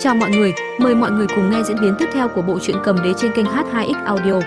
Chào mọi người, mời mọi người cùng nghe diễn biến tiếp theo của bộ truyện cầm đế trên kênh H2X Audio.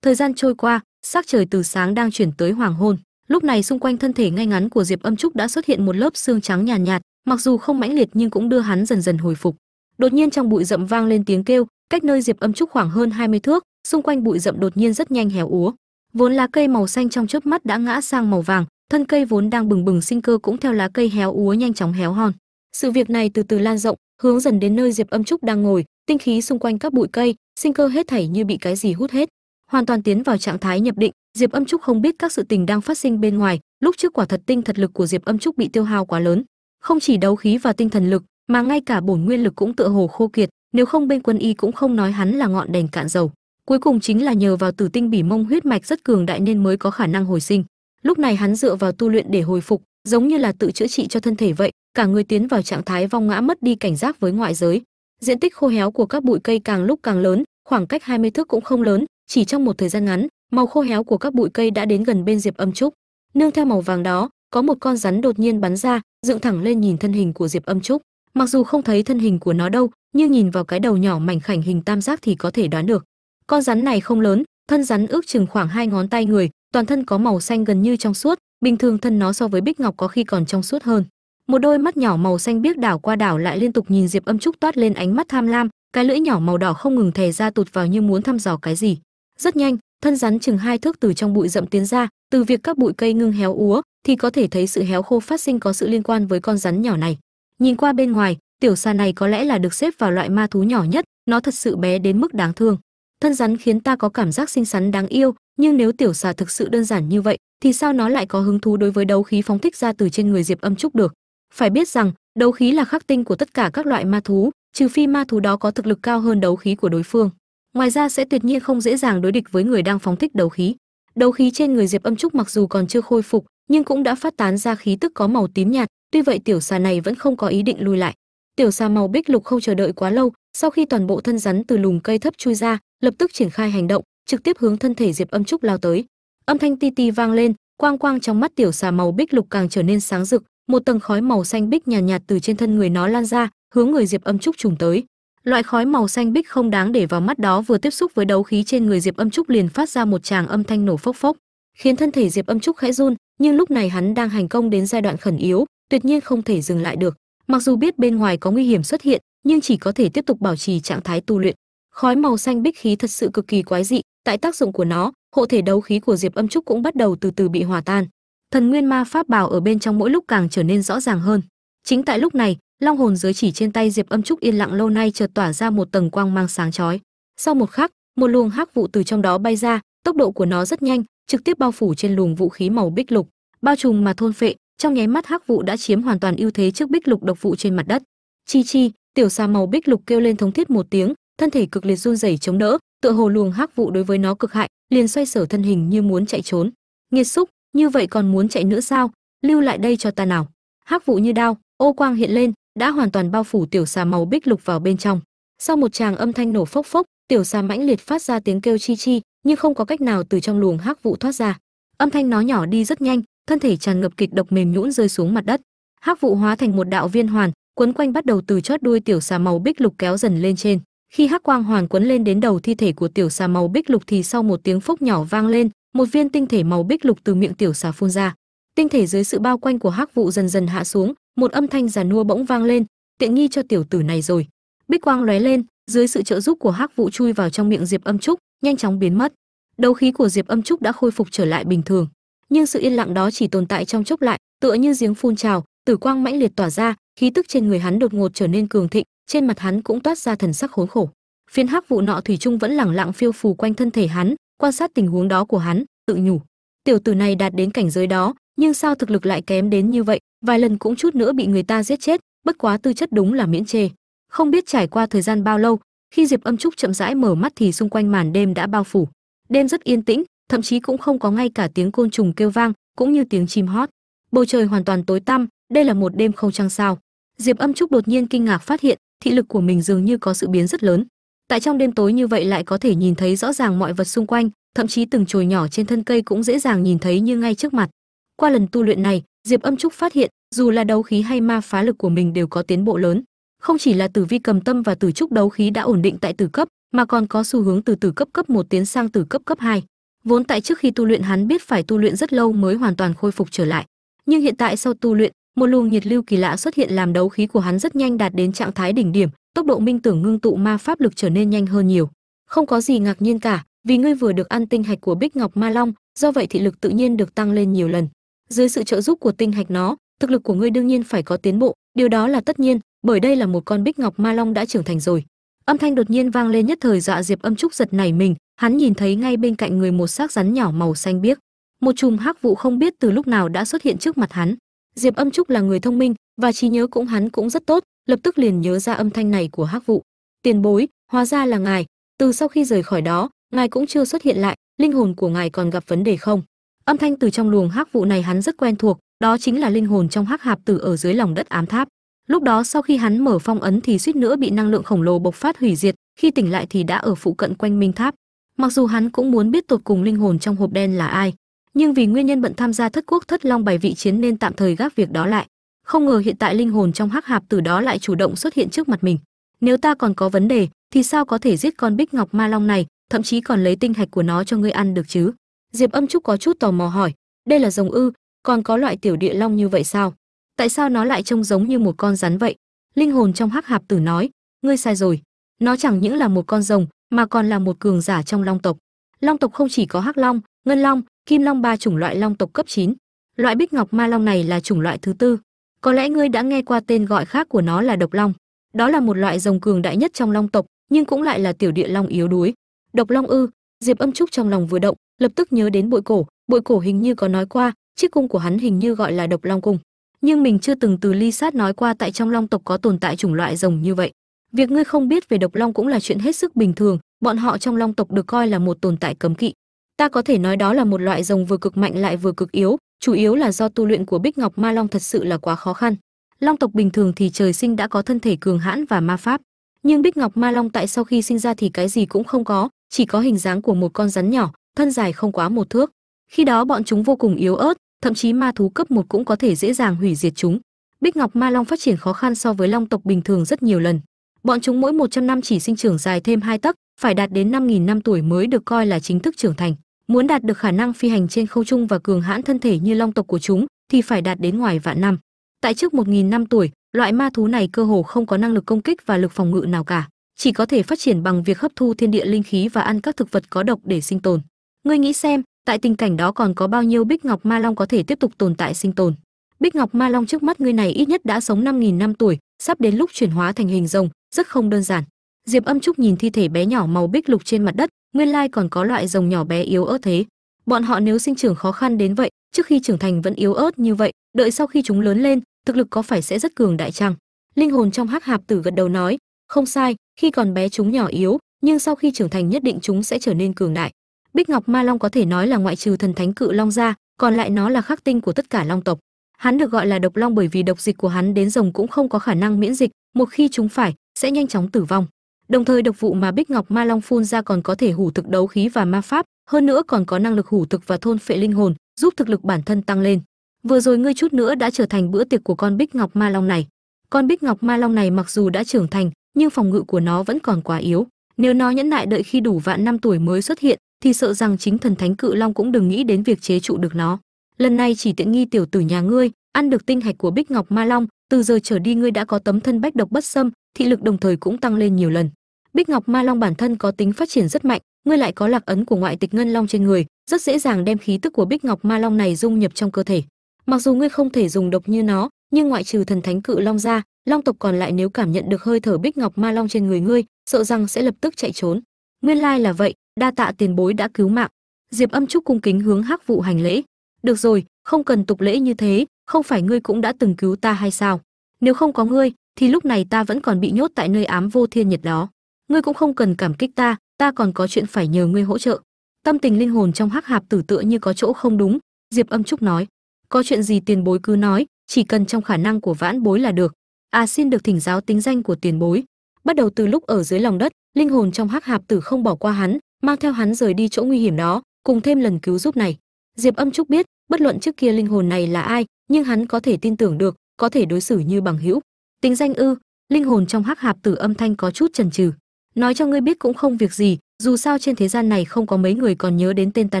Thời gian trôi qua, sắc trời từ sáng đang chuyển tới hoàng hôn. Lúc này xung quanh thân thể ngay ngắn của Diệp Âm Trúc đã xuất hiện một lớp xương trắng nhàn nhạt, nhạt, mặc dù không mãnh liệt nhưng cũng đưa hắn dần dần hồi phục. Đột nhiên trong bụi rậm vang lên tiếng kêu, cách nơi Diệp Âm Trúc khoảng hơn 20 thước, xung quanh bụi rậm đột nhiên rất nhanh héo úa. Vốn lá cây màu xanh trong chớp mắt đã ngã sang màu vàng, thân cây vốn đang bừng bừng sinh cơ cũng theo lá cây héo úa nhanh chóng héo hon. Sự việc này từ từ lan rộng, hướng dần đến nơi Diệp Âm Trúc đang ngồi, tinh khí xung quanh các bụi cây, sinh cơ hết thảy như bị cái gì hút hết, hoàn toàn tiến vào trạng thái nhập định. Diệp Âm Trúc không biết các sự tình đang phát sinh bên ngoài, lúc trước quả thật tinh thật lực của Diệp Âm Trúc bị tiêu hao quá lớn, không chỉ đấu khí và tinh thần lực, mà ngay cả bổn nguyên lực cũng tựa hồ khô kiệt, nếu không bên quân y cũng không nói hắn là ngọn đèn cạn dầu. Cuối cùng chính là nhờ vào Tử Tinh Bỉ Mông huyết mạch rất cường đại nên mới có khả năng hồi sinh. Lúc này hắn dựa vào tu luyện để hồi phục, giống như là tự chữa trị cho thân thể vậy, cả người tiến vào trạng thái vong ngã mất đi cảnh giác với ngoại giới. Diện tích khô héo của các bụi cây càng lúc càng lớn, khoảng cách 20 thước cũng không lớn, chỉ trong một thời gian ngắn, màu khô héo của các bụi cây đã đến gần bên Diệp Âm Trúc. Nương theo màu vàng đó, có một con rắn đột nhiên bắn ra, dựng thẳng lên nhìn thân hình của Diệp Âm Trúc. Mặc dù không thấy thân hình của nó đâu, nhưng nhìn vào cái đầu nhỏ mảnh khảnh hình tam giác thì có thể đoán được. Con rắn này không lớn, thân rắn ước chừng khoảng hai ngón tay người, toàn thân có màu xanh gần như trong suốt, bình thường thân nó so với bích ngọc có khi còn trong suốt hơn. Một đôi mắt nhỏ màu xanh biếc đảo qua đảo lại liên tục nhìn Diệp Âm Trúc toát lên ánh mắt tham lam, cái lưỡi nhỏ màu đỏ không ngừng thè ra tụt vào như muốn thăm dò cái gì. Rất nhanh, thân rắn chừng hai thước từ trong bụi rậm tiến ra, từ việc các bụi cây ngưng héo úa thì có thể thấy sự héo khô phát sinh có sự liên quan với con rắn nhỏ này. Nhìn qua bên ngoài, tiểu xà này có lẽ là được xếp vào loại ma thú nhỏ nhất, nó thật sự bé đến mức đáng thương. Thân rắn khiến ta có cảm giác xinh xắn đáng yêu, nhưng nếu tiểu xà thực sự đơn giản như vậy, thì sao nó lại có hứng thú đối với đấu khí phóng thích ra từ trên người Diệp Âm Trúc được? Phải biết rằng, đấu khí là khắc tinh của tất cả các loại ma thú, trừ phi ma thú đó có thực lực cao hơn đấu khí của đối phương. Ngoài ra sẽ tuyệt nhiên không dễ dàng đối địch với người đang phóng thích đấu khí. Đấu khí trên người Diệp Âm Trúc mặc dù còn chưa khôi phục, nhưng cũng đã phát tán ra khí tức có màu tím nhạt, tuy vậy tiểu xà này vẫn không có ý định lui lại. Tiểu xà màu bích lục không chờ đợi quá lâu, sau khi toàn bộ thân rắn từ lùm cây thấp chui ra, lập tức triển khai hành động, trực tiếp hướng thân thể Diệp Âm Trúc lao tới. Âm thanh ti ti vang lên, quang quang trong mắt tiểu xà màu bích lục càng trở nên sáng rực, một tầng khói màu xanh bích nhàn nhạt, nhạt từ trên thân người nó lan ra, hướng người Diệp Âm Trúc trùng tới. Loại khói màu xanh bích không đáng để vào mắt đó vừa tiếp xúc với đấu khí trên người Diệp Âm Trúc liền phát ra một tràng âm thanh nổ phốc phốc, khiến thân thể Diệp Âm Trúc khẽ run, nhưng lúc này hắn đang hành công đến giai đoạn khẩn yếu, tuyệt nhiên không thể dừng lại được. Mặc dù biết bên ngoài có nguy hiểm xuất hiện, nhưng chỉ có thể tiếp tục bảo trì trạng thái tu luyện. Khói màu xanh bích khí thật sự cực kỳ quái dị, tại tác dụng của nó, hộ thể đấu khí của Diệp Âm Trúc cũng bắt đầu từ từ bị hòa tan. Thần nguyên ma pháp bảo ở bên trong mỗi lúc càng trở nên rõ ràng hơn. Chính tại lúc này, long hồn giới chỉ trên tay Diệp Âm Trúc yên lặng lâu nay chợt tỏa ra một tầng quang mang sáng chói. Sau một khắc, một luồng hắc vụ từ trong đó bay ra, tốc độ của nó rất nhanh, trực tiếp bao phủ trên luồng vũ khí màu bích lục, bao trùm mà thôn phệ, trong nháy mắt hắc vụ đã chiếm hoàn toàn ưu thế trước bích lục độc vụ trên mặt đất. Chi chi, tiểu xà màu bích lục kêu lên thống thiết một tiếng, thân thể cực liệt run rẩy chống đỡ, tựa hồ luồng hắc vụ đối với nó cực hại, liền xoay sở thân hình như muốn chạy trốn. Nghiệt xúc, như vậy còn muốn chạy nữa sao? Lưu lại đây cho ta nào. Hắc vụ như đao, ô quang hiện lên, đã hoàn toàn bao phủ tiểu xà màu bích lục vào bên trong. Sau một tràng âm thanh nổ phốc phốc, tiểu xà mãnh liệt phát ra tiếng kêu chi chi, nhưng không có cách nào từ trong luồng hắc vụ thoát ra. Âm thanh nó nhỏ đi rất nhanh, thân thể tràn ngập kịch độc mềm nhũn rơi xuống mặt đất. Hắc vụ hóa thành một đạo viên hoàn, quấn quanh bắt đầu từ chót đuôi tiểu xà màu bích lục kéo dần lên trên. Khi hắc quang hoàn quấn lên đến đầu thi thể của tiểu xà màu bích lục thì sau một tiếng phốc nhỏ vang lên, một viên tinh thể màu bích lục từ miệng tiểu xà phun ra. Tinh thể dưới sự bao quanh của hắc vụ dần dần hạ xuống, một âm thanh già nua bỗng vang lên, tiện nghi cho tiểu tử này rồi. Bích quang lóe lên, dưới sự trợ giúp của hắc vụ chui vào trong miệng Diệp Âm Trúc, nhanh chóng biến mất. Đấu khí của Diệp Âm Trúc đã khôi phục trở lại bình thường, nhưng sự yên lặng đó chỉ tồn tại trong chốc lại, tựa như giếng phun trào, tử quang mãnh liệt tỏa ra, khí tức trên người hắn đột ngột trở nên cường thịnh, trên mặt hắn cũng toát ra thần sắc khốn khổ. Phiến hắc vụ nọ thủy chung vẫn lẳng lặng phiêu phù quanh thân thể hắn, quan sát tình huống đó của hắn, tự nhủ, tiểu tử này đạt đến cảnh giới đó, nhưng sao thực lực lại kém đến như vậy, vài lần cũng chút nữa bị người ta giết chết, bất quá tư chất đúng là miễn chê. Không biết trải qua thời gian bao lâu, khi Diệp Âm Trúc chậm rãi mở mắt thì xung quanh màn đêm đã bao phủ. Đêm rất yên tĩnh, thậm chí cũng không có ngay cả tiếng côn trùng kêu vang, cũng như tiếng chim hót. Bầu trời hoàn toàn tối tăm, đây là một đêm không trăng sao. Diệp Âm Trúc đột nhiên kinh ngạc phát hiện, thị lực của mình dường như có sự biến rất lớn. Tại trong đêm tối như vậy lại có thể nhìn thấy rõ ràng mọi vật xung quanh, thậm chí từng chồi nhỏ trên thân cây cũng dễ dàng nhìn thấy như ngay trước mặt. Qua lần tu luyện này, diệp âm trúc phát hiện dù là đấu khí hay ma phá lực của mình đều có tiến bộ lớn không chỉ là tử vi cầm tâm và tử trúc đấu khí đã ổn định tại tử cấp mà còn có xu hướng từ tử cấp cấp một tiến sang tử cấp cấp 2. vốn tại trước khi tu luyện hắn biết phải tu luyện rất lâu mới hoàn toàn khôi phục trở lại nhưng hiện tại sau tu luyện một luồng nhiệt lưu kỳ lạ xuất hiện làm đấu khí của hắn rất nhanh đạt đến trạng thái đỉnh điểm, tốc độ minh tưởng ngưng tụ ma pháp lực trở nên nhanh hơn nhiều. Không có gì ngạc nhiên cả, vì ngươi vừa được ăn tinh hạch của bích ngọc ma long, do vậy thị lực tự nhiên được tăng lên nhiều lần. Dưới sự trợ giúp của tinh hạch nó, thực lực của ngươi đương nhiên phải có tiến bộ, điều đó là tất nhiên, bởi đây là một con bích ngọc ma long đã trưởng thành rồi. Âm thanh đột nhiên vang lên nhất thời dọa diệp âm trúc giật nảy mình, hắn nhìn thấy ngay bên cạnh người một xác rắn nhỏ màu xanh biếc. Một chùm hắc vụ không biết từ lúc nào đã xuất hiện trước mặt hắn diệp âm trúc là người thông minh và trí nhớ cũng hắn cũng rất tốt, lập tức liền nhớ ra âm thanh này của hắc vụ. Tiền bối, hóa ra là ngài. Từ sau khi rời khỏi đó, ngài cũng chưa xuất hiện lại, linh hồn của ngài còn gặp vấn đề không? Âm thanh từ trong luồng hắc vụ này hắn rất quen thuộc, đó chính là linh hồn trong hắc hạp tử ở dưới lòng đất ám tháp. Lúc đó sau khi hắn mở phong ấn thì suýt nữa bị năng lượng khổng lồ bộc phát hủy diệt, khi tỉnh lại thì đã ở phụ cận quanh minh tháp. Mặc dù hắn cũng muốn biết tột cùng linh hồn trong hộp đen là ai nhưng vì nguyên nhân bận tham gia thất quốc thất long bài vị chiến nên tạm thời gác việc đó lại. Không ngờ hiện tại linh hồn trong hắc hạp từ đó lại chủ động xuất hiện trước mặt mình. Nếu ta còn có vấn đề, thì sao có thể giết con bích ngọc ma long này, thậm chí còn lấy tinh hạch của nó cho ngươi ăn được chứ? Diệp âm trúc có chút tò mò hỏi, đây là rồng ư, còn có loại tiểu địa long như vậy sao? Tại sao nó lại trông giống như một con rắn vậy? Linh hồn trong hắc hạp tử nói, ngươi sai rồi. Nó chẳng những là một con rồng, mà còn là một cường giả trong long tộc. Long tộc không chỉ có hắc long, ngân long kim long ba chủng loại long tộc cấp 9. loại bích ngọc ma long này là chủng loại thứ tư. Có lẽ ngươi đã nghe qua tên gọi khác của nó là độc long. Đó là một loại rồng cường đại nhất trong long tộc, nhưng cũng lại là tiểu địa long yếu đuối. Độc long ư? Diệp âm trúc trong lòng vừa động, lập tức nhớ đến bội cổ. Bội cổ hình như có nói qua, chiếc cung của hắn hình như gọi là độc long cung. Nhưng mình chưa từng từ ly sát nói qua tại trong long tộc có tồn tại chủng loại rồng như vậy. Việc ngươi không biết về độc long cũng là chuyện hết sức bình thường. Bọn họ trong long tộc được coi là một tồn tại cấm kỵ ta có thể nói đó là một loại rồng vừa cực mạnh lại vừa cực yếu, chủ yếu là do tu luyện của bích ngọc ma long thật sự là quá khó khăn. Long tộc bình thường thì trời sinh đã có thân thể cường hãn và ma pháp, nhưng bích ngọc ma long tại sau khi sinh ra thì cái gì cũng không có, chỉ có hình dáng của một con rắn nhỏ, thân dài không quá một thước. Khi đó bọn chúng vô cùng yếu ớt, thậm chí ma thú cấp một cũng có thể dễ dàng hủy diệt chúng. Bích ngọc ma long phát triển khó khăn so với long tộc bình thường rất nhiều lần. Bọn chúng mỗi 100 năm chỉ sinh trưởng dài thêm hai tấc phải đạt đến 5.000 năm tuổi mới được coi là chính thức trưởng thành. Muốn đạt được khả năng phi hành trên không trung và cường hãn thân thể như long tộc của chúng, thì phải đạt đến ngoài vạn năm. Tại trước 1.000 năm tuổi, loại ma thú này cơ hồ không có năng lực công kích và lực phòng ngự nào cả, chỉ có thể phát triển bằng việc hấp thu thiên địa linh khí và ăn các thực vật có độc để sinh tồn. Ngươi nghĩ xem, tại tình cảnh đó còn có bao nhiêu bích ngọc ma long có thể tiếp tục tồn tại sinh tồn? Bích ngọc ma long trước mắt ngươi này ít nhất đã sống 5.000 năm tuổi, sắp đến lúc chuyển hóa thành hình rồng, rất không đơn giản diệp âm trúc nhìn thi thể bé nhỏ màu bích lục trên mặt đất, nguyên lai còn có loại rồng nhỏ bé yếu ớt thế. Bọn họ nếu sinh trưởng khó khăn đến vậy, trước khi trưởng thành vẫn yếu ớt như vậy, đợi sau khi chúng lớn lên, thực lực có phải sẽ rất cường đại chăng? Linh hồn trong hắc hạp tử gật đầu nói, không sai, khi còn bé chúng nhỏ yếu, nhưng sau khi trưởng thành nhất định chúng sẽ trở nên cường đại. Bích ngọc ma long có thể nói là ngoại trừ thần thánh cự long ra, còn lại nó là khắc tinh của tất cả long tộc. Hắn được gọi là độc long bởi vì độc dịch của hắn đến rồng cũng không có khả năng miễn dịch, một khi chúng phải, sẽ nhanh chóng tử vong đồng thời độc vụ mà bích ngọc ma long phun ra còn có thể hủ thực đấu khí và ma pháp, hơn nữa còn có năng lực hủ thực và thôn phệ linh hồn, giúp thực lực bản thân tăng lên. Vừa rồi ngươi chút nữa đã trở thành bữa tiệc của con bích ngọc ma long này. Con bích ngọc ma long này mặc dù đã trưởng thành, nhưng phòng ngự của nó vẫn còn quá yếu. Nếu nó nhẫn nại đợi khi đủ vạn năm tuổi mới xuất hiện, thì sợ rằng chính thần thánh cự long cũng đừng nghĩ đến việc chế trụ được nó. Lần này chỉ tiện nghi tiểu tử nhà ngươi, ăn được tinh hạch của bích ngọc ma long, từ giờ trở đi ngươi đã có tấm thân bách độc bất xâm thị lực đồng thời cũng tăng lên nhiều lần. Bích ngọc ma long bản thân có tính phát triển rất mạnh, ngươi lại có lạc ấn của ngoại tịch ngân long trên người, rất dễ dàng đem khí tức của bích ngọc ma long này dung nhập trong cơ thể. Mặc dù ngươi không thể dùng độc như nó, nhưng ngoại trừ thần thánh cự long ra, long tộc còn lại nếu cảm nhận được hơi thở bích ngọc ma long trên người ngươi, sợ rằng sẽ lập tức chạy trốn. Nguyên lai là vậy, đa tạ tiền bối đã cứu mạng. Diệp âm trúc cung kính hướng hắc vụ hành lễ. Được rồi, không cần tục lễ như thế, không phải ngươi cũng đã từng cứu ta hay sao? Nếu không có ngươi thì lúc này ta vẫn còn bị nhốt tại nơi ám vô thiên nhiệt đó. Ngươi cũng không cần cảm kích ta ta còn có chuyện phải nhờ ngươi hỗ trợ. Tâm tình linh hồn trong hắc hạp tử tựa như có chỗ không đúng, diệp âm trúc nói. Có chuyện gì tiền bối cứ nói, chỉ cần trong khả năng của vãn bối là được. À xin được thỉnh giáo tính danh của tiền bối. Bắt đầu từ lúc ở dưới lòng đất, linh hồn trong hắc hạp tử không bỏ qua hắn, mang theo hắn rời đi chỗ nguy hiểm đó, cùng thêm lần cứu giúp này. Diệp âm trúc biết, bất luận trước kia linh hồn này là ai, nhưng hắn có thể tin tưởng được, có thể đối xử như bằng hữu tính danh ư, linh hồn trong hắc hạp tử âm thanh có chút chần chừ. Nói cho ngươi biết cũng không việc gì, dù sao trên thế gian này không có mấy người còn nhớ đến tên ta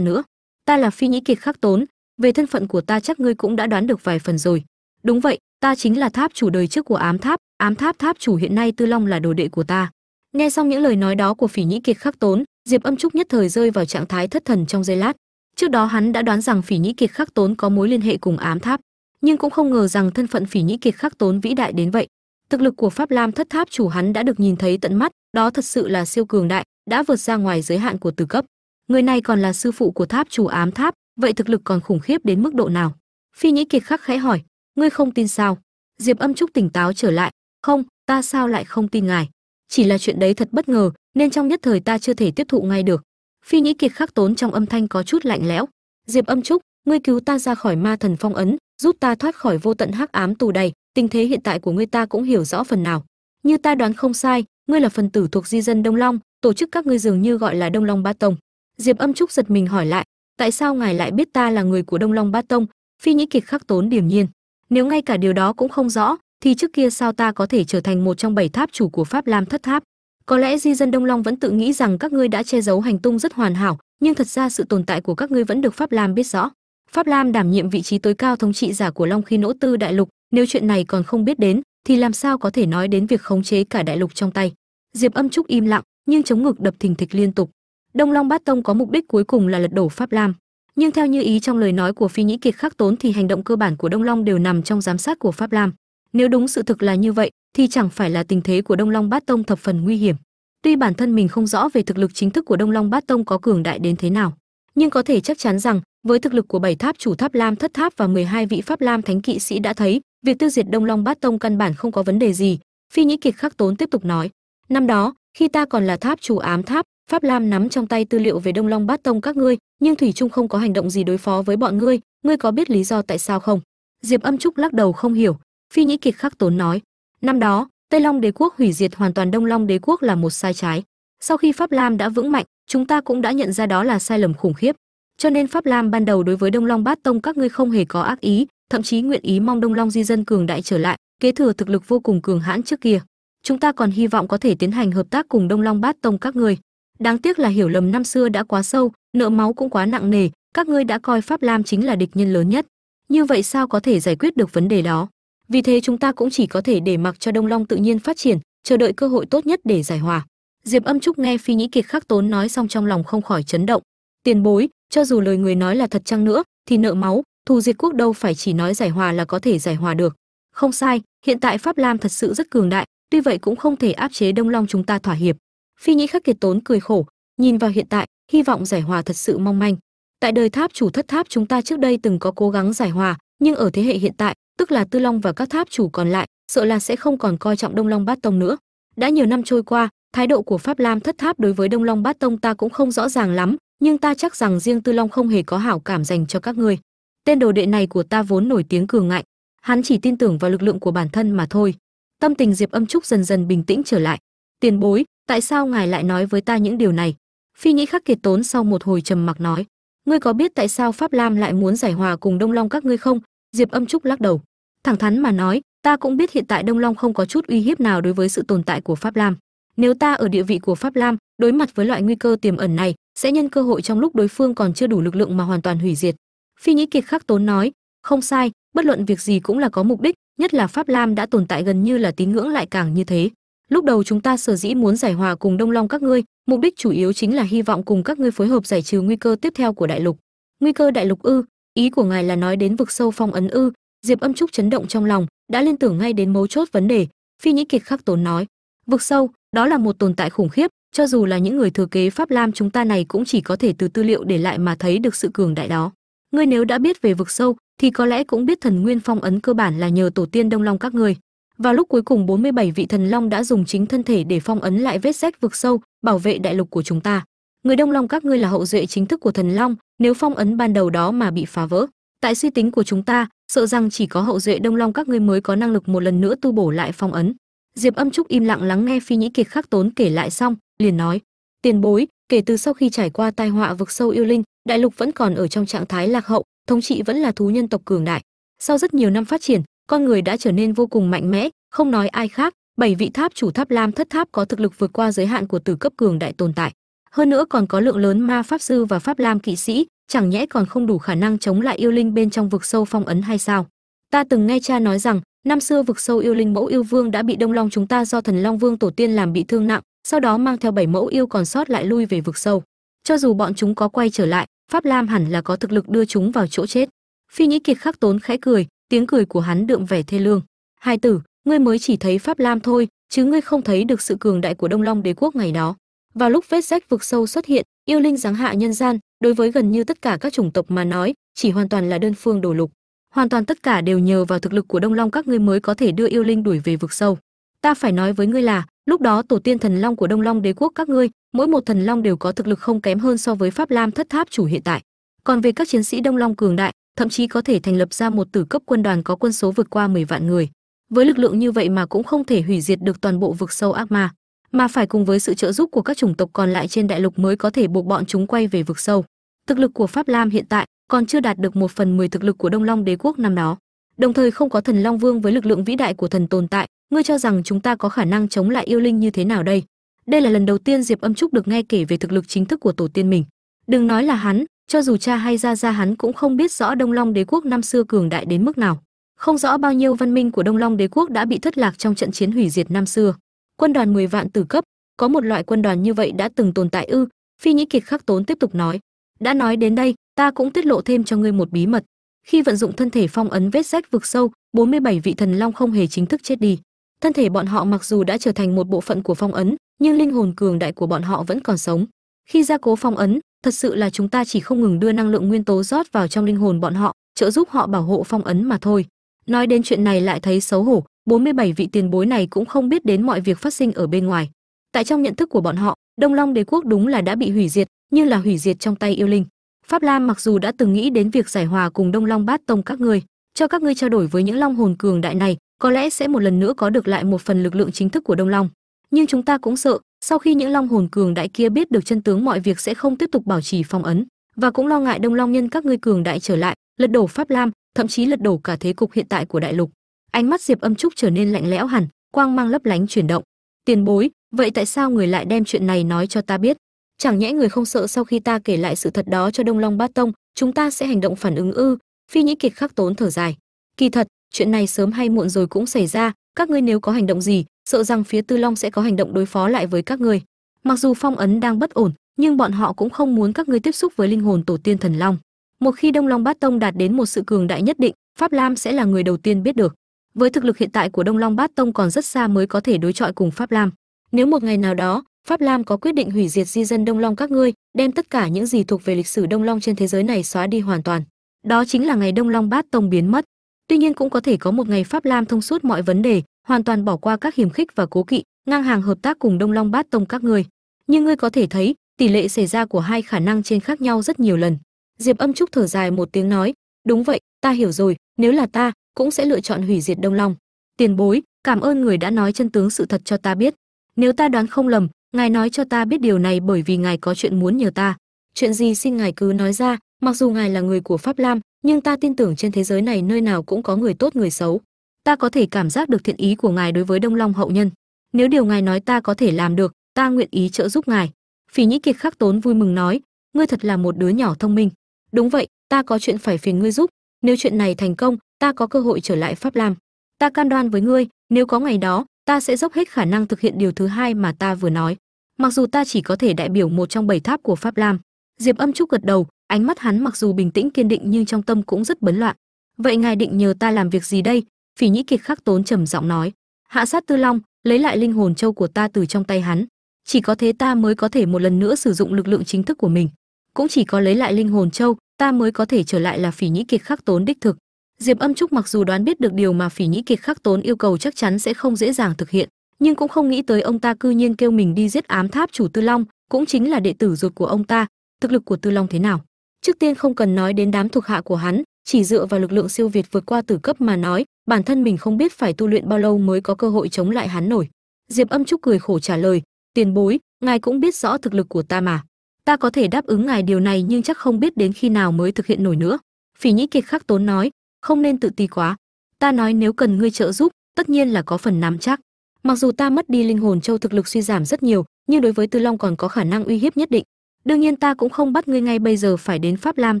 nữa. Ta là phi nhĩ kiệt khắc tốn, về thân phận của ta chắc ngươi cũng đã đoán được vài phần rồi. Đúng vậy, ta chính là tháp chủ đời trước của ám tháp ám tháp tháp chủ hiện nay tư long là đồ đệ của ta. Nghe xong những lời nói đó của phỉ nhĩ kiệt khắc tốn, diệp âm trúc nhất thời rơi vào trạng thái thất thần trong giây lát. Trước đó hắn đã đoán rằng phỉ nhĩ kiệt khắc tốn có mối liên hệ cùng ám tháp nhưng cũng không ngờ rằng thân phận phỉ nhĩ kiệt khắc tốn vĩ đại đến vậy. Thực lực của pháp lam thất tháp chủ hắn đã được nhìn thấy tận mắt, đó thật sự là siêu cường đại, đã vượt ra ngoài giới hạn của từ cấp. Người này còn là sư phụ của tháp chủ ám tháp, vậy thực lực còn khủng khiếp đến mức độ nào? Phi nhĩ kiệt khắc khẽ hỏi, ngươi không tin sao? Diệp âm trúc tỉnh táo trở lại, không, ta sao lại không tin ngài? Chỉ là chuyện đấy thật bất ngờ, nên trong nhất thời ta chưa thể tiếp thụ ngay được. Phi nhĩ kiệt khắc tốn trong âm thanh có chút lạnh lẽo. Diệp âm trúc ngươi cứu ta ra khỏi ma thần phong ấn, giúp ta thoát khỏi vô tận hắc ám tù đầy, tình thế hiện tại của ngươi ta cũng hiểu rõ phần nào. Như ta đoán không sai, ngươi là phần tử thuộc di dân đông long, tổ chức các ngươi dường như gọi là đông long ba tông. Diệp âm trúc giật mình hỏi lại, tại sao ngài lại biết ta là người của đông long ba tông? Phi nhĩ kiệt khắc tốn điềm nhiên. Nếu ngay cả điều đó cũng không rõ, thì trước kia sao ta có thể trở thành một trong bảy tháp chủ của pháp lam thất tháp? Có lẽ di dân đông long vẫn tự nghĩ rằng các ngươi đã che giấu hành tung rất hoàn hảo, nhưng thật ra sự tồn tại của các ngươi vẫn được pháp lam biết rõ pháp lam đảm nhiệm vị trí tối cao thống trị giả của long khi nỗ tư đại lục. Nếu chuyện này còn không biết đến, thì làm sao có thể nói đến việc khống chế cả đại lục trong tay? Diệp âm trúc im lặng, nhưng chống ngực đập thình thịch liên tục. Đông long bát tông có mục đích cuối cùng là lật đổ pháp lam. Nhưng theo như ý trong lời nói của phi nhĩ kiệt khắc tốn thì hành động cơ bản của đông long đều nằm trong giám sát của pháp lam. Nếu đúng sự thực là như vậy, thì chẳng phải là tình thế của đông long bát tông thập phần nguy hiểm. Tuy bản thân mình không rõ về thực lực chính thức của đông long bát tông có cường đại đến thế nào, nhưng có thể chắc chắn rằng với thực lực của bảy tháp chủ tháp lam, thất tháp và 12 vị pháp lam thánh kỵ sĩ đã thấy, việc tiêu diệt đông long bát tông căn bản không có vấn đề gì, phi nhĩ kiệt khắc tốn tiếp tục nói. Năm đó, khi ta còn là tháp chủ ám tháp, pháp lam nắm trong tay tư liệu về đông long bát tông các ngươi, nhưng thủy trung không có hành động gì đối phó với bọn ngươi ngươi có biết lý do tại sao không? Diệp âm trúc lắc đầu không hiểu. Phi nhĩ kiệt khắc tốn nói. Năm đó, tây long đế quốc hủy diệt hoàn toàn đông long đế quốc là một sai trái. Sau khi pháp lam đã vững mạnh, chúng ta cũng đã nhận ra đó là sai lầm khủng khiếp cho nên pháp lam ban đầu đối với đông long bát tông các ngươi không hề có ác ý, thậm chí nguyện ý mong đông long di dân cường đại trở lại, kế thừa thực lực vô cùng cường hãn trước kia. Chúng ta còn hy vọng có thể tiến hành hợp tác cùng đông long bát tông các ngươi. Đáng tiếc là hiểu lầm năm xưa đã quá sâu, nợ máu cũng quá nặng nề, các ngươi đã coi pháp lam chính là địch nhân lớn nhất. Như vậy sao có thể giải quyết được vấn đề đó? Vì thế chúng ta cũng chỉ có thể để mặc cho đông long tự nhiên phát triển, chờ đợi cơ hội tốt nhất để giải hòa. Diệp âm trúc nghe phi nhĩ kiệt khắc tốn nói xong trong lòng không khỏi chấn động. Tiền bối cho dù lời người nói là thật chăng nữa, thì nợ máu, thù diệt quốc đâu phải chỉ nói giải hòa là có thể giải hòa được. Không sai, hiện tại pháp lam thật sự rất cường đại, tuy vậy cũng không thể áp chế đông long chúng ta thỏa hiệp. Phi nhĩ khắc kiệt tốn cười khổ, nhìn vào hiện tại, hy vọng giải hòa thật sự mong manh. Tại đời tháp chủ thất tháp chúng ta trước đây từng có cố gắng giải hòa, nhưng ở thế hệ hiện tại, tức là tư long và các tháp chủ còn lại, sợ là sẽ không còn coi trọng đông long bát tông nữa. Đã nhiều năm trôi qua, thái độ của pháp lam thất tháp đối với đông long bát tông ta cũng không rõ ràng lắm nhưng ta chắc rằng riêng tư long không hề có hảo cảm dành cho các ngươi. Tên đồ đệ này của ta vốn nổi tiếng cường ngạnh. Hắn chỉ tin tưởng vào lực lượng của bản thân mà thôi. Tâm tình diệp âm trúc dần dần bình tĩnh trở lại. Tiền bối, tại sao ngài lại nói với ta những điều này? Phi nhĩ khắc kiệt tốn sau một hồi trầm mặc nói. Ngươi có biết tại sao pháp lam lại muốn giải hòa cùng đông long các ngươi không? Diệp âm trúc lắc đầu. Thẳng thắn mà nói, ta cũng biết hiện tại đông long không có chút uy hiếp nào đối với sự tồn tại của pháp lam nếu ta ở địa vị của pháp lam, đối mặt với loại nguy cơ tiềm ẩn này, sẽ nhân cơ hội trong lúc đối phương còn chưa đủ lực lượng mà hoàn toàn hủy diệt. Phi nhĩ kiệt khắc tốn nói, không sai, bất luận việc gì cũng là có mục đích, nhất là pháp lam đã tồn tại gần như là tín ngưỡng lại càng như thế. Lúc đầu chúng ta sở dĩ muốn giải hòa cùng đông long các ngươi, mục đích chủ yếu chính là hy vọng cùng các ngươi phối hợp giải trừ nguy cơ tiếp theo của đại lục. Nguy cơ đại lục ư? Ý của ngài là nói đến vực sâu phong ấn ư? Diệp âm trúc chấn động trong lòng, đã liên tưởng ngay đến mấu chốt vấn đề. Phi nhĩ kiệt khắc tốn nói, vực sâu đó là một tồn tại khủng khiếp, cho dù là những người thừa kế pháp lam chúng ta này cũng chỉ có thể từ tư liệu để lại mà thấy được sự cường đại đó. Ngươi nếu đã biết về vực sâu, thì có lẽ cũng biết thần nguyên phong ấn cơ bản là nhờ tổ tiên đông long các ngươi. Vào lúc cuối cùng 47 vị thần long đã dùng chính thân thể để phong ấn lại vết rách vực sâu, bảo vệ đại lục của chúng ta. Người đông long các ngươi là hậu duệ chính thức của thần long, nếu phong ấn ban đầu đó mà bị phá vỡ. Tại suy tính của chúng ta, sợ rằng chỉ có hậu duệ đông long các ngươi mới có năng lực một lần nữa tu bổ lại phong ấn diệp âm trúc im lặng lắng nghe phi nhĩ kiệt khắc tốn kể lại xong, liền nói, tiền bối, kể từ sau khi trải qua tai họa vực sâu yêu linh, đại lục vẫn còn ở trong trạng thái lạc hậu, thống trị vẫn là thú nhân tộc cường đại. Sau rất nhiều năm phát triển, con người đã trở nên vô cùng mạnh mẽ, không nói ai khác, bảy vị tháp chủ tháp lam thất tháp có thực lực vượt qua giới hạn của tử cấp cường đại tồn tại. Hơn nữa còn có lượng lớn ma pháp sư và pháp lam kỵ sĩ, chẳng nhẽ còn không đủ khả năng chống lại yêu linh bên trong vực sâu phong ấn hay sao? Ta từng nghe cha nói rằng năm xưa vực sâu yêu linh mẫu yêu vương đã bị đông long chúng ta do thần long vương tổ tiên làm bị thương nặng, sau đó mang theo bảy mẫu yêu còn sót lại lui về vực sâu. Cho dù bọn chúng có quay trở lại, pháp lam hẳn là có thực lực đưa chúng vào chỗ chết. Phi nhĩ kiệt khắc tốn khẽ cười, tiếng cười của hắn đượm vẻ thê lương. Hai tử, ngươi mới chỉ thấy pháp lam thôi, chứ ngươi không thấy được sự cường đại của đông long đế quốc ngày đó. Vào lúc vết rách vực sâu xuất hiện, yêu linh giáng hạ nhân gian, đối với gần như tất cả các chủng tộc mà nói, chỉ hoàn toàn là đơn phương đổ lục hoàn toàn tất cả đều nhờ vào thực lực của đông long các ngươi mới có thể đưa yêu linh đuổi về vực sâu. Ta phải nói với ngươi là, lúc đó tổ tiên thần long của đông long đế quốc các ngươi, mỗi một thần long đều có thực lực không kém hơn so với pháp lam thất tháp chủ hiện tại. Còn về các chiến sĩ đông long cường đại, thậm chí có thể thành lập ra một tử cấp quân đoàn có quân số vượt qua 10 vạn người. Với lực lượng như vậy mà cũng không thể hủy diệt được toàn bộ vực sâu ác ma. Mà phải cùng với sự trợ giúp của các chủng tộc còn lại trên đại lục mới có thể buộc bọn chúng quay về vực sâu thực lực của pháp lam hiện tại còn chưa đạt được một phần mười thực lực của đông long đế quốc năm đó, đồng thời không có thần long vương với lực lượng vĩ đại của thần tồn tại. Ngươi cho rằng chúng ta có khả năng chống lại yêu linh như thế nào đây? Đây là lần đầu tiên diệp âm trúc được nghe kể về thực lực chính thức của tổ tiên mình. Đừng nói là hắn, cho dù cha hay gia gia hắn cũng không biết rõ đông long đế quốc năm xưa cường đại đến mức nào. Không rõ bao nhiêu văn minh của đông long đế quốc đã bị thất lạc trong trận chiến hủy diệt năm xưa. Quân đoàn 10 vạn tử cấp, có một loại quân đoàn như vậy đã từng tồn tại ư? Phi nhĩ kiệt khắc tốn tiếp tục nói đã nói đến đây, ta cũng tiết lộ thêm cho ngươi một bí mật. Khi vận dụng thân thể phong ấn vết rách vực sâu 47 vị thần long không hề chính thức chết đi. Thân thể bọn họ mặc dù đã trở thành một bộ phận của phong ấn, nhưng linh hồn cường đại của bọn họ vẫn còn sống. Khi gia cố phong ấn, thật sự là chúng ta chỉ không ngừng đưa năng lượng nguyên tố rót vào trong linh hồn bọn họ, trợ giúp họ bảo hộ phong ấn mà thôi. Nói đến chuyện này lại thấy xấu hổ 47 vị tiền bối này cũng không biết đến mọi việc phát sinh ở bên ngoài. Tại trong nhận thức của bọn họ, đông long đế quốc đúng là đã bị hủy diệt như là hủy diệt trong tay yêu linh. Pháp lam mặc dù đã từng nghĩ đến việc giải hòa cùng đông long bát tông các ngươi, cho các ngươi trao đổi với những long hồn cường đại này, có lẽ sẽ một lần nữa có được lại một phần lực lượng chính thức của đông long. Nhưng chúng ta cũng sợ, sau khi những long hồn cường đại kia biết được chân tướng mọi việc sẽ không tiếp tục bảo trì phong ấn, và cũng lo ngại đông long nhân các ngươi cường đại trở lại, lật đổ pháp lam, thậm chí lật đổ cả thế cục hiện tại của đại lục. Ánh mắt diệp âm trúc trở nên lạnh lẽo hẳn, quang mang lấp lánh chuyển động. Tiền bối, vậy tại sao người lại đem chuyện này nói cho ta biết? Chẳng nhẽ người không sợ sau khi ta kể lại sự thật đó cho đông long bát tông, chúng ta sẽ hành động phản ứng ư? Phi nhĩ kiệt khắc tốn thở dài. Kỳ thật, chuyện này sớm hay muộn rồi cũng xảy ra, các ngươi nếu có hành động gì, sợ rằng phía tư long sẽ có hành động đối phó lại với các ngươi. Mặc dù phong ấn đang bất ổn, nhưng bọn họ cũng không muốn các ngươi tiếp xúc với linh hồn tổ tiên thần long. Một khi đông long bát tông đạt đến một sự cường đại nhất định, pháp lam sẽ là người đầu tiên biết được. Với thực lực hiện tại của đông long bát tông còn rất xa mới có thể đối chọi cùng pháp lam. Nếu một ngày nào đó pháp lam có quyết định hủy diệt di dân đông long các ngươi, đem tất cả những gì thuộc về lịch sử đông long trên thế giới này xóa đi hoàn toàn. Đó chính là ngày đông long bát tông biến mất. Tuy nhiên cũng có thể có một ngày pháp lam thông suốt mọi vấn đề, hoàn toàn bỏ qua các hiểm khích và cố kỵ, ngang hàng hợp tác cùng đông long bát tông các ngươi. Nhưng ngươi có thể thấy, tỷ lệ xảy ra của hai khả năng trên khác nhau rất nhiều lần. Diệp âm trúc thở dài một tiếng nói, đúng vậy, ta hiểu rồi, nếu là ta, cũng sẽ lựa chọn hủy diệt đông long. Tiền bối, cảm ơn người đã nói chân tướng sự thật cho ta biết. Nếu ta đoán không lầm ngài nói cho ta biết điều này bởi vì ngài có chuyện muốn nhờ ta. Chuyện gì xin ngài cứ nói ra, mặc dù ngài là người của pháp lam, nhưng ta tin tưởng trên thế giới này nơi nào cũng có người tốt, người xấu. Ta có thể cảm giác được thiện ý của ngài đối với đông long hậu nhân. Nếu điều ngài nói ta có thể làm được, ta nguyện ý trợ giúp ngài. Phỉ nhĩ kiệt khắc tốn vui mừng nói, ngươi thật là một đứa nhỏ thông minh. Đúng vậy, ta có chuyện phải phiền ngươi giúp. Nếu chuyện này thành công, ta có cơ hội trở lại pháp lam. Ta cam đoan với ngươi, nếu có ngày đó, ta sẽ dốc hết khả năng thực hiện điều thứ hai mà ta vừa nói mặc dù ta chỉ có thể đại biểu một trong bảy tháp của pháp lam, diệp âm trúc gật đầu, ánh mắt hắn mặc dù bình tĩnh kiên định nhưng trong tâm cũng rất bấn loạn. Vậy ngài định nhờ ta làm việc gì đây? Phỉ nhĩ kiệt khắc tốn trầm giọng nói. Hạ sát tư long, lấy lại linh hồn châu của ta từ trong tay hắn. Chỉ có thế ta mới có thể một lần nữa sử dụng lực lượng chính thức của mình. Cũng chỉ có lấy lại linh hồn châu, ta mới có thể trở lại là phỉ nhĩ kiệt khắc tốn đích thực. Diệp âm trúc mặc dù đoán biết được điều mà phỉ nhĩ kiệt khắc tốn yêu cầu chắc chắn sẽ không dễ dàng thực hiện nhưng cũng không nghĩ tới ông ta cư nhiên kêu mình đi giết ám tháp chủ tư long, cũng chính là đệ tử ruột của ông ta. Thực lực của tư long thế nào? Trước tiên không cần nói đến đám thuộc hạ của hắn, chỉ dựa vào lực lượng siêu việt vượt qua tử cấp mà nói, bản thân mình không biết phải tu luyện bao lâu mới có cơ hội chống lại hắn nổi. Diệp âm trúc cười khổ trả lời, tiền bối, ngài cũng biết rõ thực lực của ta mà. Ta có thể đáp ứng ngài điều này nhưng chắc không biết đến khi nào mới thực hiện nổi nữa. Phỉ nhĩ kiệt khắc tốn nói, không nên tự ti quá. Ta nói nếu cần ngươi trợ giúp, tất nhiên là có phần nắm chắc mặc dù ta mất đi linh hồn châu thực lực suy giảm rất nhiều, nhưng đối với tư long còn có khả năng uy hiếp nhất định. Đương nhiên ta cũng không bắt ngươi ngay bây giờ phải đến pháp lam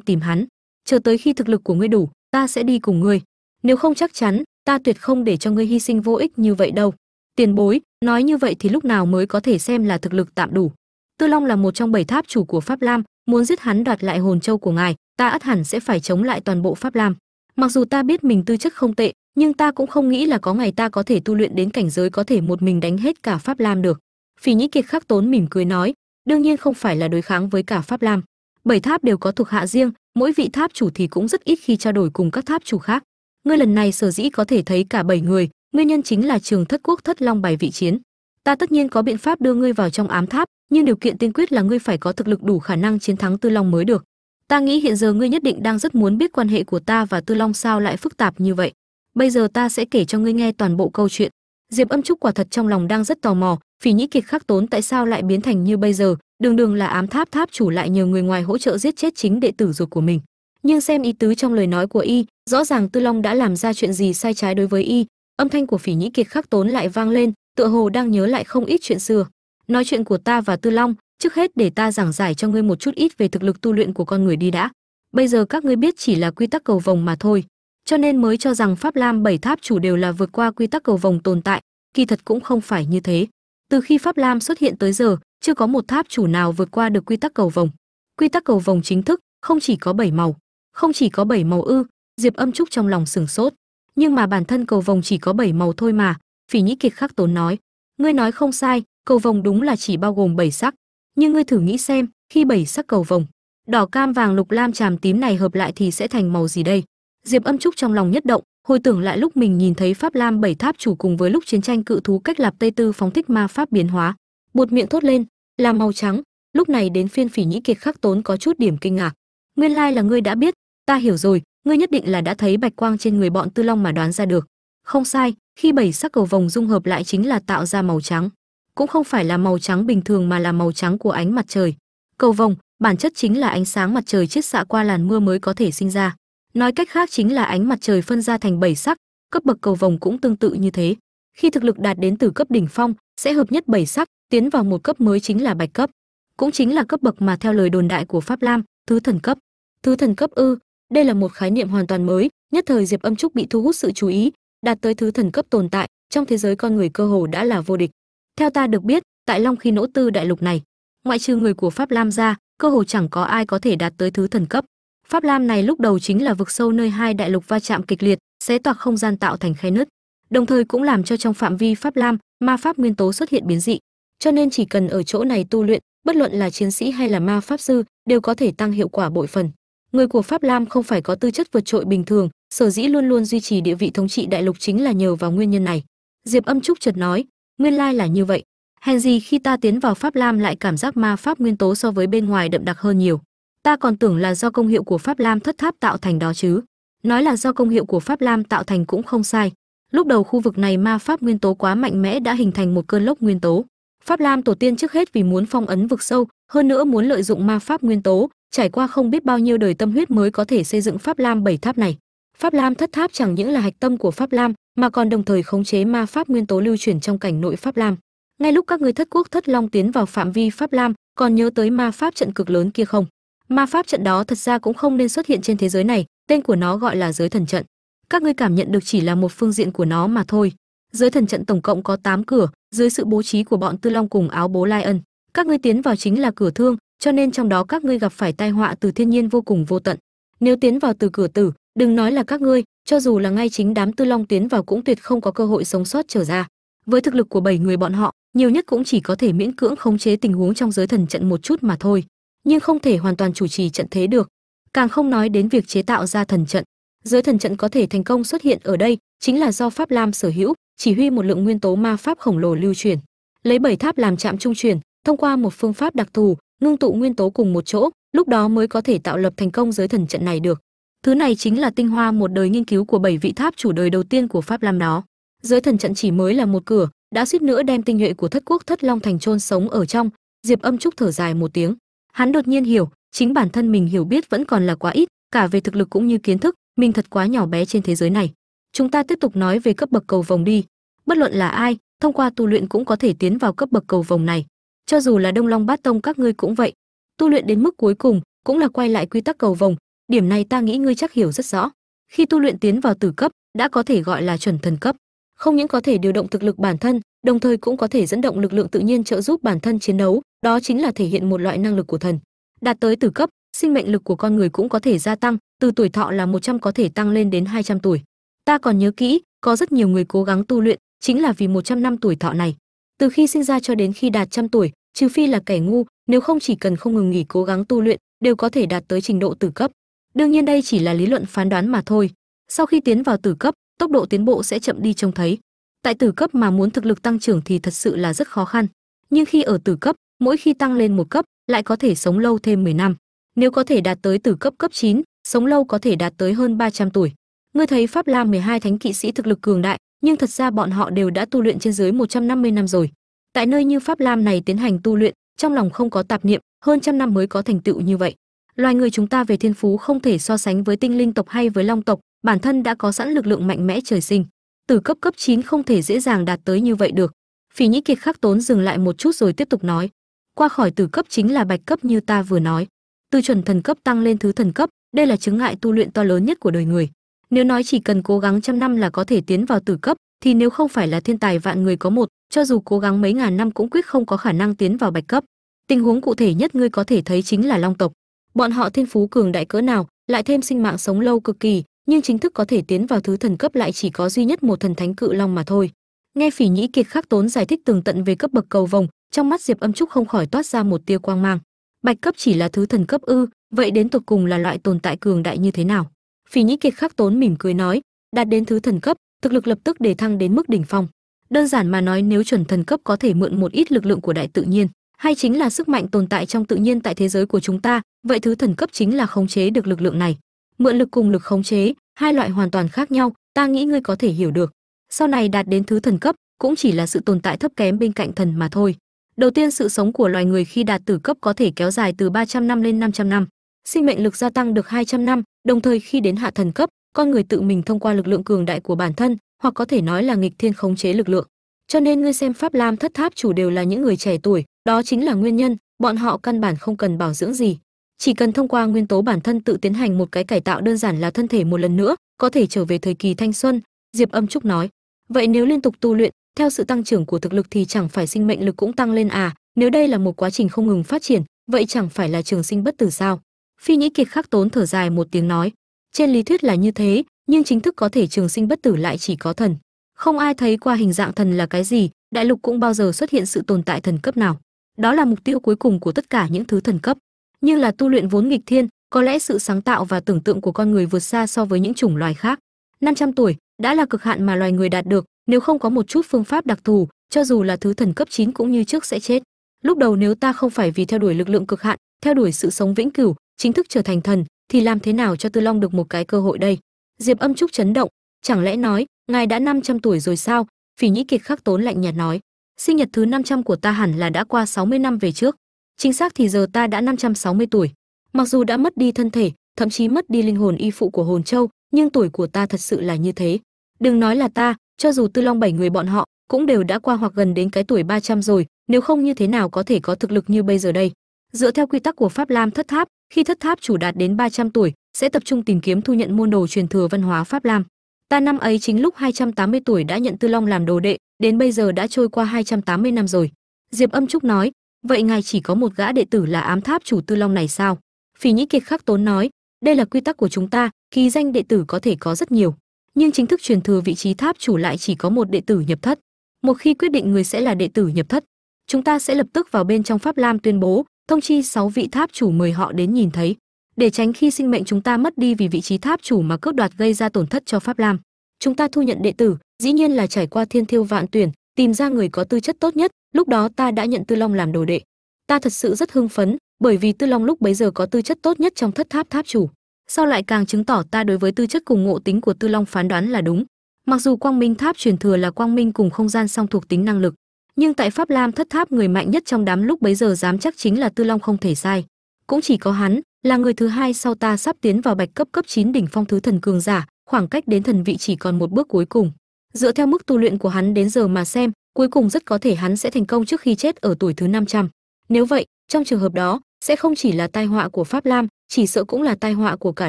tìm hắn. Chờ tới khi thực lực của ngươi đủ, ta sẽ đi cùng ngươi. Nếu không chắc chắn, ta tuyệt không để cho ngươi hy sinh vô ích như vậy đâu. Tiền bối, nói như vậy thì lúc nào mới có thể xem là thực lực tạm đủ? Tư long là một trong bảy tháp chủ của pháp lam, muốn giết hắn đoạt lại hồn châu của ngài, ta ắt hẳn sẽ phải chống lại toàn bộ pháp lam. Mặc dù ta biết mình tư chất không tệ nhưng ta cũng không nghĩ là có ngày ta có thể tu luyện đến cảnh giới có thể một mình đánh hết cả pháp lam được. Phỉ nhĩ kiệt khắc tốn mỉm cười nói, đương nhiên không phải là đối kháng với cả pháp lam. Bảy tháp đều có thuộc hạ riêng, mỗi vị tháp chủ thì cũng rất ít khi trao đổi cùng các tháp chủ khác. Ngươi lần này sở dĩ có thể thấy cả bảy người, nguyên nhân chính là trường thất quốc thất long bài vị chiến. Ta tất nhiên có biện pháp đưa ngươi vào trong ám tháp, nhưng điều kiện tiên quyết là ngươi phải có thực lực đủ khả năng chiến thắng tư long mới được. Ta nghĩ hiện giờ ngươi nhất định đang rất muốn biết quan hệ của ta và tư long sao lại phức tạp như vậy bây giờ ta sẽ kể cho ngươi nghe toàn bộ câu chuyện. Diệp âm trúc quả thật trong lòng đang rất tò mò phỉ nhĩ kiệt khắc tốn tại sao lại biến thành như bây giờ, đường đường là ám tháp tháp chủ lại nhờ người ngoài hỗ trợ giết chết chính đệ tử ruột của mình. Nhưng xem ý tứ trong lời nói của y, rõ ràng tư long đã làm ra chuyện gì sai trái đối với y. Âm thanh của phỉ nhĩ kiệt khắc tốn lại vang lên, tựa hồ đang nhớ lại không ít chuyện xưa. Nói chuyện của ta và tư long, trước hết để ta giảng giải cho ngươi một chút ít về thực lực tu luyện của con người đi đã. Bây giờ các ngươi biết chỉ là quy tắc cầu vồng mà thôi cho nên mới cho rằng pháp lam bảy tháp chủ đều là vượt qua quy tắc cầu vồng tồn tại, kỳ thật cũng không phải như thế. Từ khi pháp lam xuất hiện tới giờ, chưa có một tháp chủ nào vượt qua được quy tắc cầu vồng. Quy tắc cầu vồng chính thức, không chỉ có bảy màu, không chỉ có bảy màu ư, diệp âm trúc trong lòng sừng sốt. Nhưng mà bản thân cầu vồng chỉ có bảy màu thôi mà, phỉ nhĩ kiệt khắc tốn nói, ngươi nói không sai, cầu vồng đúng là chỉ bao gồm bảy sắc. Nhưng ngươi thử nghĩ xem, khi bảy sắc cầu vồng, đỏ, cam, vàng, lục, lam, tràm, tím này hợp lại thì sẽ thành màu gì đây? Diệp âm trúc trong lòng nhất động, hồi tưởng lại lúc mình nhìn thấy pháp lam bảy tháp chủ cùng với lúc chiến tranh cự thú cách lạp tây tư phóng thích ma pháp biến hóa. Buột miệng thốt lên, là màu trắng. Lúc này đến phiên phỉ nhĩ kiệt khắc tốn có chút điểm kinh ngạc. Nguyên lai là ngươi đã biết, ta hiểu rồi, ngươi nhất định là đã thấy bạch quang trên người bọn tư long mà đoán ra được. Không sai, khi bảy sắc cầu vồng dung hợp lại chính là tạo ra màu trắng. Cũng không phải là màu trắng bình thường mà là màu trắng của ánh mặt trời. Cầu vồng, bản chất chính là ánh sáng mặt trời chiết xạ qua làn mưa mới có thể sinh ra nói cách khác chính là ánh mặt trời phân ra thành bảy sắc, cấp bậc cầu vồng cũng tương tự như thế. Khi thực lực đạt đến từ cấp đỉnh phong, sẽ hợp nhất bảy sắc, tiến vào một cấp mới chính là bạch cấp. Cũng chính là cấp bậc mà theo lời đồn đại của pháp lam, thứ thần cấp. Thứ thần cấp ư, đây là một khái niệm hoàn toàn mới, nhất thời diệp âm trúc bị thu hút sự chú ý, đạt tới thứ thần cấp tồn tại, trong thế giới con người cơ hồ đã là vô địch. Theo ta được biết, tại long khi nỗ tư đại lục này, ngoại trừ người của pháp lam ra, cơ hồ chẳng có ai có thể đạt tới thứ thần cấp pháp lam này lúc đầu chính là vực sâu nơi hai đại lục va chạm kịch liệt, xé toạc không gian tạo thành khe nứt, đồng thời cũng làm cho trong phạm vi pháp lam, ma pháp nguyên tố xuất hiện biến dị. Cho nên chỉ cần ở chỗ này tu luyện, bất luận là chiến sĩ hay là ma pháp sư, đều có thể tăng hiệu quả bội phần. Người của pháp lam không phải có tư chất vượt trội bình thường, sở dĩ luôn luôn duy trì địa vị thống trị đại lục chính là nhờ vào nguyên nhân này. Diệp âm trúc chợt nói, nguyên lai là như vậy. Hèn gì khi ta tiến vào pháp lam lại cảm giác ma pháp nguyên tố so với bên ngoài đậm đặc hơn nhiều ta còn tưởng là do công hiệu của pháp lam thất tháp tạo thành đó chứ. Nói là do công hiệu của pháp lam tạo thành cũng không sai. Lúc đầu khu vực này ma pháp nguyên tố quá mạnh mẽ đã hình thành một cơn lốc nguyên tố. Pháp lam tổ tiên trước hết vì muốn phong ấn vực sâu, hơn nữa muốn lợi dụng ma pháp nguyên tố, trải qua không biết bao nhiêu đời tâm huyết mới có thể xây dựng pháp lam bảy tháp này. Pháp lam thất tháp chẳng những là hạch tâm của pháp lam, mà còn đồng thời khống chế ma pháp nguyên tố lưu chuyển trong cảnh nội pháp lam. Ngay lúc các ngươi thất quốc thất long tiến vào phạm vi pháp lam, còn nhớ tới ma pháp trận cực lớn kia không? Ma pháp trận đó thật ra cũng không nên xuất hiện trên thế giới này, tên của nó gọi là giới thần trận. Các ngươi cảm nhận được chỉ là một phương diện của nó mà thôi. Giới thần trận tổng cộng có 8 cửa, dưới sự bố trí của bọn tư long cùng áo bố lai ân. Các ngươi tiến vào chính là cửa thương, cho nên trong đó các ngươi gặp phải tai họa từ thiên nhiên vô cùng vô tận. Nếu tiến vào từ cửa tử, đừng nói là các ngươi, cho dù là ngay chính đám tư long tiến vào cũng tuyệt không có cơ hội sống sót trở ra. Với thực lực của bảy người bọn họ, nhiều nhất cũng chỉ có thể miễn cưỡng khống chế tình huống trong giới thần trận một chút mà thôi nhưng không thể hoàn toàn chủ trì trận thế được. Càng không nói đến việc chế tạo ra thần trận. Giới thần trận có thể thành công xuất hiện ở đây chính là do pháp lam sở hữu, chỉ huy một lượng nguyên tố ma pháp khổng lồ lưu truyền. Lấy bảy tháp làm trạm trung truyền, thông qua một phương pháp đặc thù, ngưng tụ nguyên tố cùng một chỗ, lúc đó mới có thể tạo lập thành công giới thần trận này được. Thứ này chính là tinh hoa một đời nghiên cứu của bảy vị tháp chủ đời đầu tiên của pháp lam đó. Giới thần trận chỉ mới là một cửa, đã suýt nữa đem tinh nhuệ của thất quốc thất long thành trôn sống ở trong. Diệp âm trúc thở dài một tiếng hắn đột nhiên hiểu, chính bản thân mình hiểu biết vẫn còn là quá ít, cả về thực lực cũng như kiến thức, mình thật quá nhỏ bé trên thế giới này. Chúng ta tiếp tục nói về cấp bậc cầu vồng đi. Bất luận là ai, thông qua tu luyện cũng có thể tiến vào cấp bậc cầu vồng này. Cho dù là đông long bát tông các ngươi cũng vậy. Tu luyện đến mức cuối cùng cũng là quay lại quy tắc cầu vồng, điểm này ta nghĩ ngươi chắc hiểu rất rõ. Khi tu luyện tiến vào tử cấp, đã có thể gọi là chuẩn thần cấp không những có thể điều động thực lực bản thân, đồng thời cũng có thể dẫn động lực lượng tự nhiên trợ giúp bản thân chiến đấu, đó chính là thể hiện một loại năng lực của thần. Đạt tới tử cấp, sinh mệnh lực của con người cũng có thể gia tăng, từ tuổi thọ là 100 có thể tăng lên đến 200 tuổi. Ta còn nhớ kỹ, có rất nhiều người cố gắng tu luyện, chính là vì 100 năm tuổi thọ này. Từ khi sinh ra cho đến khi đạt trăm tuổi, trừ phi là kẻ ngu, nếu không chỉ cần không ngừng nghỉ cố gắng tu luyện, đều có thể đạt tới trình độ tử cấp. Đương nhiên đây chỉ là lý luận phán đoán mà thôi. Sau khi tiến vào tử cấp tốc độ tiến bộ sẽ chậm đi trông thấy. Tại tử cấp mà muốn thực lực tăng trưởng thì thật sự là rất khó khăn. Nhưng khi ở tử cấp mỗi khi tăng lên một cấp lại có thể sống lâu thêm 10 năm. Nếu có thể đạt tới tử cấp cấp 9, sống lâu có thể đạt tới hơn 300 tuổi. Ngươi thấy pháp lam 12 thánh kỵ sĩ thực lực cường đại nhưng thật ra bọn họ đều đã tu luyện trên dưới 150 năm rồi. Tại nơi như pháp lam này tiến hành tu luyện trong lòng không có tạp niệm hơn trăm năm mới có thành tựu như vậy. Loài người chúng ta về thiên phú không thể so sánh với tinh linh tộc hay với long tộc bản thân đã có sẵn lực lượng mạnh mẽ trời sinh. Từ cấp cấp 9 không thể dễ dàng đạt tới như vậy được. Phỉ nhĩ kiệt khắc tốn dừng lại một chút rồi tiếp tục nói, qua khỏi từ cấp chính là bạch cấp như ta vừa nói. Từ chuẩn thần cấp tăng lên thứ thần cấp, đây là chứng ngại tu luyện to lớn nhất của đời người. Nếu nói chỉ cần cố gắng trăm năm là có thể tiến vào tử cấp, thì nếu không phải là thiên tài vạn người có một, cho dù cố gắng mấy ngàn năm cũng quyết không có khả năng tiến vào bạch cấp. Tình huống cụ thể nhất ngươi có thể thấy chính là long tộc. Bọn họ thiên phú cường đại cỡ nào, lại thêm sinh mạng sống lâu cực kỳ nhưng chính thức có thể tiến vào thứ thần cấp lại chỉ có duy nhất một thần thánh cự long mà thôi. Nghe phỉ nhĩ kiệt khắc tốn giải thích tường tận về cấp bậc cầu vồng, trong mắt diệp âm trúc không khỏi toát ra một tia quang mang. Bạch cấp chỉ là thứ thần cấp ư, vậy đến tột cùng là loại tồn tại cường đại như thế nào? Phỉ nhĩ kiệt khắc tốn mỉm cười nói, đạt đến thứ thần cấp, thực lực lập tức để thăng đến mức đỉnh phong. Đơn giản mà nói nếu chuẩn thần cấp có thể mượn một ít lực lượng của đại tự nhiên, hay chính là sức mạnh tồn tại trong tự nhiên tại thế giới của chúng ta, vậy thứ thần cấp chính là khống chế được lực lượng này mượn lực cùng lực khống chế, hai loại hoàn toàn khác nhau, ta nghĩ ngươi có thể hiểu được. Sau này đạt đến thứ thần cấp, cũng chỉ là sự tồn tại thấp kém bên cạnh thần mà thôi. Đầu tiên, sự sống của loài người khi đạt tử cấp có thể kéo dài từ 300 năm lên 500 năm. Sinh mệnh lực gia tăng được 200 năm, đồng thời khi đến hạ thần cấp, con người tự mình thông qua lực lượng cường đại của bản thân, hoặc có thể nói là nghịch thiên khống chế lực lượng. Cho nên ngươi xem pháp lam thất tháp chủ đều là những người trẻ tuổi, đó chính là nguyên nhân, bọn họ căn bản không cần bảo dưỡng gì chỉ cần thông qua nguyên tố bản thân tự tiến hành một cái cải tạo đơn giản là thân thể một lần nữa, có thể trở về thời kỳ thanh xuân, diệp âm trúc nói. Vậy nếu liên tục tu luyện, theo sự tăng trưởng của thực lực thì chẳng phải sinh mệnh lực cũng tăng lên à? Nếu đây là một quá trình không ngừng phát triển, vậy chẳng phải là trường sinh bất tử sao? Phi nhĩ kiệt khắc tốn thở dài một tiếng nói. Trên lý thuyết là như thế, nhưng chính thức có thể trường sinh bất tử lại chỉ có thần. Không ai thấy qua hình dạng thần là cái gì, đại lục cũng bao giờ xuất hiện sự tồn tại thần cấp nào. Đó là mục tiêu cuối cùng của tất cả những thứ thần cấp nhưng là tu luyện vốn nghịch thiên, có lẽ sự sáng tạo và tưởng tượng của con người vượt xa so với những chủng loài khác. 500 tuổi, đã là cực hạn mà loài người đạt được, nếu không có một chút phương pháp đặc thù, cho dù là thứ thần cấp 9 cũng như trước sẽ chết. Lúc đầu nếu ta không phải vì theo đuổi lực lượng cực hạn, theo đuổi sự sống vĩnh cửu, chính thức trở thành thần, thì làm thế nào cho tư long được một cái cơ hội đây? Diệp âm trúc chấn động, chẳng lẽ nói, ngài đã 500 tuổi rồi sao? Phỉ nhĩ kiệt khắc tốn lạnh nhạt nói, sinh nhật thứ 500 của ta hẳn là đã qua 60 năm về trước chính xác thì giờ ta đã 560 tuổi. Mặc dù đã mất đi thân thể, thậm chí mất đi linh hồn y phụ của hồn châu, nhưng tuổi của ta thật sự là như thế. Đừng nói là ta, cho dù tư long bảy người bọn họ cũng đều đã qua hoặc gần đến cái tuổi 300 rồi, nếu không như thế nào có thể có thực lực như bây giờ đây? Dựa theo quy tắc của pháp lam thất tháp, khi thất tháp chủ đạt đến 300 tuổi, sẽ tập trung tìm kiếm thu nhận môn đồ truyền thừa văn hóa pháp lam. Ta năm ấy chính lúc 280 tuổi đã nhận tư long làm đồ đệ, đến bây giờ đã trôi qua 280 năm rồi. Diệp âm trúc nói vậy ngài chỉ có một gã đệ tử là ám tháp chủ tư long này sao? Phỉ nhĩ kiệt khắc tốn nói, đây là quy tắc của chúng ta kỳ danh đệ tử có thể có rất nhiều. Nhưng chính thức truyền thừa vị trí tháp chủ lại chỉ có một đệ tử nhập thất. Một khi quyết định người sẽ là đệ tử nhập thất, chúng ta sẽ lập tức vào bên trong pháp lam tuyên bố, thông chi sáu vị tháp chủ mời họ đến nhìn thấy. Để tránh khi sinh mệnh chúng ta mất đi vì vị trí tháp chủ mà cướp đoạt gây ra tổn thất cho pháp lam. Chúng ta thu nhận đệ tử, dĩ nhiên là trải qua thiên thiêu vạn tuyển tìm ra người có tư chất tốt nhất, lúc đó ta đã nhận tư long làm đồ đệ. Ta thật sự rất hưng phấn, bởi vì tư long lúc bấy giờ có tư chất tốt nhất trong thất tháp tháp chủ. Sau lại càng chứng tỏ ta đối với tư chất cùng ngộ tính của tư long phán đoán là đúng? Mặc dù quang minh tháp truyền thừa là quang minh cùng không gian song thuộc tính năng lực, nhưng tại pháp lam thất tháp người mạnh nhất trong đám lúc bấy giờ dám chắc chính là tư long không thể sai. Cũng chỉ có hắn, là người thứ hai sau ta sắp tiến vào bạch cấp cấp 9 đỉnh phong thứ thần cường giả, khoảng cách đến thần vị chỉ còn một bước cuối cùng dựa theo mức tu luyện của hắn đến giờ mà xem, cuối cùng rất có thể hắn sẽ thành công trước khi chết ở tuổi thứ 500. nếu vậy, trong trường hợp đó, sẽ không chỉ là tai họa của pháp lam, chỉ sợ cũng là tai họa của cả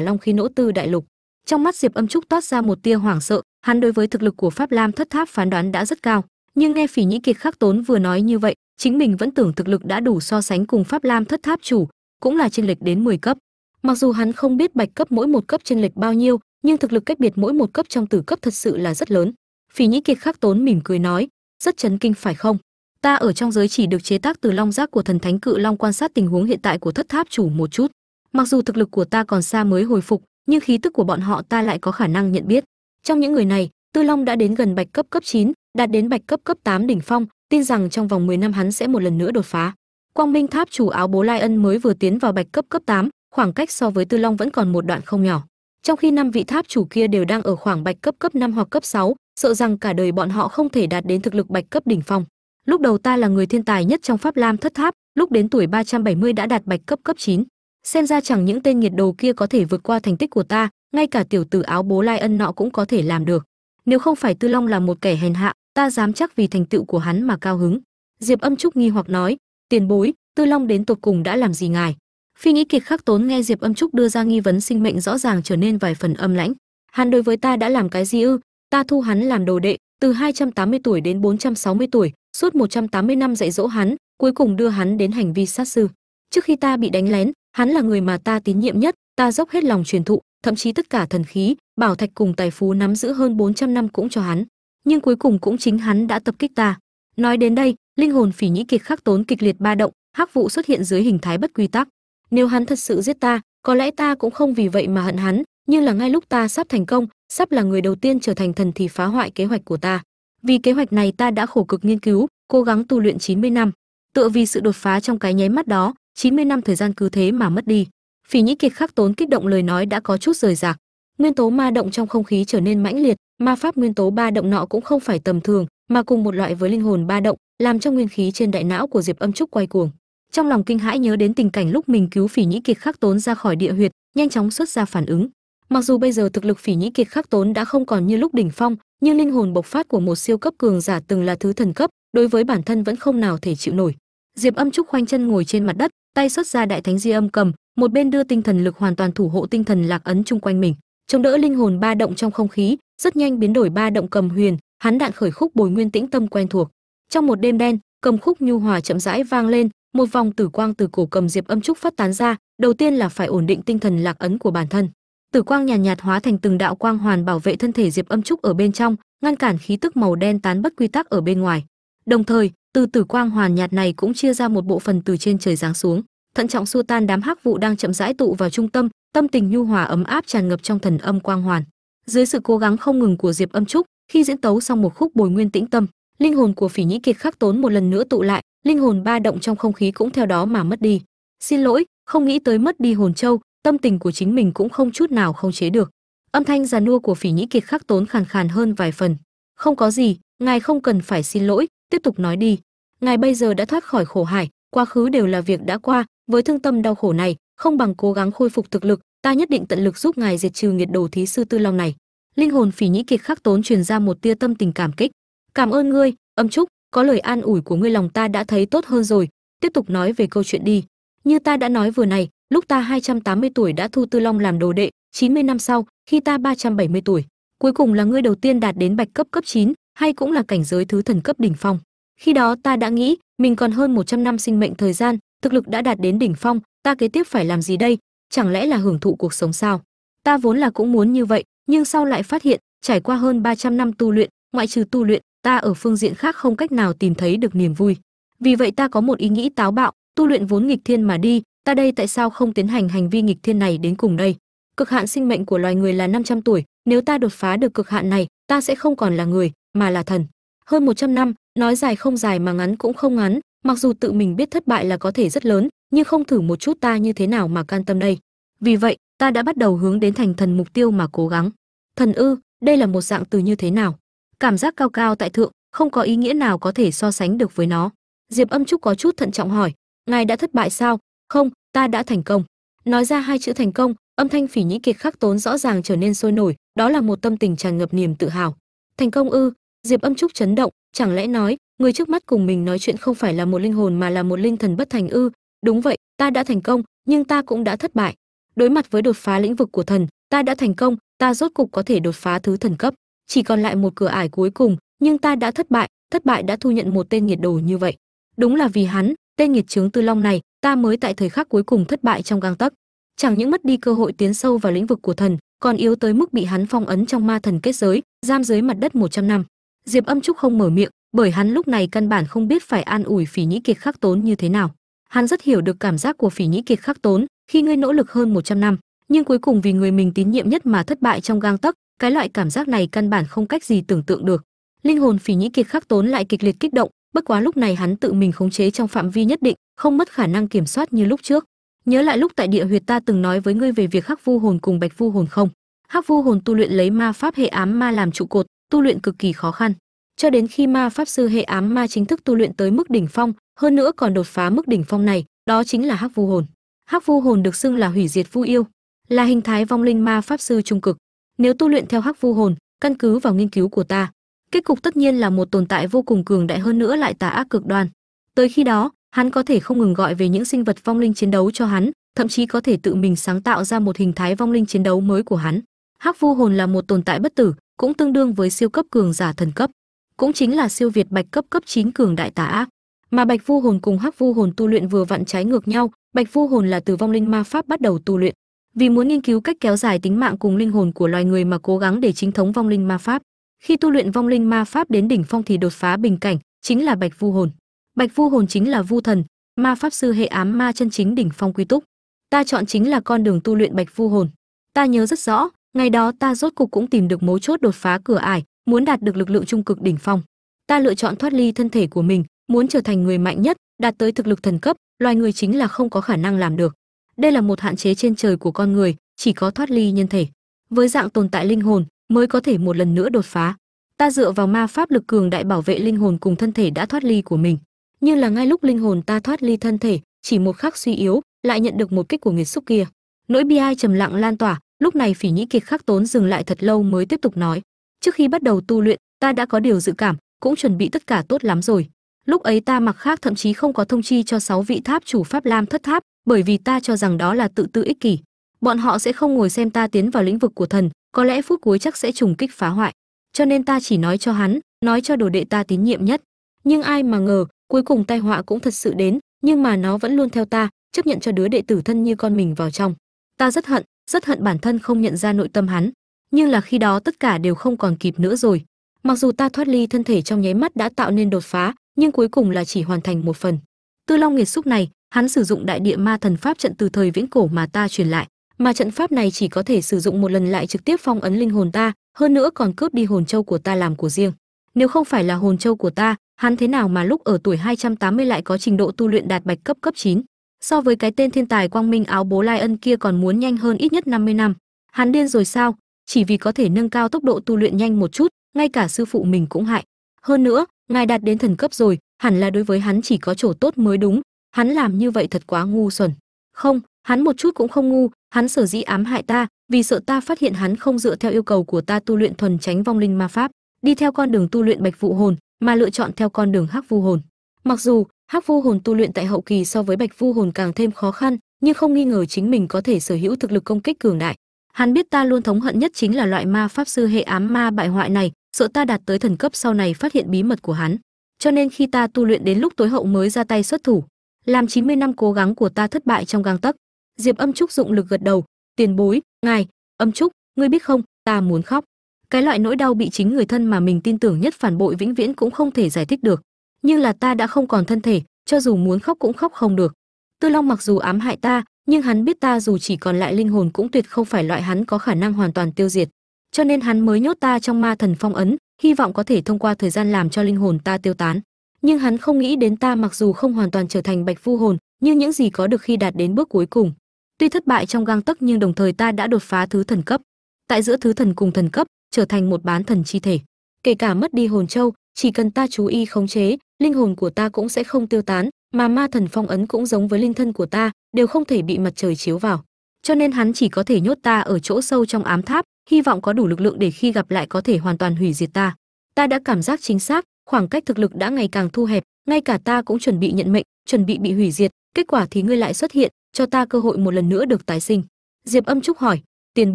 long khí nỗ tư đại lục. Trong mắt diệp âm trúc toát ra một tia hoảng sợ, hắn đối với thực lực của pháp lam thất tháp phán đoán đã rất cao. Nhưng nghe phỉ nhĩ kiệt khắc tốn vừa nói như vậy, chính mình vẫn tưởng thực lực đã đủ so sánh cùng pháp lam thất tháp chủ, cũng là chênh lệch đến 10 cấp. Mặc dù hắn không biết bạch cấp mỗi một cấp chênh lệch bao nhiêu, nhưng thực lực cách biệt mỗi một cấp trong tử cấp thật sự là rất lớn phỉ nhĩ kiệt khắc tốn mỉm cười nói rất chấn kinh phải không? Ta ở trong giới chỉ được chế tác từ long giác của thần thánh cự long quan sát tình huống hiện tại của thất tháp chủ một chút. Mặc dù thực lực của ta còn xa mới hồi phục nhưng khí tức của bọn họ ta lại có khả năng nhận biết. Trong những người này tư long đã đến gần bạch cấp cấp 9, đạt đến bạch cấp cấp 8 đỉnh phong tin rằng trong vòng 10 năm hắn sẽ một lần nữa đột phá. Quang minh tháp chủ áo bố lai ân mới vừa tiến vào bạch cấp cấp 8, khoảng cách so với tư long vẫn còn một đoạn không nhỏ. Trong khi năm vị tháp chủ kia đều đang ở khoảng bạch cấp cấp 5 hoặc cấp 6, sợ rằng cả đời bọn họ không thể đạt đến thực lực bạch cấp đỉnh phong. Lúc đầu ta là người thiên tài nhất trong pháp lam thất tháp, lúc đến tuổi 370 đã đạt bạch cấp cấp 9. xem ra chẳng những tên nhiệt đồ kia có thể vượt qua thành tích của ta, ngay cả tiểu tử áo bố lai ân nọ cũng có thể làm được. Nếu không phải tư long là một kẻ hèn hạ, ta dám chắc vì thành tựu của hắn mà cao hứng. Diệp âm trúc nghi hoặc nói, tiền bối, tư long đến tột cùng đã làm gì ngài? Phi nghĩ kiệt khắc tốn nghe diệp âm trúc đưa ra nghi vấn sinh mệnh rõ ràng trở nên vài phần âm lãnh. Hắn đối với ta đã làm cái gì ư? Ta thu hắn làm đồ đệ, từ 280 tuổi đến 460 tuổi, suốt 180 năm dạy dỗ hắn, cuối cùng đưa hắn đến hành vi sát sư. Trước khi ta bị đánh lén, hắn là người mà ta tín nhiệm nhất, ta dốc hết lòng truyền thụ, thậm chí tất cả thần khí, bảo thạch cùng tài phú nắm giữ hơn 400 năm cũng cho hắn. Nhưng cuối cùng cũng chính hắn đã tập kích ta. Nói đến đây, linh hồn phỉ nhĩ kiệt khắc tốn kịch liệt ba động, hắc vụ xuất hiện dưới hình thái bất quy tắc. Nếu hắn thật sự giết ta, có lẽ ta cũng không vì vậy mà hận hắn, nhưng là ngay lúc ta sắp thành công sắp là người đầu tiên trở thành thần thì phá hoại kế hoạch của ta. Vì kế hoạch này ta đã khổ cực nghiên cứu, cố gắng tu luyện 90 năm. Tựa vì sự đột phá trong cái nháy mắt đó 90 năm thời gian cứ thế mà mất đi. Phỉ nhĩ kiệt khắc tốn kích động lời nói đã có chút rời rạc. Nguyên tố ma động trong không khí trở nên mãnh liệt, ma pháp nguyên tố ba động nọ cũng không phải tầm thường, mà cùng một loại với linh hồn ba động, làm cho nguyên khí trên đại não của diệp âm trúc quay cuồng. Trong lòng kinh hãi nhớ đến tình cảnh lúc mình cứu phỉ nhĩ kiệt khắc tốn ra khỏi địa huyệt, nhanh chóng xuất ra phản ứng mặc dù bây giờ thực lực phỉ nhĩ kiệt khắc tốn đã không còn như lúc đỉnh phong, nhưng linh hồn bộc phát của một siêu cấp cường giả từng là thứ thần cấp, đối với bản thân vẫn không nào thể chịu nổi. Diệp âm trúc khoanh chân ngồi trên mặt đất, tay xuất ra đại thánh di âm cầm, một bên đưa tinh thần lực hoàn toàn thủ hộ tinh thần lạc ấn chung quanh mình. Chống đỡ linh hồn ba động trong không khí, rất nhanh biến đổi ba động cầm huyền, hắn đạn khởi khúc bồi nguyên tĩnh tâm quen thuộc. Trong một đêm đen, cầm khúc nhu hòa chậm rãi vang lên, một vòng tử quang từ cổ cầm diệp âm trúc phát tán ra, đầu tiên là phải ổn định tinh thần lạc ấn của bản thân tử quang nhàn nhạt, nhạt hóa thành từng đạo quang hoàn bảo vệ thân thể diệp âm trúc ở bên trong ngăn cản khí tức màu đen tán bất quy tắc ở bên ngoài. Đồng thời từ tử quang hoàn nhạt này cũng chia ra một bộ phận từ trên trời giáng xuống. Thận trọng xua tan đám hắc vụ đang chậm rãi tụ vào trung tâm tâm tình nhu hòa ấm áp tràn ngập trong thần âm quang hoàn. Dưới sự cố gắng không ngừng của diệp âm trúc khi diễn tấu xong một khúc bồi nguyên tĩnh tâm linh hồn của phỉ nhĩ kiệt khắc tốn một lần nữa tụ lại linh hồn ba động trong không khí cũng theo đó mà mất đi. Xin lỗi không nghĩ tới mất đi hồn châu tâm tình của chính mình cũng không chút nào không chế được. Âm thanh già nua của phỉ nhĩ kiệt khắc tốn khàn khàn hơn vài phần. Không có gì, ngài không cần phải xin lỗi, tiếp tục nói đi. Ngài bây giờ đã thoát khỏi khổ hải, quá khứ đều là việc đã qua. Với thương tâm đau khổ này, không bằng cố gắng khôi phục thực lực, ta nhất định tận lực giúp ngài diệt trừ nghiệt đồ thí sư tư long này. Linh hồn phỉ nhĩ kiệt khắc tốn truyền ra một tia tâm tình cảm kích. Cảm ơn ngươi, âm trúc có lời an ủi của ngươi lòng ta đã thấy tốt hơn rồi. Tiếp tục nói về câu chuyện đi. Như ta đã nói vừa này lúc ta 280 tuổi đã thu tư long làm đồ đệ 90 năm sau khi ta 370 tuổi cuối cùng là ngươi đầu tiên đạt đến bạch cấp cấp 9, hay cũng là cảnh giới thứ thần cấp đỉnh phong. Khi đó ta đã nghĩ mình còn hơn 100 năm sinh mệnh thời gian thực lực đã đạt đến đỉnh phong ta kế tiếp phải làm gì đây? Chẳng lẽ là hưởng thụ cuộc sống sao? Ta vốn là cũng muốn như vậy nhưng sau lại phát hiện trải qua hơn 300 năm tu luyện ngoại trừ tu luyện ta ở phương diện khác không cách nào tìm thấy được niềm vui. Vì vậy ta có một ý nghĩ táo bạo tu luyện vốn nghịch thiên mà đi ta đây tại sao không tiến hành hành vi nghịch thiên này đến cùng đây? Cực hạn sinh mệnh của loài người là 500 tuổi. Nếu ta đột phá được cực hạn này, ta sẽ không còn là người, mà là thần. Hơn 100 năm, nói dài không dài mà ngắn cũng không ngắn. Mặc dù tự mình biết thất bại là có thể rất lớn, nhưng không thử một chút ta như thế nào mà can tâm đây. Vì vậy, ta đã bắt đầu hướng đến thành thần mục tiêu mà cố gắng. Thần ư, đây là một dạng từ như thế nào? Cảm giác cao cao tại thượng, không có ý nghĩa nào có thể so sánh được với nó. Diệp âm trúc có chút thận trọng hỏi, ngài đã thất bại sao? Không, ta đã thành công. Nói ra hai chữ thành công, âm thanh phỉ nhĩ kiệt khắc tốn rõ ràng trở nên sôi nổi, đó là một tâm tình tràn ngập niềm tự hào. Thành công ư? Diệp âm trúc chấn động, chẳng lẽ nói, người trước mắt cùng mình nói chuyện không phải là một linh hồn mà là một linh thần bất thành ư? Đúng vậy, ta đã thành công, nhưng ta cũng đã thất bại. Đối mặt với đột phá lĩnh vực của thần, ta đã thành công, ta rốt cục có thể đột phá thứ thần cấp. Chỉ còn lại một cửa ải cuối cùng, nhưng ta đã thất bại thất bại đã thu nhận một tên nghiệt đồ như vậy. Đúng là vì hắn, tên nghiệt trướng tư long này ta mới tại thời khắc cuối cùng thất bại trong gang tấc. Chẳng những mất đi cơ hội tiến sâu vào lĩnh vực của thần, còn yếu tới mức bị hắn phong ấn trong ma thần kết giới, giam dưới mặt đất 100 năm. Diệp âm trúc không mở miệng, bởi hắn lúc này căn bản không biết phải an ủi phỉ nhĩ kiệt khắc tốn như thế nào. Hắn rất hiểu được cảm giác của phỉ nhĩ kiệt khắc tốn khi ngươi nỗ lực hơn 100 năm, nhưng cuối cùng vì người mình tín nhiệm nhất mà thất bại trong gang tấc, cái loại cảm giác này căn bản không cách gì tưởng tượng được. Linh hồn phỉ nhĩ kiệt khắc tốn lại kịch liệt kích động bất quá lúc này hắn tự mình khống chế trong phạm vi nhất định, không mất khả năng kiểm soát như lúc trước. Nhớ lại lúc tại địa huyệt ta từng nói với ngươi về việc hắc vu hồn cùng bạch vu hồn không? Hắc vu hồn tu luyện lấy ma pháp hệ ám ma làm trụ cột, tu luyện cực kỳ khó khăn. Cho đến khi ma pháp sư hệ ám ma chính thức tu luyện tới mức đỉnh phong, hơn nữa còn đột phá mức đỉnh phong này, đó chính là hắc vu hồn. Hắc vu hồn được xưng là hủy diệt vu yêu, là hình thái vong linh ma pháp sư trung cực. Nếu tu luyện theo hắc vu hồn, căn cứ vào nghiên cứu của ta kết cục tất nhiên là một tồn tại vô cùng cường đại hơn nữa lại tà ác cực đoan. Tới khi đó, hắn có thể không ngừng gọi về những sinh vật vong linh chiến đấu cho hắn, thậm chí có thể tự mình sáng tạo ra một hình thái vong linh chiến đấu mới của hắn. Hắc vu hồn là một tồn tại bất tử, cũng tương đương với siêu cấp cường giả thần cấp, cũng chính là siêu việt bạch cấp cấp 9 cường đại tà ác. Mà bạch vu hồn cùng hắc vu hồn tu luyện vừa vặn trái ngược nhau, bạch vu hồn là từ vong linh ma pháp bắt đầu tu luyện. Vì muốn nghiên cứu cách kéo dài tính mạng cùng linh hồn của loài người mà cố gắng để chính thống vong linh ma pháp khi tu luyện vong linh ma pháp đến đỉnh phong thì đột phá bình cảnh, chính là bạch vu hồn. Bạch vu hồn chính là vu thần, ma pháp sư hệ ám ma chân chính đỉnh phong quy túc. Ta chọn chính là con đường tu luyện bạch vu hồn. Ta nhớ rất rõ, ngày đó ta rốt cục cũng tìm được mấu chốt đột phá cửa ải, muốn đạt được lực lượng trung cực đỉnh phong. Ta lựa chọn thoát ly thân thể của mình, muốn trở thành người mạnh nhất, đạt tới thực lực thần cấp, loài người chính là không có khả năng làm được. Đây là một hạn chế trên trời của con người, chỉ có thoát ly nhân thể. Với dạng tồn tại linh hồn mới có thể một lần nữa đột phá. Ta dựa vào ma pháp lực cường đại bảo vệ linh hồn cùng thân thể đã thoát ly của mình. Nhưng là ngay lúc linh hồn ta thoát ly thân thể, chỉ một khắc suy yếu, lại nhận được một kích của nghiệt xúc kia. Nỗi bi ai trầm lặng lan tỏa, lúc này phỉ nhĩ kiệt khắc tốn dừng lại thật lâu mới tiếp tục nói. Trước khi bắt đầu tu luyện, ta đã có điều dự cảm, cũng chuẩn bị tất cả tốt lắm rồi. Lúc ấy ta mặc khác thậm chí không có thông chi cho sáu vị tháp chủ pháp lam thất tháp, bởi vì ta cho rằng đó là tự tư ích kỷ. Bọn họ sẽ không ngồi xem ta tiến vào lĩnh vực của thần có lẽ phút cuối chắc sẽ trùng kích phá hoại, cho nên ta chỉ nói cho hắn, nói cho đồ đệ ta tín nhiệm nhất. Nhưng ai mà ngờ, cuối cùng tai họa cũng thật sự đến, nhưng mà nó vẫn luôn theo ta, chấp nhận cho đứa đệ tử thân như con mình vào trong. Ta rất hận rất hận bản thân không nhận ra nội tâm hắn. Nhưng là khi đó tất cả đều không còn kịp nữa rồi. Mặc dù ta thoát ly thân thể trong nháy mắt đã tạo nên đột phá, nhưng cuối cùng là chỉ hoàn thành một phần. Tư long nghiệt xúc này, hắn sử dụng đại địa ma thần pháp trận từ thời viễn cổ mà ta truyền lại mà trận pháp này chỉ có thể sử dụng một lần lại trực tiếp phong ấn linh hồn ta, hơn nữa còn cướp đi hồn châu của ta làm của riêng. Nếu không phải là hồn châu của ta, hắn thế nào mà lúc ở tuổi 280 lại có trình độ tu luyện đạt bạch cấp cấp 9 so với cái tên thiên tài quang minh áo bố lai ân kia còn muốn nhanh hơn ít nhất 50 năm. Hắn điên rồi sao? Chỉ vì có thể nâng cao tốc độ tu luyện nhanh một chút, ngay cả sư phụ mình cũng hại. Hơn nữa, ngài đạt đến thần cấp rồi, hẳn là đối với hắn chỉ có chỗ tốt mới đúng. Hắn làm như vậy thật quá ngu xuẩn. Không, hắn một chút cũng không ngu hắn sở dĩ ám hại ta, vì sợ ta phát hiện hắn không dựa theo yêu cầu của ta tu luyện thuần tránh vong linh ma pháp, đi theo con đường tu luyện bạch vụ hồn, mà lựa chọn theo con đường hắc vu hồn. Mặc dù, hắc vu hồn tu luyện tại hậu kỳ so với bạch vu hồn càng thêm khó khăn, nhưng không nghi ngờ chính mình có thể sở hữu thực lực công kích cường đại. Hắn biết ta luôn thống hận nhất chính là loại ma pháp sư hệ ám ma bại hoại này, sợ ta đạt tới thần cấp sau này phát hiện bí mật của hắn. Cho nên khi ta tu luyện đến lúc tối hậu mới ra tay xuất thủ, làm 90 năm cố gắng của ta thất bại trong gang tấc diệp âm trúc dụng lực gật đầu, tiền bối, ngài, âm trúc, ngươi biết không, ta muốn khóc. Cái loại nỗi đau bị chính người thân mà mình tin tưởng nhất phản bội vĩnh viễn cũng không thể giải thích được. Nhưng là ta đã không còn thân thể, cho dù muốn khóc cũng khóc không được. Tư long mặc dù ám hại ta, nhưng hắn biết ta dù chỉ còn lại linh hồn cũng tuyệt không phải loại hắn có khả năng hoàn toàn tiêu diệt. Cho nên hắn mới nhốt ta trong ma thần phong ấn, hy vọng có thể thông qua thời gian làm cho linh hồn ta tiêu tán. Nhưng hắn không nghĩ đến ta mặc dù không hoàn toàn trở thành bạch vu hồn, nhưng những gì có được khi đạt đến bước cuối cùng tuy thất bại trong gang tấc nhưng đồng thời ta đã đột phá thứ thần cấp. Tại giữa thứ thần cùng thần cấp, trở thành một bán thần chi thể. Kể cả mất đi hồn châu, chỉ cần ta chú ý khống chế, linh hồn của ta cũng sẽ không tiêu tán, mà ma thần phong ấn cũng giống với linh thân của ta, đều không thể bị mặt trời chiếu vào. Cho nên hắn chỉ có thể nhốt ta ở chỗ sâu trong ám tháp, hy vọng có đủ lực lượng để khi gặp lại có thể hoàn toàn hủy diệt ta. Ta đã cảm giác chính xác, khoảng cách thực lực đã ngày càng thu hẹp, ngay cả ta cũng chuẩn bị nhận mệnh, chuẩn bị bị hủy diệt, kết quả thì ngươi lại xuất hiện cho ta cơ hội một lần nữa được tái sinh. Diệp âm trúc hỏi, tiền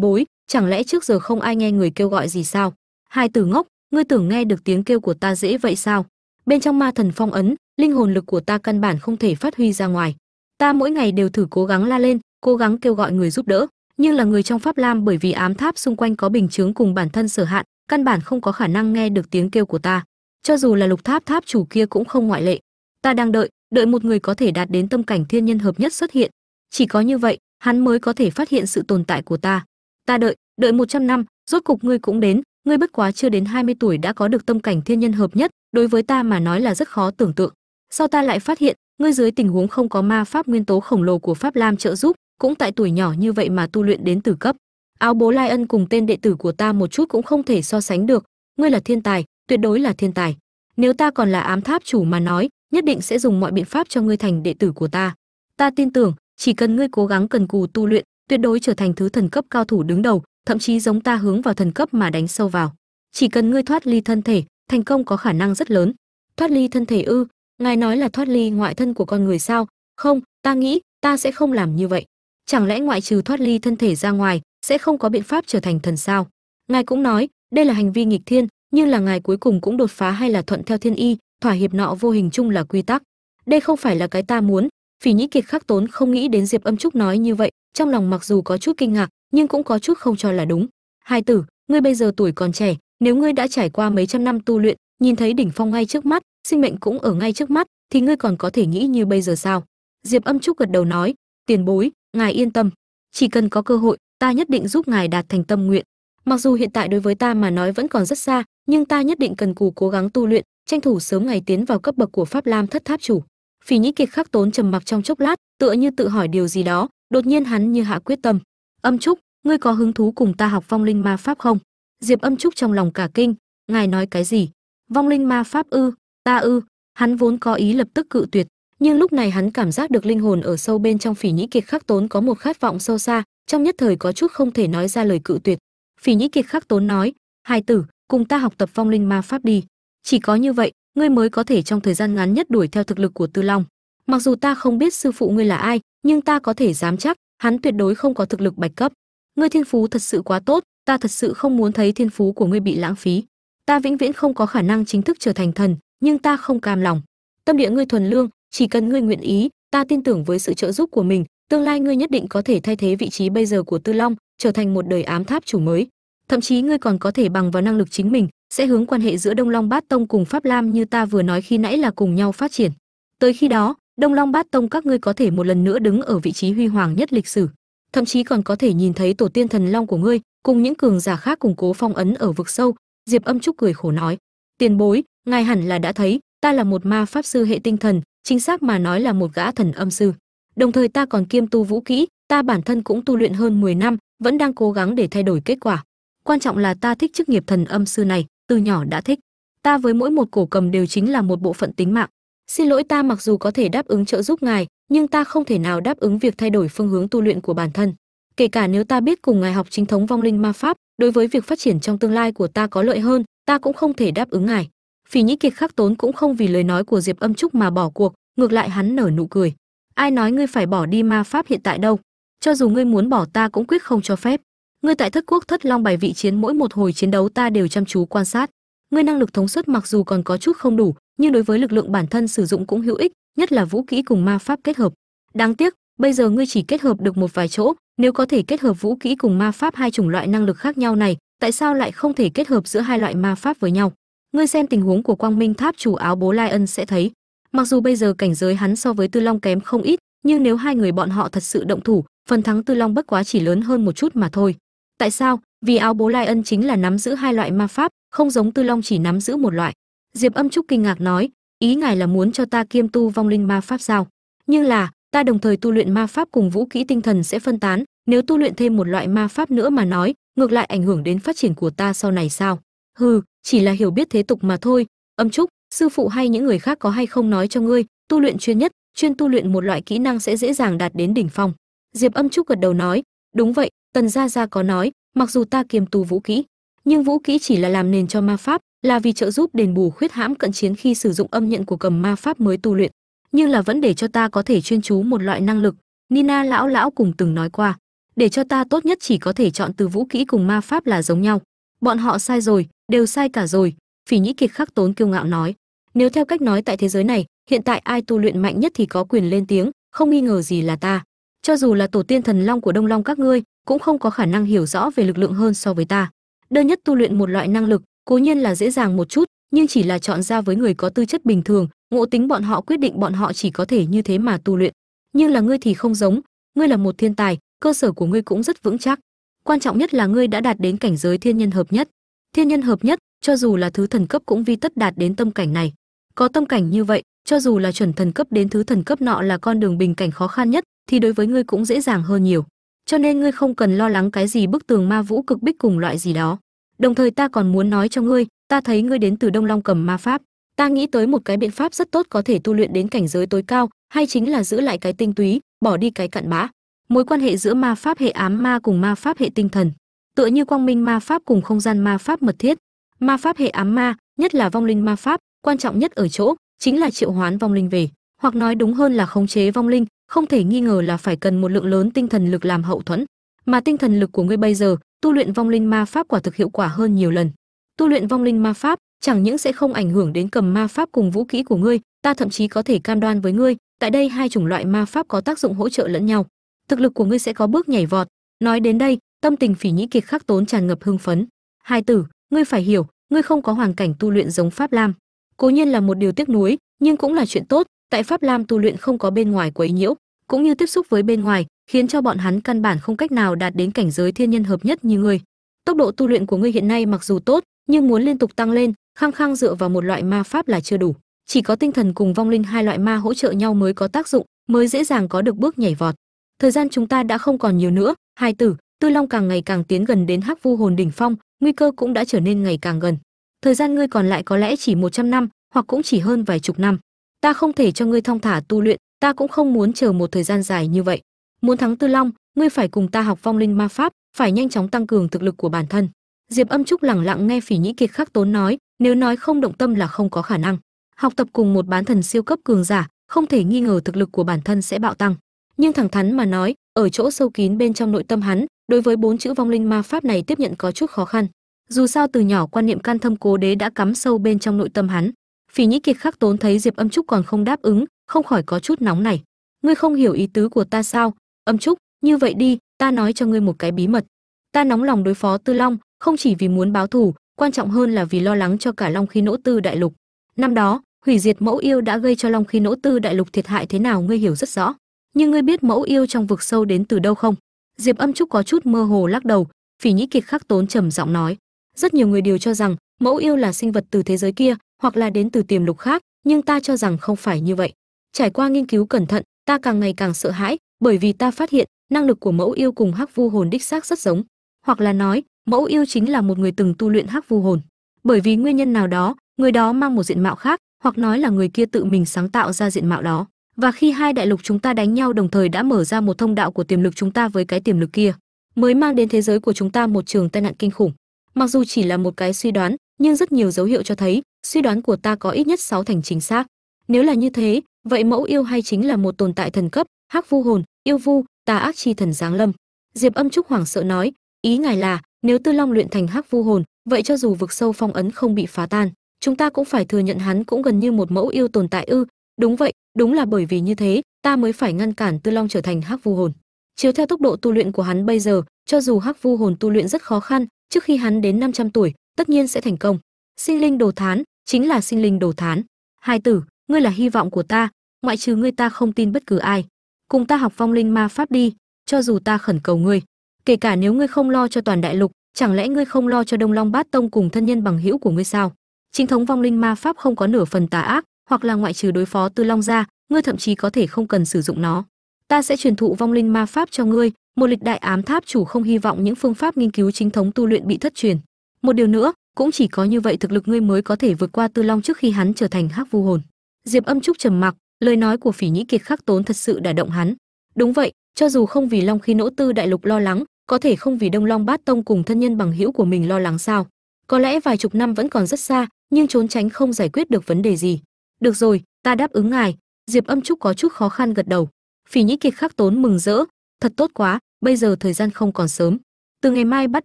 bối, chẳng lẽ trước giờ không ai nghe người kêu gọi gì sao? Hai tử ngốc, ngươi tưởng nghe được tiếng kêu của ta dễ vậy sao? Bên trong ma thần phong ấn, linh hồn lực của ta căn bản không thể phát huy ra ngoài. Ta mỗi ngày đều thử cố gắng la lên, cố gắng kêu gọi người giúp đỡ, nhưng là người trong pháp lam bởi vì ám tháp xung quanh có bình chướng cùng bản thân sở hạn, căn bản không có khả năng nghe được tiếng kêu của ta. Cho dù là lục tháp tháp chủ kia cũng không ngoại lệ. Ta đang đợi đợi một người có thể đạt đến tâm cảnh thiên nhân hợp nhất xuất hiện chỉ có như vậy, hắn mới có thể phát hiện sự tồn tại của ta. Ta đợi đợi 100 năm, rốt cục ngươi cũng đến. Ngươi bất quá chưa đến 20 tuổi đã có được tâm cảnh thiên nhân hợp nhất, đối với ta mà nói là rất khó tưởng tượng. Sau ta lại phát hiện, ngươi dưới tình huống không có ma pháp nguyên tố khổng lồ của pháp lam trợ giúp, cũng tại tuổi nhỏ như vậy mà tu luyện đến tử cấp. Áo bố lai ân cùng tên đệ tử của ta một chút cũng không thể so sánh được. Ngươi là thiên tài, tuyệt đối là thiên tài. Nếu ta còn là ám tháp chủ mà nói, nhất định sẽ dùng mọi biện pháp cho ngươi thành đệ tử của ta. Ta tin tưởng chỉ cần ngươi cố gắng cần cù tu luyện, tuyệt đối trở thành thứ thần cấp cao thủ đứng đầu, thậm chí giống ta hướng vào thần cấp mà đánh sâu vào. Chỉ cần ngươi thoát ly thân thể, thành công có khả năng rất lớn. Thoát ly thân thể ư, ngài nói là thoát ly ngoại thân của con người sao? Không, ta nghĩ, ta sẽ không làm như vậy. Chẳng lẽ ngoại trừ thoát ly thân thể ra ngoài, sẽ không có biện pháp trở thành thần sao? Ngài cũng nói, đây là hành vi nghịch thiên, nhưng là ngài cuối cùng cũng đột phá hay là thuận theo thiên y, thỏa hiệp nọ vô hình chung là quy tắc. Đây không phải là cái ta muốn phỉ nhĩ kiệt khắc tốn không nghĩ đến diệp âm trúc nói như vậy, trong lòng mặc dù có chút kinh ngạc, nhưng cũng có chút không cho là đúng. Hai tử, ngươi bây giờ tuổi còn trẻ, nếu ngươi đã trải qua mấy trăm năm tu luyện, nhìn thấy đỉnh phong ngay trước mắt, sinh mệnh cũng ở ngay trước mắt, thì ngươi còn có thể nghĩ như bây giờ sao? Diệp âm trúc gật đầu nói, tiền bối, ngài yên tâm. Chỉ cần có cơ hội, ta nhất định giúp ngài đạt thành tâm nguyện. Mặc dù hiện tại đối với ta mà nói vẫn còn rất xa, nhưng ta nhất định cần cù cố gắng tu luyện, tranh thủ sớm ngày tiến vào cấp bậc của pháp lam thất tháp chủ phỉ nhĩ kiệt khắc tốn trầm mặc trong chốc lát, tựa như tự hỏi điều gì đó, đột nhiên hắn như hạ quyết tâm. Âm trúc, ngươi có hứng thú cùng ta học vong linh ma pháp không? Diệp âm trúc trong lòng cả kinh, ngài nói cái gì? Vong linh ma pháp ư, ta ư. Hắn vốn có ý lập tức cự tuyệt, nhưng lúc này hắn cảm giác được linh hồn ở sâu bên trong phỉ nhĩ kiệt khắc tốn có một khát vọng sâu xa, trong nhất thời có chút không thể nói ra lời cự tuyệt. Phỉ nhĩ kiệt khắc tốn nói, hai tử, cùng ta học tập vong linh ma pháp đi. Chỉ có như vậy ngươi mới có thể trong thời gian ngắn nhất đuổi theo thực lực của tư long. Mặc dù ta không biết sư phụ ngươi là ai, nhưng ta có thể dám chắc, hắn tuyệt đối không có thực lực bạch cấp. Ngươi thiên phú thật sự quá tốt, ta thật sự không muốn thấy thiên phú của ngươi bị lãng phí. Ta vĩnh viễn không có khả năng chính thức trở thành thần, nhưng ta không cam lòng. Tâm địa ngươi thuần lương, chỉ cần ngươi nguyện ý, ta tin tưởng với sự trợ giúp của mình, tương lai ngươi nhất định có thể thay thế vị trí bây giờ của tư long, trở thành một đời ám tháp chủ mới. Thậm chí ngươi còn có thể bằng vào năng lực chính mình sẽ hướng quan hệ giữa đông long bát tông cùng pháp lam như ta vừa nói khi nãy là cùng nhau phát triển. Tới khi đó, đông long bát tông các ngươi có thể một lần nữa đứng ở vị trí huy hoàng nhất lịch sử, thậm chí còn có thể nhìn thấy tổ tiên thần long của ngươi cùng những cường giả khác củng cố phong ấn ở vực sâu, diệp âm trúc cười khổ nói. Tiền bối, ngài hẳn là đã thấy, ta là một ma pháp sư hệ tinh thần, chính xác mà nói là một gã thần âm sư. Đồng thời ta còn kiêm tu vũ kỹ, ta bản thân cũng tu luyện hơn 10 năm, vẫn đang cố gắng để thay đổi kết quả. Quan trọng là ta thích chức nghiệp thần âm sư này từ nhỏ đã thích. Ta với mỗi một cổ cầm đều chính là một bộ phận tính mạng. Xin lỗi ta mặc dù có thể đáp ứng trợ giúp ngài, nhưng ta không thể nào đáp ứng việc thay đổi phương hướng tu luyện của bản thân. Kể cả nếu ta biết cùng ngài học chính thống vong linh ma pháp, đối với việc phát triển trong tương lai của ta có lợi hơn, ta cũng không thể đáp ứng ngài. Phỉ nhĩ kiệt khắc tốn cũng không vì lời nói của diệp âm trúc mà bỏ cuộc, ngược lại hắn nở nụ cười. Ai nói ngươi phải bỏ đi ma pháp hiện tại đâu? Cho dù ngươi muốn bỏ ta cũng quyết không cho phép ngươi tại thất quốc thất long bài vị chiến, mỗi một hồi chiến đấu ta đều chăm chú quan sát. Ngươi năng lực thống suất mặc dù còn có chút không đủ, nhưng đối với lực lượng bản thân sử dụng cũng hữu ích, nhất là vũ kỹ cùng ma pháp kết hợp. Đáng tiếc, bây giờ ngươi chỉ kết hợp được một vài chỗ, nếu có thể kết hợp vũ kỹ cùng ma pháp hai chủng loại năng lực khác nhau này, tại sao lại không thể kết hợp giữa hai loại ma pháp với nhau? Ngươi xem tình huống của quang minh tháp chủ áo bố lai ân sẽ thấy. Mặc dù bây giờ cảnh giới hắn so với tư long kém không ít, nhưng nếu hai người bọn họ thật sự động thủ, phần thắng tư long bất quá chỉ lớn hơn một chút mà thôi tại sao? Vì áo bố lai ân chính là nắm giữ hai loại ma pháp, không giống tư long chỉ nắm giữ một loại. Diệp âm trúc kinh ngạc nói, ý ngài là muốn cho ta kiêm tu vong linh ma pháp sao? Nhưng là, ta đồng thời tu luyện ma pháp cùng vũ kỹ tinh thần sẽ phân tán, nếu tu luyện thêm một loại ma pháp nữa mà nói, ngược lại ảnh hưởng đến phát triển của ta sau này sao? Hừ, chỉ là hiểu biết thế tục mà thôi. Âm trúc, sư phụ hay những người khác có hay không nói cho ngươi, tu luyện chuyên nhất, chuyên tu luyện một loại kỹ năng sẽ dễ dàng đạt đến đỉnh phong. Diệp âm trúc gật đầu nói, đúng vậy tần gia gia có nói, mặc dù ta kiềm tù vũ kỹ, nhưng vũ kỹ chỉ là làm nền cho ma pháp, là vì trợ giúp đền bù khuyết hãm cận chiến khi sử dụng âm nhận của cầm ma pháp mới tu luyện, nhưng là vẫn để cho ta có thể chuyên chú một loại năng lực, nina lão lão cùng từng nói qua. Để cho ta tốt nhất chỉ có thể chọn từ vũ kỹ cùng ma pháp là giống nhau. Bọn họ sai rồi, đều sai cả rồi, phỉ nhĩ kiệt khắc tốn kiêu ngạo nói. Nếu theo cách nói tại thế giới này, hiện tại ai tu luyện mạnh nhất thì có quyền lên tiếng, không nghi ngờ gì là ta cho dù là tổ tiên thần long của đông long các ngươi, cũng không có khả năng hiểu rõ về lực lượng hơn so với ta. Đơn nhất tu luyện một loại năng lực, cố nhiên là dễ dàng một chút, nhưng chỉ là chọn ra với người có tư chất bình thường, ngộ tính bọn họ, quyết định bọn họ chỉ có thể như thế mà tu luyện. Nhưng là ngươi thì không giống, ngươi là một thiên tài, cơ sở của ngươi cũng rất vững chắc. Quan trọng nhất là ngươi đã đạt đến cảnh giới thiên nhân hợp nhất. Thiên nhân hợp nhất, cho dù là thứ thần cấp cũng vi tất đạt đến tâm cảnh này. Có tâm cảnh như vậy, cho dù là chuẩn thần cấp đến thứ thần cấp nọ là con đường bình cảnh khó khăn nhất thì đối với ngươi cũng dễ dàng hơn nhiều. Cho nên ngươi không cần lo lắng cái gì bức tường ma vũ cực bích cùng loại gì đó. Đồng thời ta còn muốn nói cho ngươi, ta thấy ngươi đến từ đông long cầm ma pháp. Ta nghĩ tới một cái biện pháp rất tốt có thể tu luyện đến cảnh giới tối cao, hay chính là giữ lại cái tinh túy, bỏ đi cái cặn bã. Mối quan hệ giữa ma pháp hệ ám ma cùng ma pháp hệ tinh thần. Tựa như quang minh ma pháp cùng không gian ma pháp mật thiết. Ma pháp hệ ám ma, nhất là vong linh ma pháp, quan trọng nhất ở chỗ, chính là triệu hoán vong linh về. Hoặc nói đúng hơn là khống chế vong linh không thể nghi ngờ là phải cần một lượng lớn tinh thần lực làm hậu thuẫn, mà tinh thần lực của ngươi bây giờ, tu luyện vong linh ma pháp quả thực hiệu quả hơn nhiều lần. Tu luyện vong linh ma pháp, chẳng những sẽ không ảnh hưởng đến cầm ma pháp cùng vũ khí của ngươi, ta thậm chí có thể cam đoan với ngươi, tại đây hai chủng loại ma pháp có tác dụng hỗ trợ lẫn nhau. Thực lực của ngươi sẽ có bước nhảy vọt. Nói đến đây, tâm tình phỉ nhĩ kiệt khắc tốn tràn ngập hưng phấn. Hai tử, ngươi phải hiểu, ngươi không có hoàn cảnh tu luyện giống pháp lam. Cố nhiên là một điều tiếc nuối, nhưng cũng là chuyện tốt tại pháp lam tu luyện không có bên ngoài quấy nhiễu, cũng như tiếp xúc với bên ngoài, khiến cho bọn hắn căn bản không cách nào đạt đến cảnh giới thiên nhân hợp nhất như ngươi. Tốc độ tu luyện của ngươi hiện nay mặc dù tốt, nhưng muốn liên tục tăng lên, khăng khăng dựa vào một loại ma pháp là chưa đủ. Chỉ có tinh thần cùng vong linh hai loại ma hỗ trợ nhau mới có tác dụng, mới dễ dàng có được bước nhảy vọt. Thời gian chúng ta đã không còn nhiều nữa, hai tử, tư long càng ngày càng tiến gần đến hắc vu hồn đỉnh phong, nguy cơ cũng đã trở nên ngày càng gần. Thời gian ngươi còn lại có lẽ chỉ 100 năm, hoặc cũng chỉ hơn vài chục năm ta không thể cho ngươi thong thả tu luyện, ta cũng không muốn chờ một thời gian dài như vậy. Muốn thắng tư long, ngươi phải cùng ta học vong linh ma pháp, phải nhanh chóng tăng cường thực lực của bản thân. Diệp âm trúc lẳng lặng nghe phỉ nhĩ kiệt khắc tốn nói, nếu nói không động tâm là không có khả năng. Học tập cùng một bán thần siêu cấp cường giả, không thể nghi ngờ thực lực của bản thân sẽ bạo tăng. Nhưng thẳng thắn mà nói, ở chỗ sâu kín bên trong nội tâm hắn, đối với bốn chữ vong linh ma pháp này tiếp nhận có chút khó khăn. Dù sao từ nhỏ quan niệm can thâm cố đế đã cắm sâu bên trong nội tâm hắn phỉ nhĩ kiệt khắc tốn thấy diệp âm trúc còn không đáp ứng, không khỏi có chút nóng này ngươi không hiểu ý tứ của ta sao? Âm trúc, như vậy đi, ta nói cho ngươi một cái bí mật. Ta nóng lòng đối phó tư long, không chỉ vì muốn báo thù, quan trọng hơn là vì lo lắng cho cả long khí nỗ tư đại lục. Năm đó, hủy diệt mẫu yêu đã gây cho long khí nỗ tư đại lục thiệt hại thế nào ngươi hiểu rất rõ. Nhưng ngươi biết mẫu yêu trong vực sâu đến từ đâu không? Diệp âm trúc có chút mơ hồ lắc đầu, phỉ nhĩ kiệt khắc tốn trầm giọng nói. Rất nhiều người đều cho rằng mẫu yêu là sinh vật từ thế giới kia hoặc là đến từ tiềm lục khác, nhưng ta cho rằng không phải như vậy. Trải qua nghiên cứu cẩn thận, ta càng ngày càng sợ hãi, bởi vì ta phát hiện, năng lực của mẫu yêu cùng hắc vu hồn đích xác rất giống. Hoặc là nói, mẫu yêu chính là một người từng tu luyện hắc vu hồn. Bởi vì nguyên nhân nào đó, người đó mang một diện mạo khác, hoặc nói là người kia tự mình sáng tạo ra diện mạo đó. Và khi hai đại lục chúng ta đánh nhau đồng thời đã mở ra một thông đạo của tiềm lực chúng ta với cái tiềm lực kia, mới mang đến thế giới của chúng ta một trường tai nạn kinh khủng. Mặc dù chỉ là một cái suy đoán, nhưng rất nhiều dấu hiệu cho thấy suy đoán của ta có ít nhất 6 thành chính xác. Nếu là như thế, vậy mẫu yêu hay chính là một tồn tại thần cấp, hắc vu hồn, yêu vu, tà ác chi thần giáng lâm. Diệp âm trúc hoảng sợ nói, ý ngài là, nếu tư long luyện thành hắc vu hồn, vậy cho dù vực sâu phong ấn không bị phá tan, chúng ta cũng phải thừa nhận hắn cũng gần như một mẫu yêu tồn tại ư. Đúng vậy, đúng là bởi vì như thế, ta mới phải ngăn cản tư long trở thành hắc vu hồn. Chiếu theo tốc độ tu luyện của hắn bây giờ, cho dù hắc vu hồn tu luyện rất khó khăn, trước khi hắn đến 500 tuổi, tất nhiên sẽ thành công. Sinh linh đồ thán chính là sinh linh đồ thán. Hai tử, ngươi là hy vọng của ta, ngoại trừ ngươi ta không tin bất cứ ai. Cùng ta học vong linh ma pháp đi, cho dù ta khẩn cầu ngươi. Kể cả nếu ngươi không lo cho toàn đại lục, chẳng lẽ ngươi không lo cho đông long bát tông cùng thân nhân bằng hữu của ngươi sao? Chính thống vong linh ma pháp không có nửa phần tà ác, hoặc là ngoại trừ đối phó tư long ra ngươi thậm chí có thể không cần sử dụng nó. Ta sẽ truyền thụ vong linh ma pháp cho ngươi, một lịch đại ám tháp chủ không hy vọng những phương pháp nghiên cứu chính thống tu luyện bị thất truyền. Một điều nữa cũng chỉ có như vậy thực lực ngươi mới có thể vượt qua tư long trước khi hắn trở thành hắc vu hồn. Diệp âm trúc trầm mặc, lời nói của phỉ nhĩ kiệt khắc tốn thật sự đả động hắn. Đúng vậy, cho dù không vì long khi nỗ tư đại lục lo lắng, có thể không vì đông long bát tông cùng thân nhân bằng hữu của mình lo lắng sao? Có lẽ vài chục năm vẫn còn rất xa, nhưng trốn tránh không giải quyết được vấn đề gì. Được rồi, ta đáp ứng ngài. Diệp âm trúc có chút khó khăn gật đầu. Phỉ nhĩ kiệt khắc tốn mừng rỡ. Thật tốt quá, bây giờ thời gian không còn sớm. Từ ngày mai bắt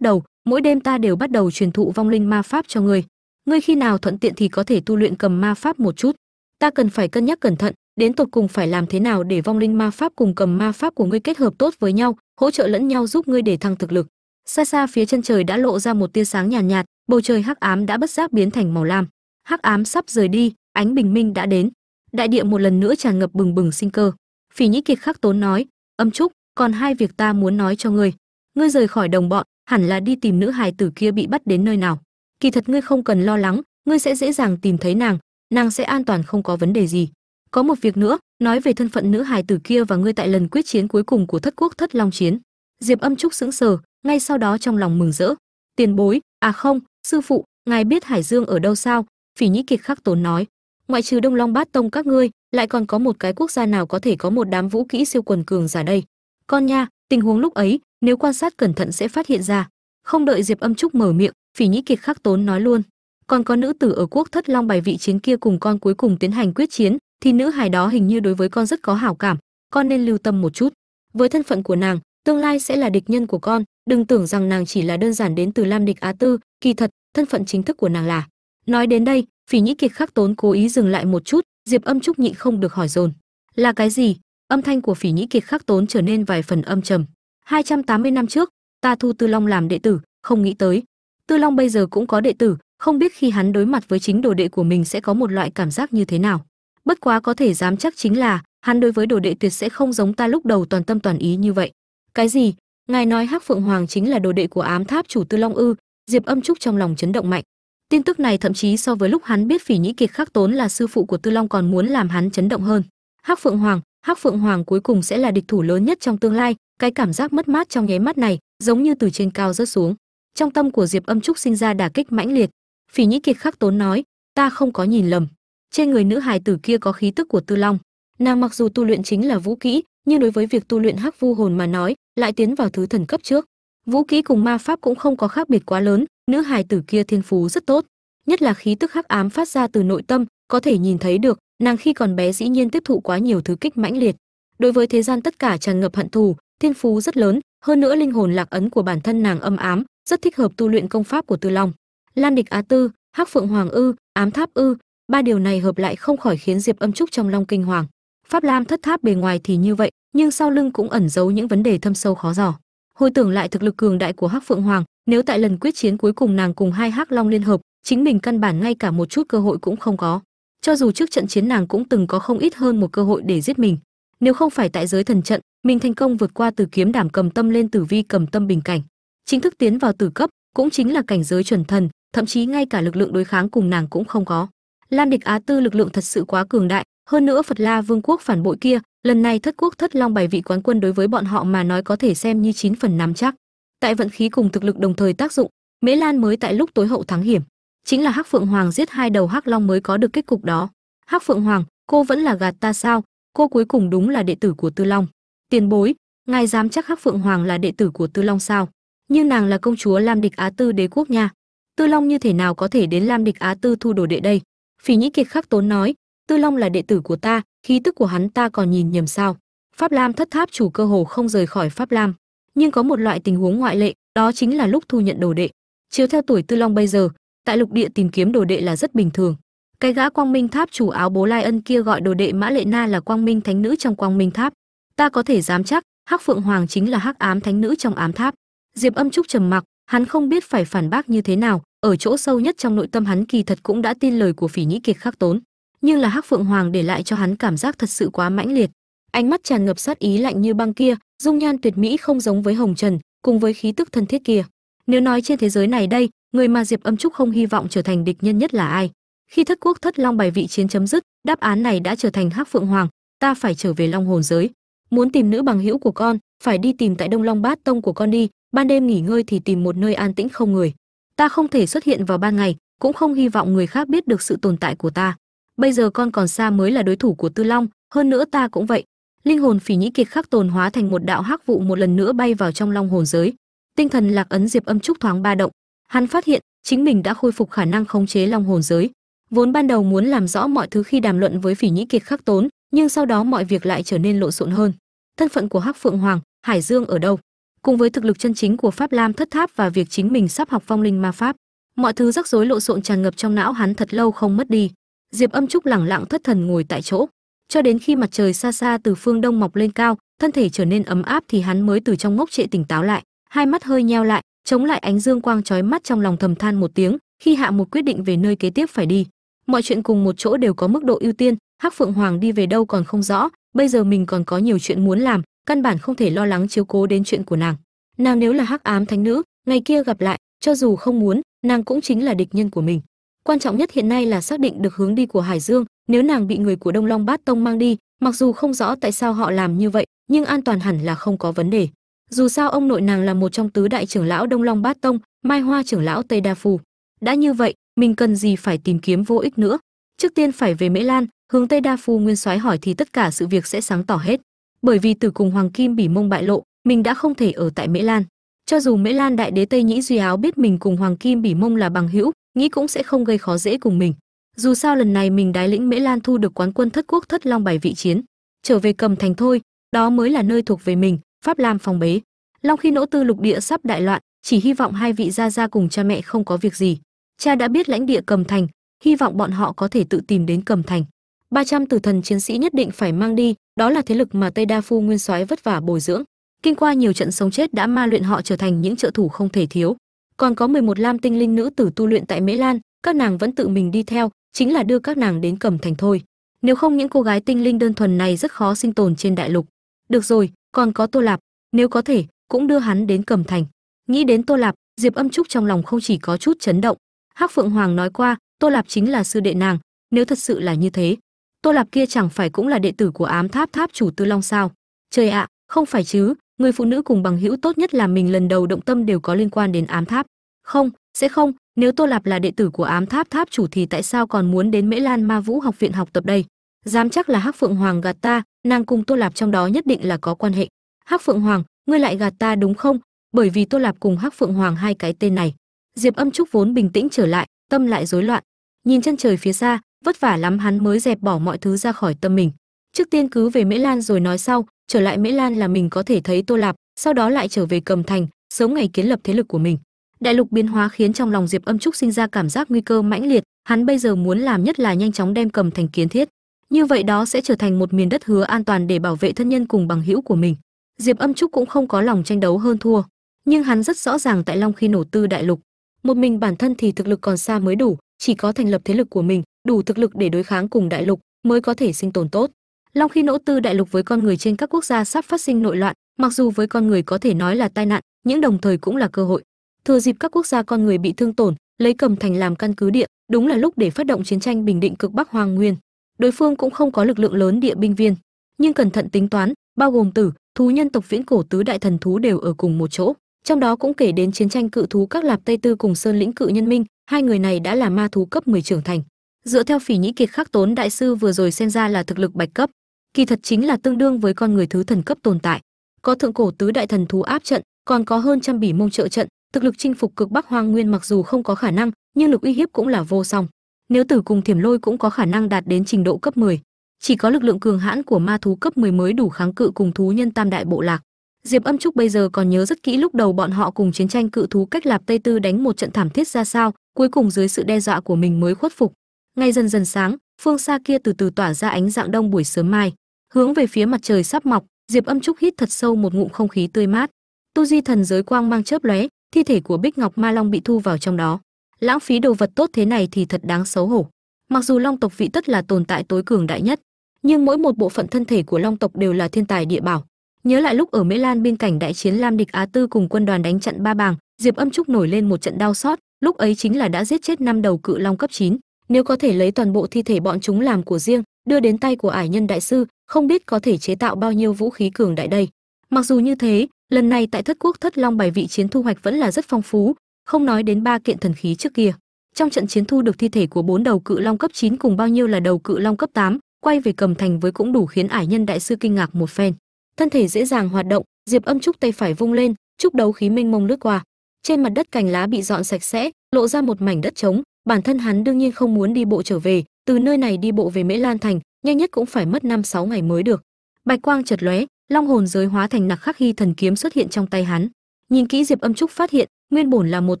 đầu mỗi đêm ta đều bắt đầu truyền thụ vong linh ma pháp cho ngươi ngươi khi nào thuận tiện thì có thể tu luyện cầm ma pháp một chút. Ta cần phải cân nhắc cẩn thận đến tột cùng phải làm thế nào để vong linh ma pháp cùng cầm ma pháp của ngươi kết hợp tốt với nhau hỗ trợ lẫn nhau giúp ngươi để thăng thực lực. Xa xa phía chân trời đã lộ ra một tia sáng nhàn nhạt, nhạt bầu trời hắc ám đã bất giác biến thành màu lam. Hắc ám sắp rời đi ánh bình minh đã đến. Đại địa một lần nữa tràn ngập bừng bừng sinh cơ. Phỉ nhĩ kiệt khắc tốn nói âm trúc còn hai việc ta muốn nói cho ngươi. Ngươi rời khỏi đồng bọn hẳn là đi tìm nữ hài tử kia bị bắt đến nơi nào. Kỳ thật ngươi không cần lo lắng, ngươi sẽ dễ dàng tìm thấy nàng nàng sẽ an toàn không có vấn đề gì. Có một việc nữa, nói về thân phận nữ hài tử kia và ngươi tại lần quyết chiến cuối cùng của thất quốc thất long chiến. Diệp âm trúc sững sờ, ngay sau đó trong lòng mừng rỡ. Tiền bối à không, sư phụ, ngài biết hải dương ở đâu sao? Phỉ nhĩ kiệt khắc tốn nói. Ngoại trừ đông long bát tông các ngươi, lại còn có một cái quốc gia nào có thể có một đám vũ kỹ siêu quần cường giả đây? Con nha, tình huống lúc ấy nếu quan sát cẩn thận sẽ phát hiện ra, không đợi diệp âm trúc mở miệng, phỉ nhĩ kiệt khắc tốn nói luôn. Còn có nữ tử ở quốc thất long bài vị chiến kia cùng con cuối cùng tiến hành quyết chiến, thì nữ hài đó hình như đối với con rất có hảo cảm, con nên lưu tâm một chút. Với thân phận của nàng, tương lai sẽ là địch nhân của con, đừng tưởng rằng nàng chỉ là đơn giản đến từ lam địch á tư, kỳ thật, thân phận chính thức của nàng là. Nói đến đây, phỉ nhĩ kiệt khắc tốn cố ý dừng lại một chút, diệp âm trúc nhịn không được hỏi dồn. Là cái gì? Âm thanh của phỉ nhĩ kiệt khắc tốn trở nên vài phần âm trầm. 280 năm trước, ta thu tư long làm đệ tử, không nghĩ tới. Tư long bây giờ cũng có đệ tử, không biết khi hắn đối mặt với chính đồ đệ của mình sẽ có một loại cảm giác như thế nào. Bất quá có thể dám chắc chính là, hắn đối với đồ đệ tuyệt sẽ không giống ta lúc đầu toàn tâm toàn ý như vậy. Cái gì? Ngài nói hắc phượng hoàng chính là đồ đệ của ám tháp chủ tư long ư? Diệp âm trúc trong lòng chấn động mạnh. Tin tức này thậm chí so với lúc hắn biết phỉ nhĩ kiệt khắc tốn là sư phụ của tư long còn muốn làm hắn chấn động hơn. Hắc phượng hoàng hắc phượng hoàng cuối cùng sẽ là địch thủ lớn nhất trong tương lai, cái cảm giác mất mát trong nháy mắt này, giống như từ trên cao rớt xuống. Trong tâm của diệp âm trúc sinh ra đả kích mãnh liệt. Phỉ nhĩ kiệt khắc tốn nói, ta không có nhìn lầm. Trên người nữ hài tử kia có khí tức của tư long. Nàng mặc dù tu luyện chính là vũ kỹ, nhưng đối với việc tu luyện hắc vu hồn mà nói, lại tiến vào thứ thần cấp trước. Vũ kỹ cùng ma pháp cũng không có khác biệt quá lớn, nữ hài tử kia thiên phú rất tốt. Nhất là khí tức hắc ám phát ra từ nội tâm có thể nhìn thấy được, nàng khi còn bé dĩ nhiên tiếp thụ quá nhiều thứ kích mãnh liệt. Đối với thế gian tất cả tràn ngập hận thù, thiên phú rất lớn, hơn nữa linh hồn lạc ấn của bản thân nàng âm ám, rất thích hợp tu luyện công pháp của tư long. Lan địch á tư, hắc phượng hoàng ư, ám tháp ư, ba điều này hợp lại không khỏi khiến diệp âm trúc trong long kinh hoàng. Pháp lam thất tháp bề ngoài thì như vậy, nhưng sau lưng cũng ẩn giấu những vấn đề thâm sâu khó dò. Hồi tưởng lại thực lực cường đại của hắc phượng hoàng, nếu tại lần quyết chiến cuối cùng nàng cùng hai hắc long liên hợp, chính mình căn bản ngay cả một chút cơ hội cũng không có cho dù trước trận chiến nàng cũng từng có không ít hơn một cơ hội để giết mình. Nếu không phải tại giới thần trận, mình thành công vượt qua từ kiếm đảm cầm tâm lên tử vi cầm tâm bình cảnh, chính thức tiến vào tử cấp cũng chính là cảnh giới chuẩn thần, thậm chí ngay cả lực lượng đối kháng cùng nàng cũng không có. Lam địch á tư lực lượng thật sự quá cường đại, hơn nữa phật la vương quốc phản bội kia, lần này thất quốc thất long bài vị quán quân đối với bọn họ mà nói có thể xem như chín phần nắm chắc. Tại vận khí cùng thực lực đồng thời tác dụng, mễ lan mới tại lúc tối hậu thắng hiểm chính là hắc phượng hoàng giết hai đầu hắc long mới có được kết cục đó. Hắc phượng hoàng, cô vẫn là gạt ta sao? Cô cuối cùng đúng là đệ tử của tư long. Tiền bối, ngài dám chắc hắc phượng hoàng là đệ tử của tư long sao? Như nàng là công chúa lam địch á tư đế quốc nha. Tư long như thể nào có thể đến lam địch á tư thu đồ đệ đây? Phỉ nhĩ kiệt khắc tốn nói, tư long là đệ tử của ta, khí tức của hắn ta còn nhìn nhầm sao? Pháp lam thất tháp chủ cơ hồ không rời khỏi pháp lam. Nhưng có một loại tình huống ngoại lệ, đó chính là lúc thu nhận đồ đệ. Chiếu theo tuổi tư long bây giờ tại lục địa tìm kiếm đồ đệ là rất bình thường. Cái gã quang minh tháp chủ áo bố lai ân kia gọi đồ đệ mã lệ na là quang minh thánh nữ trong quang minh tháp. Ta có thể dám chắc, hắc phượng hoàng chính là hắc ám thánh nữ trong ám tháp. Diệp âm trúc trầm mặc, hắn không biết phải phản bác như thế nào, ở chỗ sâu nhất trong nội tâm hắn kỳ thật cũng đã tin lời của phỉ nhĩ kiệt khắc tốn. Nhưng là hắc phượng hoàng để lại cho hắn cảm giác thật sự quá mãnh liệt. Ánh mắt tràn ngập sát ý lạnh như băng kia, dung nhan tuyệt mỹ không giống với hồng trần, cùng với khí tức thân thiết kia. Nếu nói trên thế giới này đây người mà diệp âm trúc không hy vọng trở thành địch nhân nhất là ai? Khi thất quốc thất long bài vị chiến chấm dứt, đáp án này đã trở thành hắc phượng hoàng, ta phải trở về long hồn giới. Muốn tìm nữ bằng hữu của con, phải đi tìm tại đông long bát tông của con đi, ban đêm nghỉ ngơi thì tìm một nơi an tĩnh không người. Ta không thể xuất hiện vào ban ngày, cũng không hy vọng người khác biết được sự tồn tại của ta. Bây giờ con còn xa mới là đối thủ của tư long, hơn nữa ta cũng vậy. Linh hồn phỉ nhĩ kiệt khắc tồn hóa thành một đạo hắc vụ một lần nữa bay vào trong long hồn giới. Tinh thần lạc ấn diệp âm trúc thoáng ba động hắn phát hiện, chính mình đã khôi phục khả năng khống chế long hồn giới. Vốn ban đầu muốn làm rõ mọi thứ khi đàm luận với phỉ nhĩ kiệt khắc tốn, nhưng sau đó mọi việc lại trở nên lộn xộn hơn. Thân phận của hắc phượng hoàng, hải dương ở đâu? Cùng với thực lực chân chính của pháp lam thất tháp và việc chính mình sắp học phong linh ma pháp, mọi thứ rắc rối lộn xộn tràn ngập trong não hắn thật lâu không mất đi. Diệp âm trúc lẳng lặng thất thần ngồi tại chỗ. Cho đến khi mặt trời xa xa từ phương đông mọc lên cao, thân thể trở nên ấm áp thì hắn mới từ trong ngốc trệ tỉnh táo lại, hai mắt hơi nheo lại chống lại ánh dương quang chói mắt trong lòng thầm than một tiếng, khi hạ một quyết định về nơi kế tiếp phải đi. Mọi chuyện cùng một chỗ đều có mức độ ưu tiên, hắc phượng hoàng đi về đâu còn không rõ, bây giờ mình còn có nhiều chuyện muốn làm, căn bản không thể lo lắng chiếu cố đến chuyện của nàng. Nàng nếu là hắc ám thánh nữ, ngày kia gặp lại, cho dù không muốn, nàng cũng chính là địch nhân của mình. Quan trọng nhất hiện nay là xác định được hướng đi của hải dương, nếu nàng bị người của đông long bát tông mang đi, mặc dù không rõ tại sao họ làm như vậy, nhưng an toàn hẳn là không có vấn đề dù sao ông nội nàng là một trong tứ đại trưởng lão đông long bát tông, mai hoa trưởng lão tây đa phù đã như vậy, mình cần gì phải tìm kiếm vô ích nữa? Trước tiên phải về mễ lan, hướng tây đa phu nguyên soái hỏi thì tất cả sự việc sẽ sáng tỏ hết. Bởi vì từ cùng hoàng kim bỉ mông bại lộ, mình đã không thể ở tại mễ lan. Cho dù mễ lan đại đế tây nhĩ duy áo biết mình cùng hoàng kim bỉ mông là bằng hữu, nghĩ cũng sẽ không gây khó dễ cùng mình. Dù sao lần này mình đái lĩnh mễ lan thu được quán quân thất quốc thất long bảy vị chiến. Trở về cầm thành thôi, đó mới là nơi thuộc về mình pháp lam phòng bế. Long khi nỗ tư lục địa sắp đại loạn, chỉ hy vọng hai vị gia gia cùng cha mẹ không có việc gì. Cha đã biết lãnh địa cầm thành, hy vọng bọn họ có thể tự tìm đến cầm thành. 300 tử thần chiến sĩ nhất định phải mang đi, đó là thế lực mà tây đa phu nguyên soái vất vả bồi dưỡng. Kinh qua nhiều trận sống chết đã ma luyện họ trở thành những trợ thủ không thể thiếu. Còn có 11 lam tinh linh nữ tử tu luyện tại mễ lan, các nàng vẫn tự mình đi theo, chính là đưa các nàng đến cầm thành thôi. Nếu không những cô gái tinh linh đơn thuần này rất khó sinh tồn trên đại lục. Được rồi còn có tô lạp, nếu có thể, cũng đưa hắn đến cầm thành. Nghĩ đến tô lạp, diệp âm trúc trong lòng không chỉ có chút chấn động. Hắc phượng hoàng nói qua, tô lạp chính là sư đệ nàng, nếu thật sự là như thế, tô lạp kia chẳng phải cũng là đệ tử của ám tháp tháp chủ tư long sao? Trời ạ, không phải chứ, người phụ nữ cùng bằng hữu tốt nhất là mình lần đầu động tâm đều có liên quan đến ám tháp. Không, sẽ không, nếu tô lạp là đệ tử của ám tháp tháp chủ thì tại sao còn muốn đến mễ lan ma vũ học viện học tập đây? Dám chắc là hắc phượng hoàng gạt ta, nàng cùng tô lạp trong đó nhất định là có quan hệ. Hắc phượng hoàng, ngươi lại gạt ta đúng không? Bởi vì tô lạp cùng hắc phượng hoàng hai cái tên này. Diệp âm trúc vốn bình tĩnh trở lại, tâm lại rối loạn. Nhìn chân trời phía xa, vất vả lắm hắn mới dẹp bỏ mọi thứ ra khỏi tâm mình. Trước tiên cứ về mễ lan rồi nói sau, trở lại mễ lan là mình có thể thấy tô lạp, sau đó lại trở về cầm thành, sớm ngày kiến lập thế lực của mình. Đại lục biến hóa khiến trong lòng diệp âm trúc sinh ra cảm giác nguy cơ mãnh liệt, hắn bây giờ muốn làm nhất là nhanh chóng đem cầm thành kiến thiết như vậy đó sẽ trở thành một miền đất hứa an toàn để bảo vệ thân nhân cùng bằng hữu của mình. Diệp âm trúc cũng không có lòng tranh đấu hơn thua, nhưng hắn rất rõ ràng tại long khi nổ tư đại lục. Một mình bản thân thì thực lực còn xa mới đủ, chỉ có thành lập thế lực của mình, đủ thực lực để đối kháng cùng đại lục mới có thể sinh tồn tốt. Long khi nỗ tư đại lục với con người trên các quốc gia sắp phát sinh nội loạn, mặc dù với con người có thể nói là tai nạn, nhưng đồng thời cũng là cơ hội. Thừa dịp các quốc gia con người bị thương tổn, lấy cầm thành làm căn cứ địa, đúng là lúc để phát động chiến tranh bình định cực bắc Hoàng nguyên đối phương cũng không có lực lượng lớn địa binh viên, nhưng cẩn thận tính toán, bao gồm tử, thú nhân tộc viễn cổ tứ đại thần thú đều ở cùng một chỗ. Trong đó cũng kể đến chiến tranh cự thú các lạp tây tư cùng sơn lĩnh cự nhân minh, hai người này đã là ma thú cấp 10 trưởng thành. Dựa theo phỉ nhĩ kiệt khắc tốn đại sư vừa rồi xem ra là thực lực bạch cấp, kỳ thật chính là tương đương với con người thứ thần cấp tồn tại. Có thượng cổ tứ đại thần thú áp trận, còn có hơn trăm bỉ mông trợ trận, thực lực chinh phục cực bắc hoang nguyên mặc dù không có khả năng, nhưng lực uy hiếp cũng là vô song nếu tử cùng thiểm lôi cũng có khả năng đạt đến trình độ cấp 10. chỉ có lực lượng cường hãn của ma thú cấp 10 mới đủ kháng cự cùng thú nhân tam đại bộ lạc. Diệp âm trúc bây giờ còn nhớ rất kỹ lúc đầu bọn họ cùng chiến tranh cự thú cách lạp tây tư đánh một trận thảm thiết ra sao, cuối cùng dưới sự đe dọa của mình mới khuất phục. Ngay dần dần sáng, phương xa kia từ từ tỏa ra ánh dạng đông buổi sớm mai. Hướng về phía mặt trời sắp mọc, diệp âm trúc hít thật sâu một ngụm không khí tươi mát. Tu di thần giới quang mang chớp lóe, thi thể của bích ngọc ma long bị thu vào trong đó lãng phí đồ vật tốt thế này thì thật đáng xấu hổ. Mặc dù long tộc vị tất là tồn tại tối cường đại nhất, nhưng mỗi một bộ phận thân thể của long tộc đều là thiên tài địa bảo. Nhớ lại lúc ở mễ lan bên cạnh đại chiến lam địch á tư cùng quân đoàn đánh trận ba bàng, diệp âm trúc nổi lên một trận đau xót, lúc ấy chính là đã giết chết năm đầu cự long cấp 9. nếu có thể lấy toàn bộ thi thể bọn chúng làm của riêng, đưa đến tay của ải nhân đại sư, không biết có thể chế tạo bao nhiêu vũ khí cường đại đây. Mặc dù như thế, lần này tại thất quốc thất long bài vị chiến thu hoạch vẫn là rất phong phú không nói đến ba kiện thần khí trước kia. Trong trận chiến thu được thi thể của bốn đầu cự long cấp 9 cùng bao nhiêu là đầu cự long cấp 8, quay về cầm thành với cũng đủ khiến ải nhân đại sư kinh ngạc một phen. Thân thể dễ dàng hoạt động diệp âm trúc tay phải vung lên trúc đấu khí minh mông lướt qua. Trên mặt đất cành lá bị dọn sạch sẽ lộ ra một mảnh đất trống. Bản thân hắn đương nhiên không muốn đi bộ trở về từ nơi này đi bộ về mễ lan thành nhanh nhất cũng phải mất năm sáu ngày mới được. Bạch quang chợt lóe long hồn giới hóa thành nặc khắc hy thần kiếm xuất hiện trong tay hắn. Nhìn kỹ diệp âm trúc phát hiện nguyên bổn là một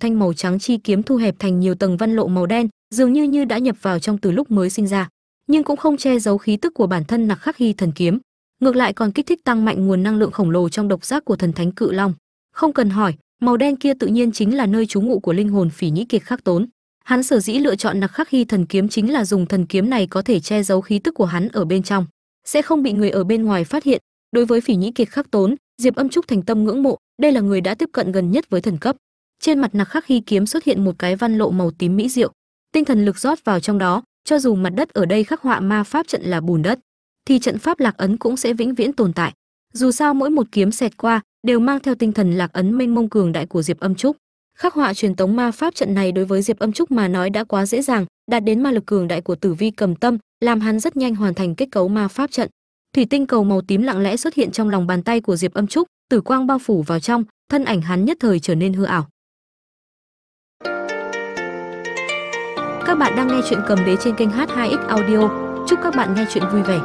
thanh màu trắng chi kiếm thu hẹp thành nhiều tầng văn lộ màu đen, dường như như đã nhập vào trong từ lúc mới sinh ra, nhưng cũng không che giấu khí tức của bản thân nặc khắc hy thần kiếm, ngược lại còn kích thích tăng mạnh nguồn năng lượng khổng lồ trong độc giác của thần thánh cự long. Không cần hỏi, màu đen kia tự nhiên chính là nơi trú ngụ của linh hồn phỉ nhĩ kiệt khắc tốn. Hắn sở dĩ lựa chọn nặc khắc hy thần kiếm chính là dùng thần kiếm này có thể che giấu khí tức của hắn ở bên trong, sẽ không bị người ở bên ngoài phát hiện. Đối với phỉ nhĩ kiệt khắc tốn, diệp âm trúc thành tâm ngưỡng mộ, đây là người đã tiếp cận gần nhất với thần cấp trên mặt nặc khắc khi kiếm xuất hiện một cái văn lộ màu tím mỹ diệu. Tinh thần lực rót vào trong đó, cho dù mặt đất ở đây khắc họa ma pháp trận là bùn đất, thì trận pháp lạc ấn cũng sẽ vĩnh viễn tồn tại. Dù sao mỗi một kiếm xẹt qua đều mang theo tinh thần lạc ấn mênh mông cường đại của diệp âm trúc. Khắc họa truyền tống ma pháp trận này đối với diệp âm trúc mà nói đã quá dễ dàng, đạt đến ma lực cường đại của tử vi cầm tâm, làm hắn rất nhanh hoàn thành kết cấu ma pháp trận. Thủy tinh cầu màu tím lặng lẽ xuất hiện trong lòng bàn tay của diệp âm trúc, tử quang bao phủ vào trong, thân ảnh hắn nhất thời trở nên hư ảo. Các bạn đang nghe chuyện cầm đế trên kênh h2x audio. Chúc các bạn nghe chuyện vui vẻ.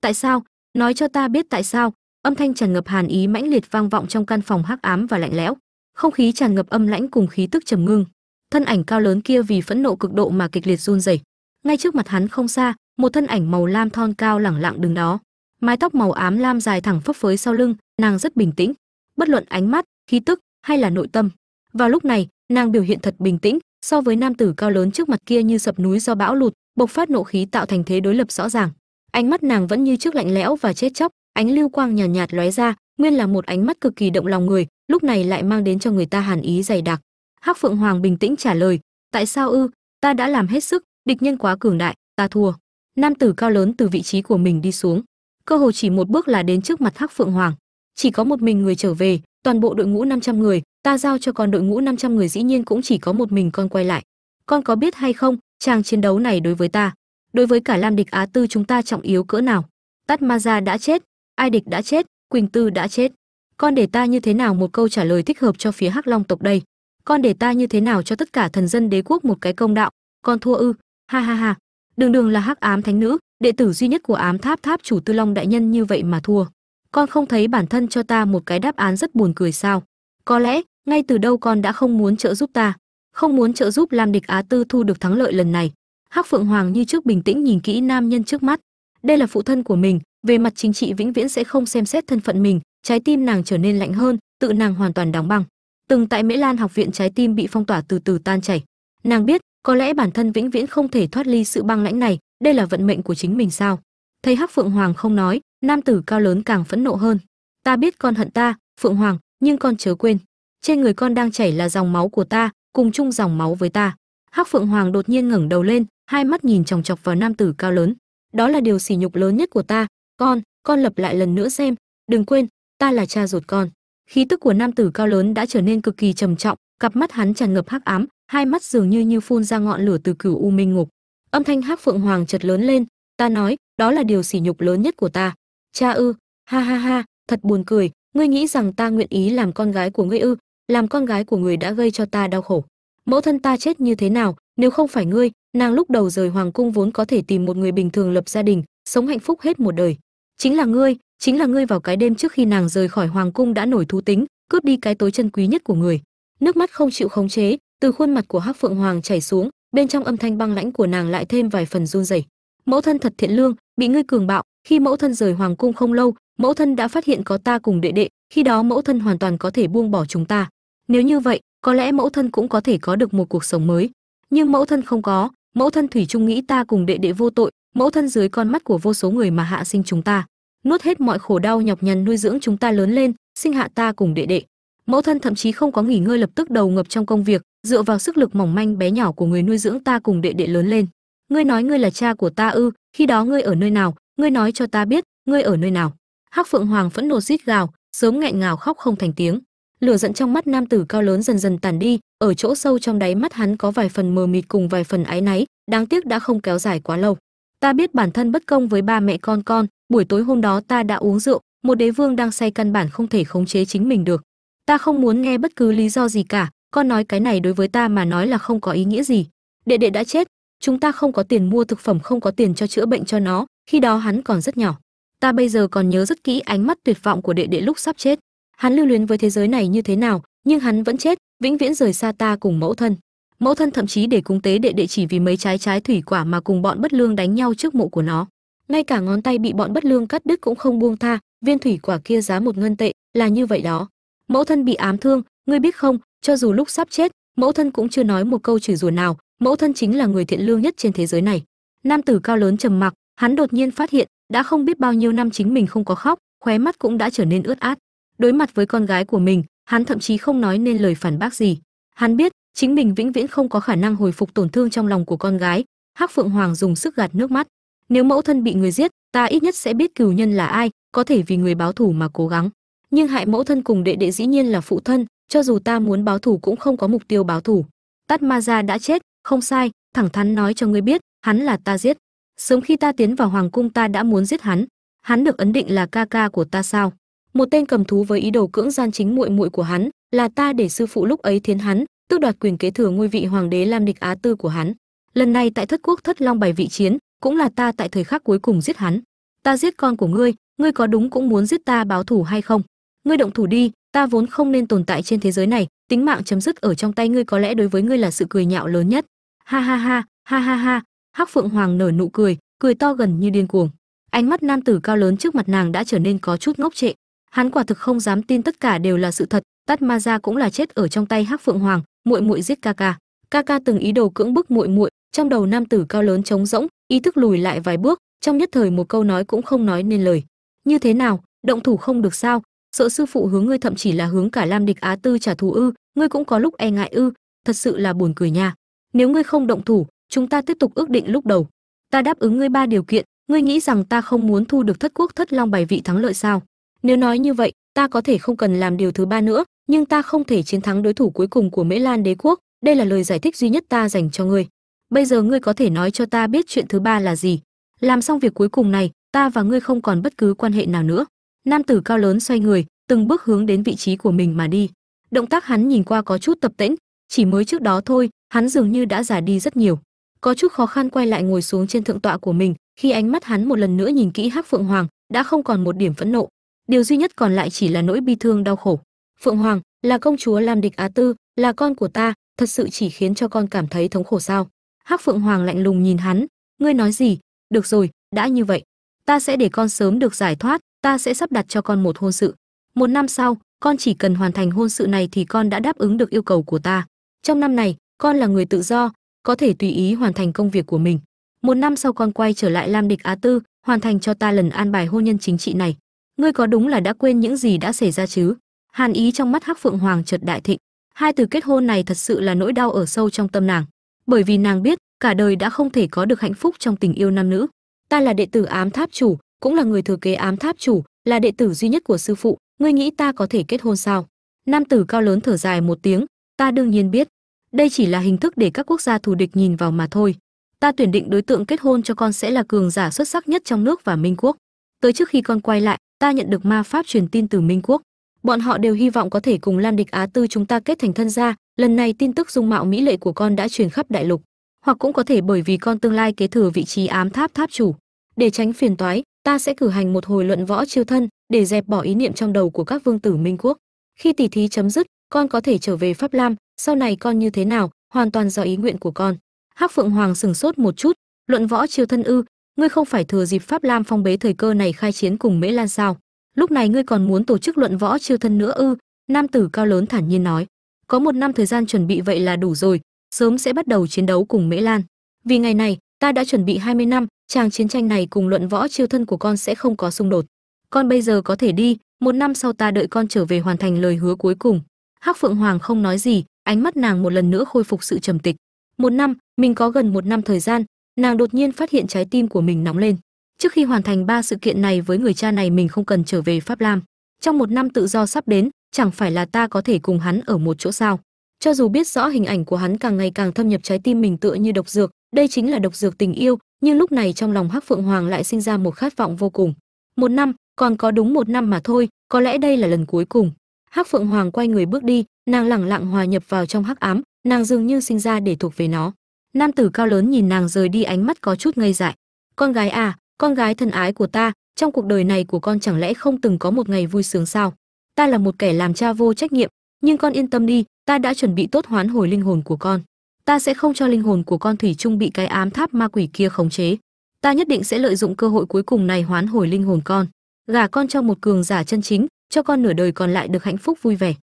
Tại sao? Nói cho ta biết tại sao. Âm thanh tràn ngập hàn ý mãnh liệt vang vọng trong căn phòng hắc ám và lạnh lẽo. Không khí tràn ngập âm lãnh cùng khí tức trầm ngưng. Thân ảnh cao lớn kia vì phẫn nộ cực độ mà kịch liệt run rẩy. Ngay trước mặt hắn không xa, một thân ảnh màu lam thon cao lẳng lặng đứng đó. Mái tóc màu ám lam dài thẳng phấp phới sau lưng, nàng rất bình tĩnh. Bất luận ánh mắt, khí tức hay là nội tâm. Vào lúc này nàng biểu hiện thật bình tĩnh so với nam tử cao lớn trước mặt kia như sập núi do bão lụt bộc phát nộ khí tạo thành thế đối lập rõ ràng. Ánh mắt nàng vẫn như trước lạnh lẽo và chết chóc ánh lưu quang nhàn nhạt, nhạt lóe ra nguyên là một ánh mắt cực kỳ động lòng người lúc này lại mang đến cho người ta hàn ý dày đặc. Hắc phượng hoàng bình tĩnh trả lời tại sao ư? Ta đã làm hết sức địch nhân quá cường đại ta thua. Nam tử cao lớn từ vị trí của mình đi xuống. Cơ hồ chỉ một bước là đến trước mặt hắc phượng hoàng. Chỉ có một mình người trở về toàn bộ đội ngũ 500 người, ta giao cho con đội ngũ 500 người dĩ nhiên cũng chỉ có một mình con quay lại. Con có biết hay không, chàng chiến đấu này đối với ta, đối với cả lam địch á tư chúng ta trọng yếu cỡ nào? Tát ma gia đã chết, ai địch đã chết, quỳnh tư đã chết. Con để ta như thế nào một câu trả lời thích hợp cho phía hắc long tộc đây? Con để ta như thế nào cho tất cả thần dân đế quốc một cái công đạo? Con thua ư? Ha ha ha. Đường đường là hắc ám thánh nữ, đệ tử duy nhất của ám tháp tháp chủ tư long đại nhân như vậy mà thua con không thấy bản thân cho ta một cái đáp án rất buồn cười sao? Có lẽ, ngay từ đâu con đã không muốn trợ giúp ta? Không muốn trợ giúp lam địch á tư thu được thắng lợi lần này. Hắc phượng hoàng như trước bình tĩnh nhìn kỹ nam nhân trước mắt. Đây là phụ thân của mình, về mặt chính trị vĩnh viễn sẽ không xem xét thân phận mình, trái tim nàng trở nên lạnh hơn, tự nàng hoàn toàn đóng băng. Từng tại mễ lan học viện trái tim bị phong tỏa từ từ tan chảy. Nàng biết, có lẽ bản thân vĩnh viễn không thể thoát ly sự băng lãnh này, đây là vận mệnh của chính mình sao? Thấy hắc phượng hoàng không nói nam tử cao lớn càng phẫn nộ hơn. Ta biết con hận ta, phượng hoàng, nhưng con chớ quên. Trên người con đang chảy là dòng máu của ta, cùng chung dòng máu với ta. Hắc phượng hoàng đột nhiên ngẩng đầu lên, hai mắt nhìn chòng chọc vào nam tử cao lớn. Đó là điều sỉ nhục lớn nhất của ta. Con con lập lại lần nữa xem. Đừng quên, ta là cha ruột con. Khí tức của nam tử cao lớn đã trở nên cực kỳ trầm trọng, cặp mắt hắn tràn ngập hắc ám, hai mắt dường như như phun ra ngọn lửa từ cửu u minh ngục. Âm thanh hắc phượng hoàng chợt lớn lên, ta nói, đó là điều sỉ nhục lớn nhất của ta cha ư, ha ha ha, thật buồn cười, ngươi nghĩ rằng ta nguyện ý làm con gái của ngươi ư, làm con gái của người đã gây cho ta đau khổ. Mẫu thân ta chết như thế nào, nếu không phải ngươi, nàng lúc đầu rời hoàng cung vốn có thể tìm một người bình thường lập gia đình, sống hạnh phúc hết một đời. Chính là ngươi, chính là ngươi vào cái đêm trước khi nàng rời khỏi hoàng cung đã nổi thú tính, cướp đi cái tối chân quý nhất của người. Nước mắt không chịu khống chế, từ khuôn mặt của hắc phượng hoàng chảy xuống, bên trong âm thanh băng lãnh của nàng lại thêm vài phần run rẩy. Mẫu thân thật thiện lương, bị ngươi cường bạo khi mẫu thân rời hoàng cung không lâu, mẫu thân đã phát hiện có ta cùng đệ đệ, khi đó mẫu thân hoàn toàn có thể buông bỏ chúng ta. Nếu như vậy, có lẽ mẫu thân cũng có thể có được một cuộc sống mới. Nhưng mẫu thân không có, mẫu thân thủy chung nghĩ ta cùng đệ đệ vô tội, mẫu thân dưới con mắt của vô số người mà hạ sinh chúng ta. Nuốt hết mọi khổ đau nhọc nhằn nuôi dưỡng chúng ta lớn lên, sinh hạ ta cùng đệ đệ. Mẫu thân thậm chí không có nghỉ ngơi lập tức đầu ngập trong công việc, dựa vào sức lực mỏng manh bé nhỏ của người nuôi dưỡng ta cùng đệ đệ lớn lên. Ngươi nói ngươi là cha của ta ư, khi đó ngươi ở nơi nào ngươi nói cho ta biết, ngươi ở nơi nào? Hắc phượng hoàng phẫn nộ rít gào, sớm nghẹn ngào khóc không thành tiếng. Lửa giận trong mắt nam tử cao lớn dần dần tàn đi, ở chỗ sâu trong đáy mắt hắn có vài phần mờ mịt cùng vài phần áy náy, đáng tiếc đã không kéo dài quá lâu. Ta biết bản thân bất công với ba mẹ con con, buổi tối hôm đó ta đã uống rượu, một đế vương đang say căn bản không thể khống chế chính mình được. Ta không muốn nghe bất cứ lý do gì cả, con nói cái này đối với ta mà nói là không có ý nghĩa gì. Đệ đệ đã chết, chúng ta không có tiền mua thực phẩm, không có tiền cho chữa bệnh cho nó khi đó hắn còn rất nhỏ. Ta bây giờ còn nhớ rất kỹ ánh mắt tuyệt vọng của đệ đệ lúc sắp chết. Hắn lưu luyến với thế giới này như thế nào, nhưng hắn vẫn chết, vĩnh viễn rời xa ta cùng mẫu thân. Mẫu thân thậm chí để cúng tế đệ đệ chỉ vì mấy trái trái thủy quả mà cùng bọn bất lương đánh nhau trước mộ của nó. Ngay cả ngón tay bị bọn bất lương cắt đứt cũng không buông tha, viên thủy quả kia giá một ngân tệ, là như vậy đó. Mẫu thân bị ám thương, ngươi biết không, cho dù lúc sắp chết, mẫu thân cũng chưa nói một câu chửi rủa nào, mẫu thân chính là người thiện lương nhất trên thế giới này. Nam tử cao lớn trầm mặc hắn đột nhiên phát hiện, đã không biết bao nhiêu năm chính mình không có khóc, khóe mắt cũng đã trở nên ướt át. Đối mặt với con gái của mình, hắn thậm chí không nói nên lời phản bác gì. Hắn biết, chính mình vĩnh viễn không có khả năng hồi phục tổn thương trong lòng của con gái. Hắc phượng hoàng dùng sức gạt nước mắt. Nếu mẫu thân bị người giết, ta ít nhất sẽ biết cừu nhân là ai, có thể vì người báo thù mà cố gắng. Nhưng hại mẫu thân cùng đệ đệ dĩ nhiên là phụ thân, cho dù ta muốn báo thù cũng không có mục tiêu báo thù. Tát ma gia đã chết, không sai, thẳng thắn nói cho ngươi biết, hắn là ta giết sớm khi ta tiến vào hoàng cung ta đã muốn giết hắn hắn được ấn định là ca ca của ta sao? Một tên cầm thú với ý đồ cưỡng gian chính muội muội của hắn là ta để sư phụ lúc ấy thiến hắn, tước đoạt quyền kế thừa ngôi vị hoàng đế lam địch á tư của hắn. Lần này tại thất quốc thất long bày vị chiến, cũng là ta tại thời khắc cuối cùng giết hắn. Ta giết con của ngươi ngươi có đúng cũng muốn giết ta báo thù hay không? Ngươi động thủ đi, ta vốn không nên tồn tại trên thế giới này, tính mạng chấm dứt ở trong tay ngươi có lẽ đối với ngươi là sự cười nhạo lớn nhất. Ha ha ha ha ha ha hắc phượng hoàng nở nụ cười cười to gần như điên cuồng. Ánh mắt nam tử cao lớn trước mặt nàng đã trở nên có chút ngốc trệ. Hắn quả thực không dám tin tất cả đều là sự thật, tát ma ra cũng là chết ở trong tay hắc phượng hoàng, muội muội giết ca ca. Ca ca từng ý đồ cưỡng bức muội muội, trong đầu nam tử cao lớn trống rỗng, ý thức lùi lại vài bước, trong nhất thời một câu nói cũng không nói nên lời. Như thế nào, động thủ không được sao? Sợ sư phụ hướng ngươi thậm chỉ là hướng cả lam địch á tư trả thù ư, ngươi cũng có lúc e ngại ư, thật sự là buồn cười nha. Nếu ngươi không động thủ chúng ta tiếp tục ước định lúc đầu. Ta đáp ứng ngươi ba điều kiện, ngươi nghĩ rằng ta không muốn thu được thất quốc thất long bài vị thắng lợi sao? Nếu nói như vậy, ta có thể không cần làm điều thứ ba nữa, nhưng ta không thể chiến thắng đối thủ cuối cùng của mễ lan đế quốc. Đây là lời giải thích duy nhất ta dành cho ngươi. Bây giờ ngươi có thể nói cho ta biết chuyện thứ ba là gì. Làm xong việc cuối cùng này, ta và ngươi không còn bất cứ quan hệ nào nữa. Nam tử cao lớn xoay người, từng bước hướng đến vị trí của mình mà đi. Động tác hắn nhìn qua có chút tập tễnh, chỉ mới trước đó thôi, hắn dường như đã già đi rất nhiều có chút khó khăn quay lại ngồi xuống trên thượng tọa của mình, khi ánh mắt hắn một lần nữa nhìn kỹ hắc phượng hoàng, đã không còn một điểm phẫn nộ. Điều duy nhất còn lại chỉ là nỗi bi thương đau khổ. Phượng hoàng, là công chúa làm địch á tư, là con của ta, thật sự chỉ khiến cho con cảm thấy thống khổ sao? Hắc phượng hoàng lạnh lùng nhìn hắn, ngươi nói gì? Được rồi, đã như vậy. Ta sẽ để con sớm được giải thoát, ta sẽ sắp đặt cho con một hôn sự. Một năm sau, con chỉ cần hoàn thành hôn sự này thì con đã đáp ứng được yêu cầu của ta. Trong năm này, con là người tự do có thể tùy ý hoàn thành công việc của mình. Một năm sau con quay trở lại lam địch á tư, hoàn thành cho ta lần an bài hôn nhân chính trị này. Ngươi có đúng là đã quên những gì đã xảy ra chứ? Hàn ý trong mắt hắc phượng hoàng chợt đại thịnh. Hai từ kết hôn này thật sự là nỗi đau ở sâu trong tâm nàng. Bởi vì nàng biết, cả đời đã không thể có được hạnh phúc trong tình yêu nam nữ. Ta là đệ tử ám tháp chủ, cũng là người thừa kế ám tháp chủ, là đệ tử duy nhất của sư phụ. Ngươi nghĩ ta có thể kết hôn sao? Nam tử cao lớn thở dài một tiếng. Ta đương nhiên biết đây chỉ là hình thức để các quốc gia thù địch nhìn vào mà thôi. Ta tuyển định đối tượng kết hôn cho con sẽ là cường giả xuất sắc nhất trong nước và minh quốc. Tới trước khi con quay lại, ta nhận được ma pháp truyền tin từ minh quốc. Bọn họ đều hy vọng có thể cùng lan địch á tư chúng ta kết thành thân gia. Lần này tin tức dung mạo mỹ lệ của con đã truyền khắp đại lục. Hoặc cũng có thể bởi vì con tương lai kế thừa vị trí ám tháp tháp chủ. Để tránh phiền toái, ta sẽ cử hành một hồi luận võ chiêu thân để dẹp bỏ ý niệm trong đầu của các vương tử minh quốc. Khi tỷ thí chấm dứt, con có thể trở về pháp lam sau này con như thế nào? Hoàn toàn do ý nguyện của con. Hắc phượng hoàng sừng sốt một chút, luận võ chiêu thân ư, ngươi không phải thừa dịp pháp lam phong bế thời cơ này khai chiến cùng mễ lan sao? Lúc này ngươi còn muốn tổ chức luận võ chiêu thân nữa ư? Nam tử cao lớn thản nhiên nói. Có một năm thời gian chuẩn bị vậy là đủ rồi, sớm sẽ bắt đầu chiến đấu cùng mễ lan. Vì ngày này, ta đã chuẩn bị 20 năm, chàng chiến tranh này cùng luận võ chiêu thân của con sẽ không có xung đột. Con bây giờ có thể đi, một năm sau ta đợi con trở về hoàn thành lời hứa cuối cùng. Hắc phượng hoàng không nói gì ánh mắt nàng một lần nữa khôi phục sự trầm tịch. Một năm, mình có gần một năm thời gian, nàng đột nhiên phát hiện trái tim của mình nóng lên. Trước khi hoàn thành ba sự kiện này với người cha này, mình không cần trở về pháp lam. Trong một năm tự do sắp đến, chẳng phải là ta có thể cùng hắn ở một chỗ sao? Cho dù biết rõ hình ảnh của hắn càng ngày càng thâm nhập trái tim mình tựa như độc dược, đây chính là độc dược tình yêu, nhưng lúc này trong lòng hắc phượng hoàng lại sinh ra một khát vọng vô cùng. Một năm, còn có đúng một năm mà thôi, có lẽ đây là lần cuối cùng hắc phượng hoàng quay người bước đi, nàng lẳng lặng hòa nhập vào trong hắc ám, nàng dường như sinh ra để thuộc về nó. Nam tử cao lớn nhìn nàng rời đi ánh mắt có chút ngây dại. Con gái à con gái thân ái của ta, trong cuộc đời này của con chẳng lẽ không từng có một ngày vui sướng sao? Ta là một kẻ làm cha vô trách nhiệm, nhưng con yên tâm đi, ta đã chuẩn bị tốt hoán hồi linh hồn của con. Ta sẽ không cho linh hồn của con thủy chung bị cái ám tháp ma quỷ kia khống chế. Ta nhất định sẽ lợi dụng cơ hội cuối cùng này hoán hồi linh hồn con. Gả con cho một cường giả chân chính cho con nửa đời còn lại được hạnh phúc vui vẻ.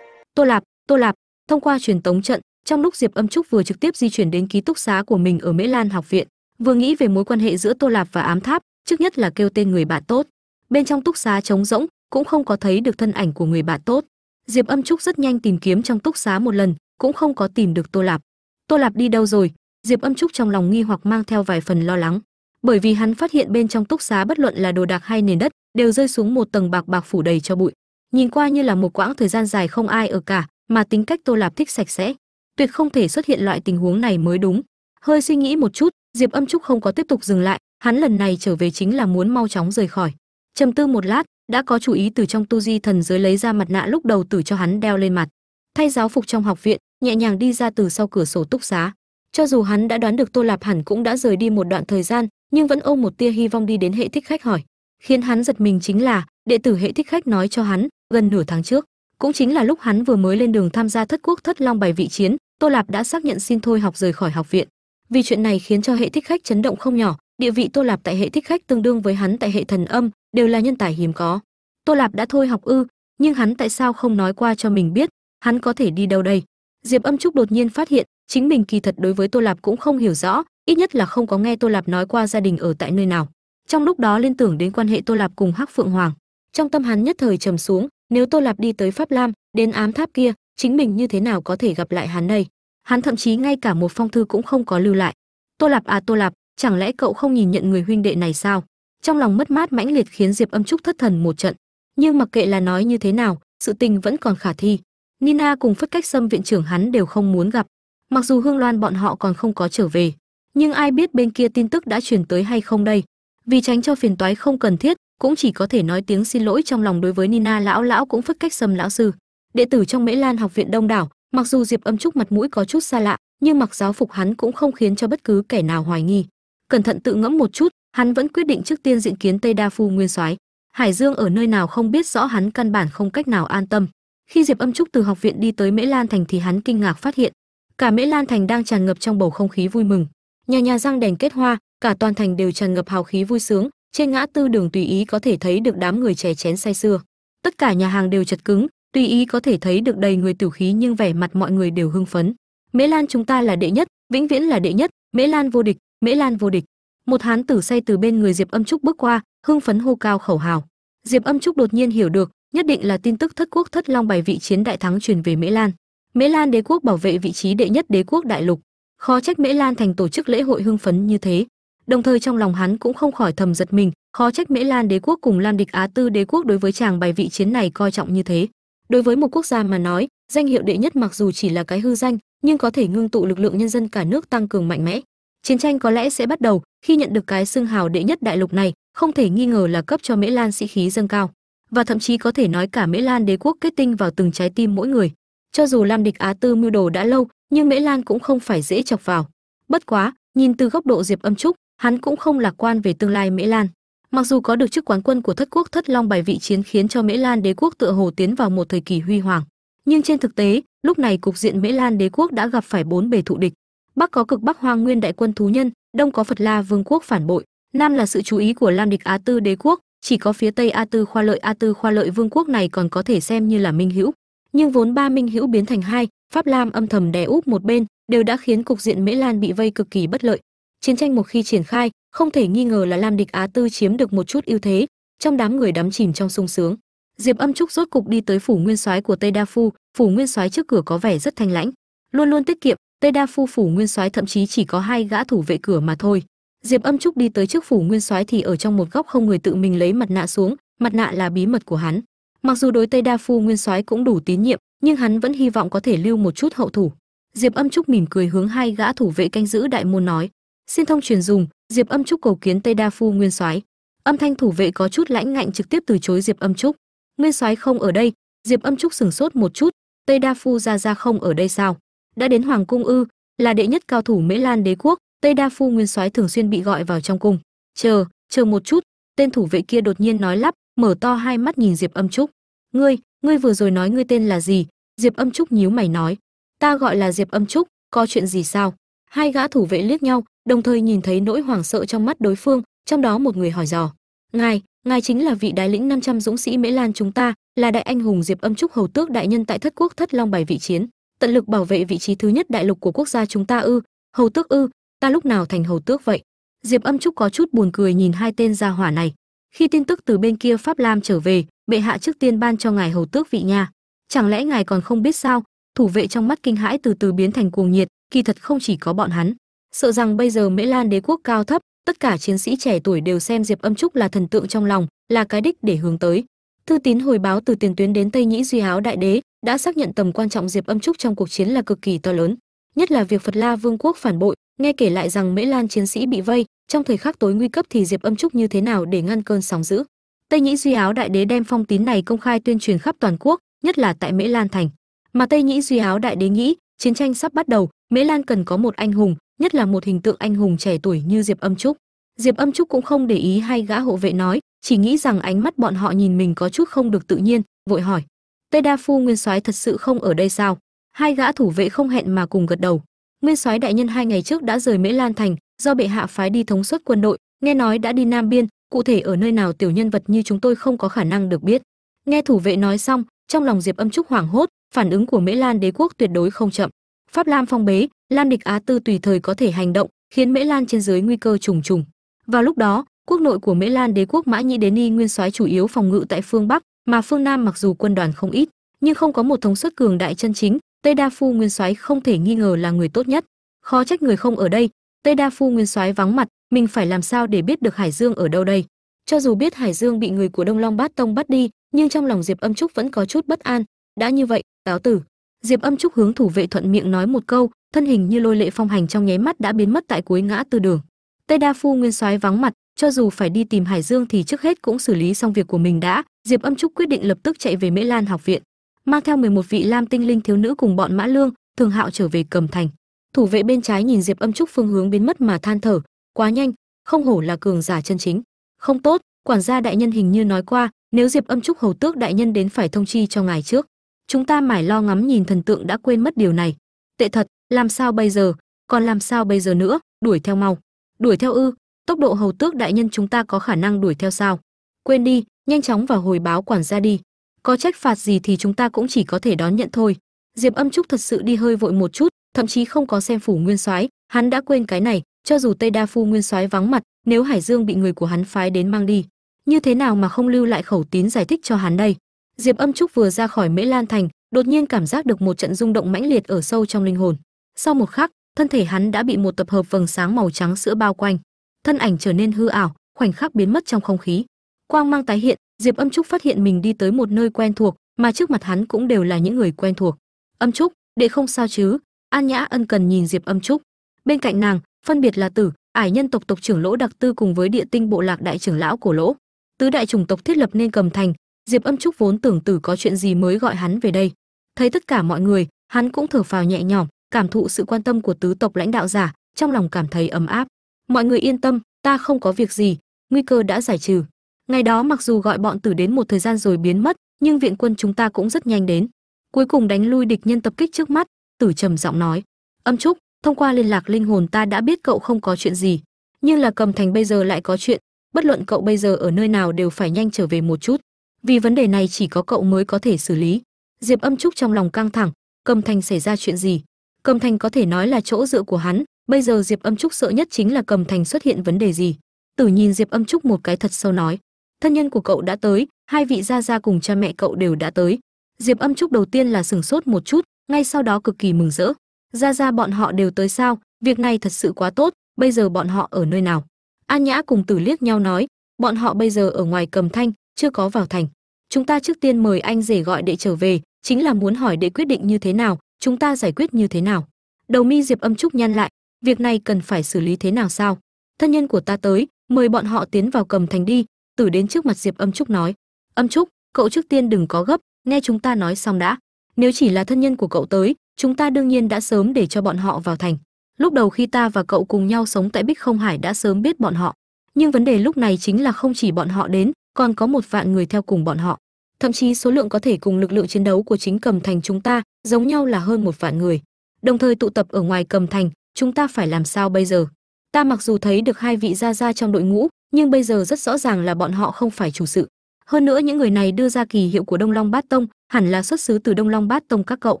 Tô lạp tô lạp, thông qua truyền tống trận, trong lúc diệp âm trúc vừa trực tiếp di chuyển đến ký túc xá của mình ở mễ lan học viện, vừa nghĩ về mối quan hệ giữa tô lạp và ám tháp, trước nhất là kêu tên người bạn tốt. Bên trong túc xá trống rỗng, cũng không có thấy được thân ảnh của người bạn tốt. Diệp âm trúc rất nhanh tìm kiếm trong túc xá một lần, cũng không có tìm được tô lạp. Tô lạp đi đâu rồi? Diệp âm trúc trong lòng nghi hoặc mang theo vài phần lo lắng, bởi vì hắn phát hiện bên trong túc xá bất luận là đồ đạc hay nền đất đều rơi xuống một tầng bạc bạc phủ đầy cho bụi. Nhìn qua như là một quãng thời gian dài không ai ở cả, mà tính cách tô lạp thích sạch sẽ, tuyệt không thể xuất hiện loại tình huống này mới đúng. Hơi suy nghĩ một chút, diệp âm trúc không có tiếp tục dừng lại, hắn lần này trở về chính là muốn mau chóng rời khỏi. Trầm tư một lát, đã có chủ ý từ trong tu di thần giới lấy ra mặt nạ lúc đầu tử cho hắn đeo lên mặt. Thay giáo phục trong học viện, nhẹ nhàng đi ra từ sau cửa sổ túc xá cho dù hắn đã đoán được tô lạp hẳn cũng đã rời đi một đoạn thời gian, nhưng vẫn ôm một tia hy vọng đi đến hệ thích khách hỏi. Khiến hắn giật mình chính là, đệ tử hệ thích khách nói cho hắn, gần nửa tháng trước, cũng chính là lúc hắn vừa mới lên đường tham gia thất quốc thất long bài vị chiến, tô lạp đã xác nhận xin thôi học rời khỏi học viện. Vì chuyện này khiến cho hệ thích khách chấn động không nhỏ, địa vị tô lạp tại hệ thích khách tương đương với hắn tại hệ thần âm, đều là nhân tài hiếm có. Tô lạp đã thôi học ư, nhưng hắn tại sao không nói qua cho mình biết, hắn có thể đi đâu đây? Diệp âm trúc đột nhiên phát hiện chính mình kỳ thật đối với tô lạp cũng không hiểu rõ, ít nhất là không có nghe tô lạp nói qua gia đình ở tại nơi nào. Trong lúc đó liên tưởng đến quan hệ tô lạp cùng hắc phượng hoàng, trong tâm hắn nhất thời trầm xuống, nếu tô lạp đi tới pháp lam, đến ám tháp kia, chính mình như thế nào có thể gặp lại hắn đây? Hắn thậm chí ngay cả một phong thư cũng không có lưu lại. Tô lạp à tô lạp, chẳng lẽ cậu không nhìn nhận người huynh đệ này sao? Trong lòng mất mát mãnh liệt khiến diệp âm trúc thất thần một trận. Nhưng mặc kệ là nói như thế nào, sự tình vẫn còn khả thi. Nina cùng phất cách xâm viện trưởng hắn đều không muốn gặp mặc dù hương loan bọn họ còn không có trở về, nhưng ai biết bên kia tin tức đã truyền tới hay không đây. Vì tránh cho phiền toái không cần thiết, cũng chỉ có thể nói tiếng xin lỗi trong lòng đối với nina lão lão cũng phất cách sâm lão sư. Đệ tử trong mễ lan học viện đông đảo, mặc dù diệp âm trúc mặt mũi có chút xa lạ, nhưng mặc giáo phục hắn cũng không khiến cho bất cứ kẻ nào hoài nghi. Cẩn thận tự ngẫm một chút, hắn vẫn quyết định trước tiên diện kiến tây đa phu nguyên soái. Hải dương ở nơi nào không biết rõ hắn căn bản không cách nào an tâm. Khi diệp âm trúc từ học viện đi tới mễ lan thành thì hắn kinh ngạc phát hiện cả mễ lan thành đang tràn ngập trong bầu không khí vui mừng. Nhà nhà răng đèn kết hoa, cả toàn thành đều tràn ngập hào khí vui sướng, trên ngã tư đường tùy ý có thể thấy được đám người chè chén say sưa. Tất cả nhà hàng đều chật cứng, tùy ý có thể thấy được đầy người tử khí nhưng vẻ mặt mọi người đều hưng phấn. Mễ lan chúng ta là đệ nhất, vĩnh viễn là đệ nhất mễ lan vô địch mễ lan vô địch. Một hán tử say từ bên người diệp âm trúc bước qua, hưng phấn hô cao khẩu hào. Diệp âm trúc đột nhiên hiểu được, nhất định là tin tức thất quốc thất long bài vị chiến đại thắng truyền về mễ lan mễ lan đế quốc bảo vệ vị trí đệ nhất đế quốc đại lục. Khó trách mễ lan thành tổ chức lễ hội hưng phấn như thế. Đồng thời trong lòng hắn cũng không khỏi thầm giật mình, khó trách mễ lan đế quốc cùng lam địch á tư đế quốc đối với chàng bài vị chiến này coi trọng như thế. Đối với một quốc gia mà nói, danh hiệu đệ nhất mặc dù chỉ là cái hư danh, nhưng có thể ngưng tụ lực lượng nhân dân cả nước tăng cường mạnh mẽ. Chiến tranh có lẽ sẽ bắt đầu khi nhận được cái xưng hào đệ nhất đại lục này, không thể nghi ngờ là cấp cho mễ lan sĩ khí dâng cao. Và thậm chí có thể nói cả mễ lan đế quốc kết tinh vào từng trái tim mỗi người cho dù lam địch á tư mưu đồ đã lâu, nhưng mễ lan cũng không phải dễ chọc vào. Bất quá, nhìn từ góc độ diệp âm trúc, hắn cũng không lạc quan về tương lai mễ lan. Mặc dù có được chức quán quân của thất quốc thất long bài vị chiến khiến cho mễ lan đế quốc tựa hồ tiến vào một thời kỳ huy hoàng. Nhưng trên thực tế, lúc này cục diện mễ lan đế quốc đã gặp phải bốn bề thụ địch. Bắc có cực bắc hoang nguyên đại quân thú nhân, đông có phật la vương quốc phản bội. Nam là sự chú ý của lam địch á tư đế quốc, chỉ có phía tây a tư khoa lợi a tư khoa lợi vương quốc này còn có thể xem như là minh hữu nhưng vốn ba minh hữu biến thành hai, pháp lam âm thầm đè úp một bên, đều đã khiến cục diện mễ lan bị vây cực kỳ bất lợi. Chiến tranh một khi triển khai, không thể nghi ngờ là lam địch á tư chiếm được một chút ưu thế, trong đám người đắm chìm trong sung sướng. Diệp âm trúc rốt cục đi tới phủ nguyên soái của tây đa phu, phủ nguyên soái trước cửa có vẻ rất thanh lãnh. Luôn luôn tiết kiệm, tây đa phu phủ nguyên soái thậm chí chỉ có hai gã thủ vệ cửa mà thôi. Diệp âm trúc đi tới trước phủ nguyên soái thì ở trong một góc không người tự mình lấy mặt nạ xuống, mặt nạ là bí mật của hắn mặc dù đối tây đa phu nguyên soái cũng đủ tín nhiệm, nhưng hắn vẫn hy vọng có thể lưu một chút hậu thủ. Diệp âm trúc mỉm cười hướng hai gã thủ vệ canh giữ đại môn nói, xin thông truyền dùng, diệp âm trúc cầu kiến tây đa phu nguyên soái. Âm thanh thủ vệ có chút lãnh ngạnh trực tiếp từ chối diệp âm trúc, nguyên soái không ở đây. Diệp âm trúc sừng sốt một chút, tây đa phu ra ra không ở đây sao? Đã đến hoàng cung ư? Là đệ nhất cao thủ mễ lan đế quốc, tây đa phu nguyên soái thường xuyên bị gọi vào trong cung. Chờ chờ một chút. Tên thủ vệ kia đột nhiên nói lắp mở to hai mắt nhìn diệp âm trúc. Ngươi ngươi vừa rồi nói ngươi tên là gì? Diệp âm trúc nhíu mày nói. Ta gọi là diệp âm trúc, có chuyện gì sao? Hai gã thủ vệ liếc nhau, đồng thời nhìn thấy nỗi hoảng sợ trong mắt đối phương, trong đó một người hỏi dò. Ngài ngài chính là vị đại lĩnh 500 dũng sĩ mễ lan chúng ta, là đại anh hùng diệp âm trúc hầu tước đại nhân tại thất quốc thất long bài vị chiến, tận lực bảo vệ vị trí thứ nhất đại lục của quốc gia chúng ta ư, hầu tước ư, ta lúc nào thành hầu tước vậy? Diệp âm trúc có chút buồn cười nhìn hai tên gia hỏa này khi tin tức từ bên kia pháp lam trở về, bệ hạ trước tiên ban cho ngài hầu tước vị nha. Chẳng lẽ ngài còn không biết sao? Thủ vệ trong mắt kinh hãi từ từ biến thành cuồng nhiệt, kỳ thật không chỉ có bọn hắn. Sợ rằng bây giờ mễ lan đế quốc cao thấp, tất cả chiến sĩ trẻ tuổi đều xem diệp âm trúc là thần tượng trong lòng, là cái đích để hướng tới. Thư tín hồi báo từ tiền tuyến đến tây nhĩ duy áo đại đế, đã xác nhận tầm quan trọng diệp âm trúc trong cuộc chiến là cực kỳ to lớn. Nhất là việc phật la vương quốc phản bội, nghe kể lại rằng mễ lan chiến sĩ bị vây trong thời khắc tối nguy cấp thì diệp âm trúc như thế nào để ngăn cơn sóng dữ? Tây nhĩ duy áo đại đế đem phong tín này công khai tuyên truyền khắp toàn quốc, nhất là tại mễ lan thành. Mà tây nhĩ duy áo đại đế nghĩ, chiến tranh sắp bắt đầu, mễ lan cần có một anh hùng, nhất là một hình tượng anh hùng trẻ tuổi như diệp âm trúc. Diệp âm trúc cũng không để ý hay gã hộ vệ nói, chỉ nghĩ rằng ánh mắt bọn họ nhìn mình có chút không được tự nhiên, vội hỏi. Tây đa phu nguyên soái thật sự không ở đây sao? Hai gã thủ vệ không hẹn mà cùng gật đầu. Nguyên soái đại nhân hai ngày trước đã rời mễ lan thành do bệ hạ phái đi thống suất quân đội, nghe nói đã đi nam biên, cụ thể ở nơi nào tiểu nhân vật như chúng tôi không có khả năng được biết. Nghe thủ vệ nói xong, trong lòng diệp âm trúc hoảng hốt, phản ứng của mễ lan đế quốc tuyệt đối không chậm. Pháp lam phong bế lam địch á tư tùy thời có thể hành động, khiến mễ lan trên dưới nguy cơ trùng trùng. Vào lúc đó, quốc nội của mễ lan đế quốc mã nhĩ đến y nguyên soái chủ yếu phòng ngự tại phương bắc, mà phương nam mặc dù quân đoàn không ít, nhưng không có một thống suất cường đại chân chính, tây đa phu nguyên soái không thể nghi ngờ là người tốt nhất. Khó trách người không ở đây tây đa phu nguyên soái vắng mặt, mình phải làm sao để biết được hải dương ở đâu đây? Cho dù biết hải dương bị người của đông long bát tông bắt đi, nhưng trong lòng diệp âm trúc vẫn có chút bất an. Đã như vậy, cáo tử. Diệp âm trúc hướng thủ vệ thuận miệng nói một câu, thân hình như lôi lệ phong hành trong nháy mắt đã biến mất tại cuối ngã tư đường. Tây đa phu nguyên soái vắng mặt, cho dù phải đi tìm hải dương thì trước hết cũng xử lý xong việc của mình đã. Diệp âm trúc quyết định lập tức chạy về mễ lan học viện. Mang theo 11 vị lam tinh linh thiếu nữ cùng bọn mã lương, thường hạo trở về cầm thành thủ vệ bên trái nhìn diệp âm trúc phương hướng biến mất mà than thở, quá nhanh, không hổ là cường giả chân chính. Không tốt, quản gia đại nhân hình như nói qua, nếu diệp âm trúc hầu tước đại nhân đến phải thông chi cho ngài trước. Chúng ta mải lo ngắm nhìn thần tượng đã quên mất điều này. Tệ thật, làm sao bây giờ? Còn làm sao bây giờ nữa? Đuổi theo mau. Đuổi theo ư? Tốc độ hầu tước đại nhân chúng ta có khả năng đuổi theo sao? Quên đi, nhanh chóng vào hồi báo quản gia đi. Có trách phạt gì thì chúng ta cũng chỉ có thể đón nhận thôi. Diệp âm trúc thật sự đi hơi vội một chút thậm chí không có xem phủ nguyên soái, hắn đã quên cái này, cho dù tây đa phu nguyên soái vắng mặt, nếu hải dương bị người của hắn phái đến mang đi, như thế nào mà không lưu lại khẩu tín giải thích cho hắn đây? Diệp âm trúc vừa ra khỏi mễ lan thành, đột nhiên cảm giác được một trận rung động mãnh liệt ở sâu trong linh hồn. Sau một khắc, thân thể hắn đã bị một tập hợp vầng sáng màu trắng sữa bao quanh, thân ảnh trở nên hư ảo, khoảnh khắc biến mất trong không khí. Quang mang tái hiện, diệp âm trúc phát hiện mình đi tới một nơi quen thuộc, mà trước mặt hắn cũng đều là những người quen thuộc. Âm trúc, đệ không sao chứ? An nhã ân cần nhìn diệp âm trúc. Bên cạnh nàng, phân biệt là tử, ải nhân tộc tộc trưởng lỗ đặc tư cùng với địa tinh bộ lạc đại trưởng lão của lỗ. Tứ đại chủng tộc thiết lập nên cầm thành, diệp âm trúc vốn tưởng tử có chuyện gì mới gọi hắn về đây. Thấy tất cả mọi người, hắn cũng thở phào nhẹ nhõm, cảm thụ sự quan tâm của tứ tộc lãnh đạo giả, trong lòng cảm thấy ấm áp. Mọi người yên tâm, ta không có việc gì, nguy cơ đã giải trừ. Ngày đó mặc dù gọi bọn tử đến một thời gian rồi biến mất, nhưng viện quân chúng ta cũng rất nhanh đến. Cuối cùng đánh lui địch nhân tập kích trước mắt tử trầm giọng nói, âm trúc, thông qua liên lạc linh hồn ta đã biết cậu không có chuyện gì, nhưng là cầm thành bây giờ lại có chuyện, bất luận cậu bây giờ ở nơi nào đều phải nhanh trở về một chút, vì vấn đề này chỉ có cậu mới có thể xử lý. Diệp âm trúc trong lòng căng thẳng, cầm thành xảy ra chuyện gì? Cầm thành có thể nói là chỗ dựa của hắn, bây giờ diệp âm trúc sợ nhất chính là cầm thành xuất hiện vấn đề gì? Tử nhìn diệp âm trúc một cái thật sâu nói, thân nhân của cậu đã tới, hai vị gia gia cùng cha mẹ cậu đều đã tới. Diệp âm trúc đầu tiên là sừng sốt một chút ngay sau đó cực kỳ mừng rỡ. Gia gia bọn họ đều tới sao, việc này thật sự quá tốt, bây giờ bọn họ ở nơi nào? An nhã cùng tử liếc nhau nói, bọn họ bây giờ ở ngoài cầm thanh, chưa có vào thành. Chúng ta trước tiên mời anh rể gọi đệ trở về, chính là muốn hỏi đệ quyết định như thế nào, chúng ta giải quyết như thế nào? Đầu mi diệp âm trúc nhăn lại, việc này cần phải xử lý thế nào sao? Thân nhân của ta tới, mời bọn họ tiến vào cầm thành đi, tử đến trước mặt diệp âm trúc nói. Âm trúc, cậu trước tiên đừng có gấp, nghe chúng ta nói xong đã nếu chỉ là thân nhân của cậu tới, chúng ta đương nhiên đã sớm để cho bọn họ vào thành. Lúc đầu khi ta và cậu cùng nhau sống tại bích không hải đã sớm biết bọn họ. Nhưng vấn đề lúc này chính là không chỉ bọn họ đến, còn có một vạn người theo cùng bọn họ. Thậm chí số lượng có thể cùng lực lượng chiến đấu của chính cầm thành chúng ta giống nhau là hơn một vạn người. Đồng thời tụ tập ở ngoài cầm thành, chúng ta phải làm sao bây giờ? Ta mặc dù thấy được hai vị gia gia trong đội ngũ, nhưng bây giờ rất rõ ràng là bọn họ không phải chủ sự. Hơn nữa những người này đưa ra kỳ hiệu của đông long bát tông hẳn là xuất xứ từ đông long bát tông các cậu.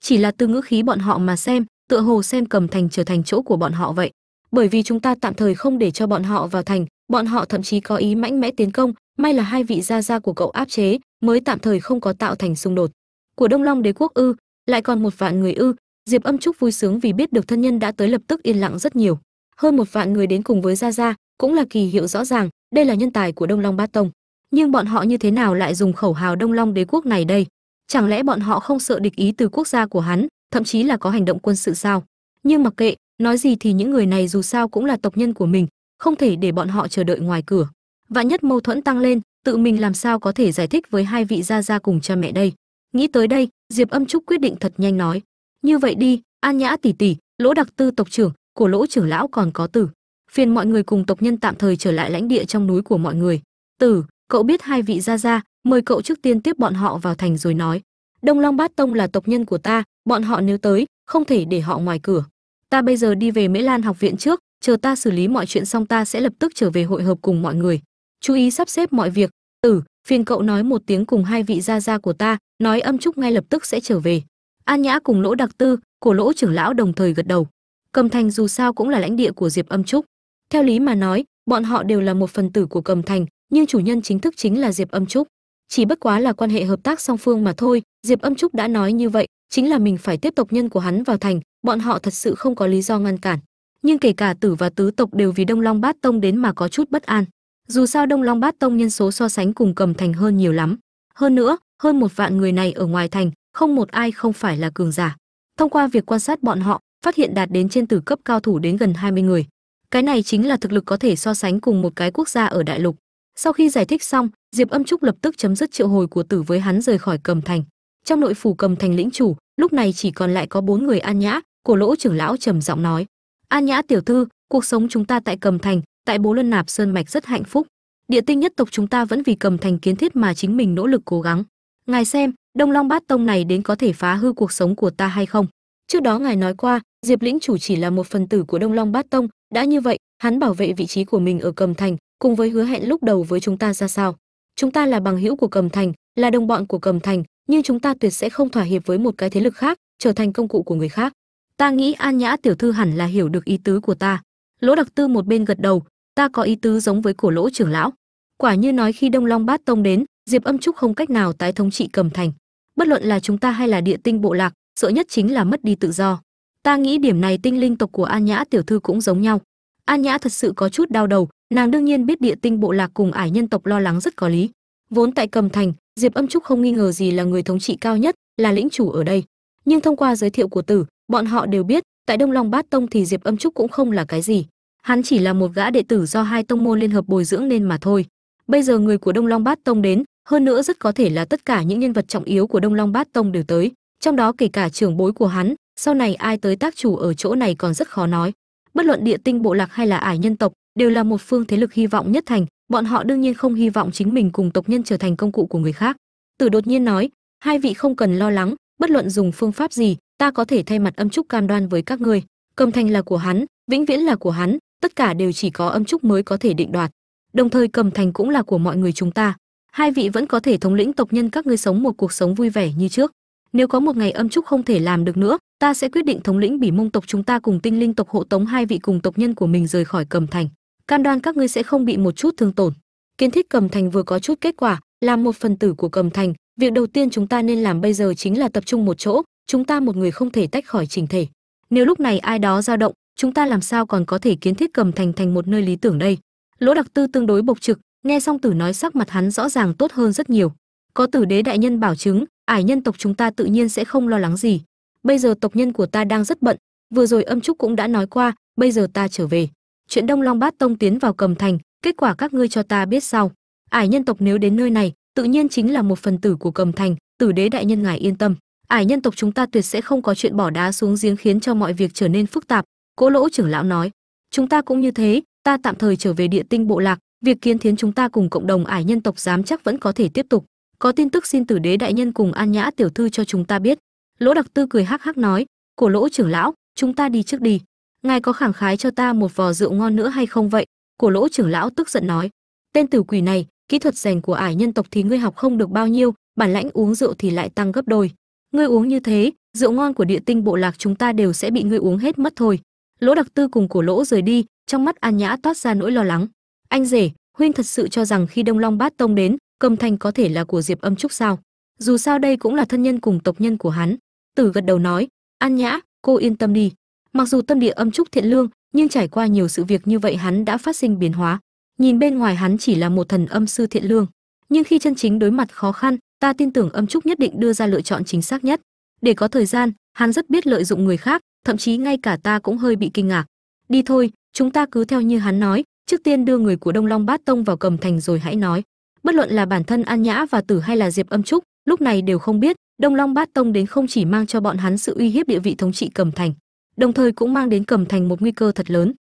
Chỉ là từ ngữ khí bọn họ mà xem, tựa hồ xem cầm thành trở thành chỗ của bọn họ vậy. Bởi vì chúng ta tạm thời không để cho bọn họ vào thành, bọn họ thậm chí có ý mãnh mẽ tiến công, may là hai vị gia gia của cậu áp chế, mới tạm thời không có tạo thành xung đột. Của đông long đế quốc ư, lại còn một vạn người ư, diệp âm trúc vui sướng vì biết được thân nhân đã tới lập tức yên lặng rất nhiều. Hơn một vạn người đến cùng với gia gia, cũng là kỳ hiệu rõ ràng, đây là nhân tài của đông long bát tông. Nhưng bọn họ như thế nào lại dùng khẩu hào đông long đế quốc này đây? Chẳng lẽ bọn họ không sợ địch ý từ quốc gia của hắn, thậm chí là có hành động quân sự sao? Nhưng mặc kệ, nói gì thì những người này dù sao cũng là tộc nhân của mình, không thể để bọn họ chờ đợi ngoài cửa. Vạn nhất mâu thuẫn tăng lên, tự mình làm sao có thể giải thích với hai vị gia gia cùng cha mẹ đây? Nghĩ tới đây, diệp âm trúc quyết định thật nhanh nói. Như vậy đi, an nhã tỷ tỷ, lỗ đặc tư tộc trưởng, của lỗ trưởng lão còn có tử. Phiền mọi người cùng tộc nhân tạm thời trở lại lãnh địa trong núi của mọi người. Tử, cậu biết hai vị gia gia mời cậu trước tiên tiếp bọn họ vào thành rồi nói, đông long bát tông là tộc nhân của ta, bọn họ nếu tới, không thể để họ ngoài cửa. Ta bây giờ đi về mễ lan học viện trước, chờ ta xử lý mọi chuyện xong ta sẽ lập tức trở về hội hợp cùng mọi người. Chú ý sắp xếp mọi việc. Tử phiền cậu nói một tiếng cùng hai vị gia gia của ta, nói âm trúc ngay lập tức sẽ trở về. An nhã cùng lỗ đặc tư cổ lỗ trưởng lão đồng thời gật đầu. Cầm thành dù sao cũng là lãnh địa của diệp âm trúc theo lý mà nói, bọn họ đều là một phần tử của cầm thành, nhưng chủ nhân chính thức chính là diệp âm trúc chỉ bất quá là quan hệ hợp tác song phương mà thôi, diệp âm trúc đã nói như vậy, chính là mình phải tiếp tộc nhân của hắn vào thành, bọn họ thật sự không có lý do ngăn cản. Nhưng kể cả tử và tứ tộc đều vì đông long bát tông đến mà có chút bất an. Dù sao đông long bát tông nhân số so sánh cùng cầm thành hơn nhiều lắm. Hơn nữa, hơn một vạn người này ở ngoài thành, không một ai không phải là cường giả. Thông qua việc quan sát bọn họ, phát hiện đạt đến trên tử cấp cao thủ đến gần 20 người. Cái này chính là thực lực có thể so sánh cùng một cái quốc gia ở đại lục sau khi giải thích xong, diệp âm trúc lập tức chấm dứt triệu hồi của tử với hắn rời khỏi cầm thành. Trong nội phủ cầm thành lĩnh chủ, lúc này chỉ còn lại có bốn người an nhã cổ lỗ trưởng lão trầm giọng nói. An nhã tiểu thư, cuộc sống chúng ta tại cầm thành, tại bố luân nạp sơn mạch rất hạnh phúc. Địa tinh nhất tộc chúng ta vẫn vì cầm thành kiến thiết mà chính mình nỗ lực cố gắng. Ngài xem, đông long bát tông này đến có thể phá hư cuộc sống của ta hay không? Trước đó ngài nói qua, diệp lĩnh chủ chỉ là một phần tử của đông long bát tông, đã như vậy, hắn bảo vệ vị trí của mình ở cầm thành cùng với hứa hẹn lúc đầu với chúng ta ra sao? Chúng ta là bằng hữu của cầm thành, là đồng bọn của cầm thành, nhưng chúng ta tuyệt sẽ không thỏa hiệp với một cái thế lực khác, trở thành công cụ của người khác. Ta nghĩ an nhã tiểu thư hẳn là hiểu được ý tứ của ta. Lỗ đặc tư một bên gật đầu, ta có ý tứ giống với cổ lỗ trưởng lão. Quả như nói khi đông long bát tông đến, diệp âm trúc không cách nào tái thống trị cầm thành. Bất luận là chúng ta hay là địa tinh bộ lạc, sợ nhất chính là mất đi tự do. Ta nghĩ điểm này tinh linh tộc của an nhã tiểu thư cũng giống nhau an nhã thật sự có chút đau đầu, nàng đương nhiên biết địa tinh bộ lạc cùng ải nhân tộc lo lắng rất có lý. Vốn tại cầm thành, diệp âm trúc không nghi ngờ gì là người thống trị cao nhất, là lĩnh chủ ở đây. Nhưng thông qua giới thiệu của tử, bọn họ đều biết, tại đông long bát tông thì diệp âm trúc cũng không là cái gì. Hắn chỉ là một gã đệ tử do hai tông môn liên hợp bồi dưỡng nên mà thôi. Bây giờ người của đông long bát tông đến, hơn nữa rất có thể là tất cả những nhân vật trọng yếu của đông long bát tông đều tới, trong đó kể cả trưởng bối của hắn, sau này ai tới tác chủ ở chỗ này còn rất khó nói bất luận địa tinh, bộ lạc hay là ải nhân tộc, đều là một phương thế lực hy vọng nhất thành. Bọn họ đương nhiên không hy vọng chính mình cùng tộc nhân trở thành công cụ của người khác. Tử đột nhiên nói, hai vị không cần lo lắng, bất luận dùng phương pháp gì, ta có thể thay mặt âm trúc cam đoan với các ngươi. Cầm thành là của hắn, vĩnh viễn là của hắn, tất cả đều chỉ có âm trúc mới có thể định đoạt. Đồng thời cầm thành cũng là của mọi người chúng ta. Hai vị vẫn có thể thống lĩnh tộc nhân các ngươi sống một cuộc sống vui vẻ như trước nếu có một ngày âm trúc không thể làm được nữa, ta sẽ quyết định thống lĩnh bỉ mông tộc chúng ta cùng tinh linh tộc hộ tống hai vị cùng tộc nhân của mình rời khỏi cầm thành. Cam đoan các ngươi sẽ không bị một chút thương tổn. Kiến thiết cầm thành vừa có chút kết quả, làm một phần tử của cầm thành, việc đầu tiên chúng ta nên làm bây giờ chính là tập trung một chỗ, chúng ta một người không thể tách khỏi trình thể. Nếu lúc này ai đó dao động, chúng ta làm sao còn có thể kiến thiết cầm thành thành một nơi lý tưởng đây? Lỗ đặc tư tương đối bộc trực, nghe xong tử nói sắc mặt hắn rõ ràng tốt hơn rất nhiều. Có tử đế đại nhân bảo chứng ải nhân tộc chúng ta tự nhiên sẽ không lo lắng gì. Bây giờ tộc nhân của ta đang rất bận, vừa rồi âm trúc cũng đã nói qua, bây giờ ta trở về. Chuyện đông long bát tông tiến vào cầm thành, kết quả các ngươi cho ta biết sau. Ải nhân tộc nếu đến nơi này, tự nhiên chính là một phần tử của cầm thành, tử đế đại nhân ngài yên tâm. Ải nhân tộc chúng ta tuyệt sẽ không có chuyện bỏ đá xuống giếng khiến cho mọi việc trở nên phức tạp cỗ lỗ trưởng lão nói. Chúng ta cũng như thế, ta tạm thời trở về địa tinh bộ lạc, việc kiến thiến chúng ta cùng cộng đồng ải nhân tộc dám chắc vẫn có thể tiếp tục có tin tức xin tử đế đại nhân cùng an nhã tiểu thư cho chúng ta biết. Lỗ đặc tư cười hắc hắc nói, cổ lỗ trưởng lão, chúng ta đi trước đi. Ngài có khẳng khái cho ta một vò rượu ngon nữa hay không vậy? Cổ lỗ trưởng lão tức giận nói, tên tử quỷ này, kỹ thuật rèn của ải nhân tộc thì ngươi học không được bao nhiêu, bản lãnh uống rượu thì lại tăng gấp đôi. Ngươi uống như thế, rượu ngon của địa tinh bộ lạc chúng ta đều sẽ bị ngươi uống hết mất thôi. Lỗ đặc tư cùng cổ lỗ rời đi, trong mắt an nhã toát ra nỗi lo lắng. Anh rể, huynh thật sự cho rằng khi đông long bát tông đến cầm thành có thể là của diệp âm trúc sao? Dù sao đây cũng là thân nhân cùng tộc nhân của hắn. Tử gật đầu nói, an nhã, cô yên tâm đi. Mặc dù tâm địa âm trúc thiện lương, nhưng trải qua nhiều sự việc như vậy hắn đã phát sinh biến hóa. Nhìn bên ngoài hắn chỉ là một thần âm sư thiện lương, nhưng khi chân chính đối mặt khó khăn, ta tin tưởng âm trúc nhất định đưa ra lựa chọn chính xác nhất. Để có thời gian, hắn rất biết lợi dụng người khác, thậm chí ngay cả ta cũng hơi bị kinh ngạc. Đi thôi, chúng ta cứ theo như hắn nói, trước tiên đưa người của đông long bát tông vào cầm thành rồi hãy nói bất luận là bản thân an nhã và tử hay là diệp âm trúc, lúc này đều không biết đông long bát tông đến không chỉ mang cho bọn hắn sự uy hiếp địa vị thống trị cầm thành, đồng thời cũng mang đến cầm thành một nguy cơ thật lớn.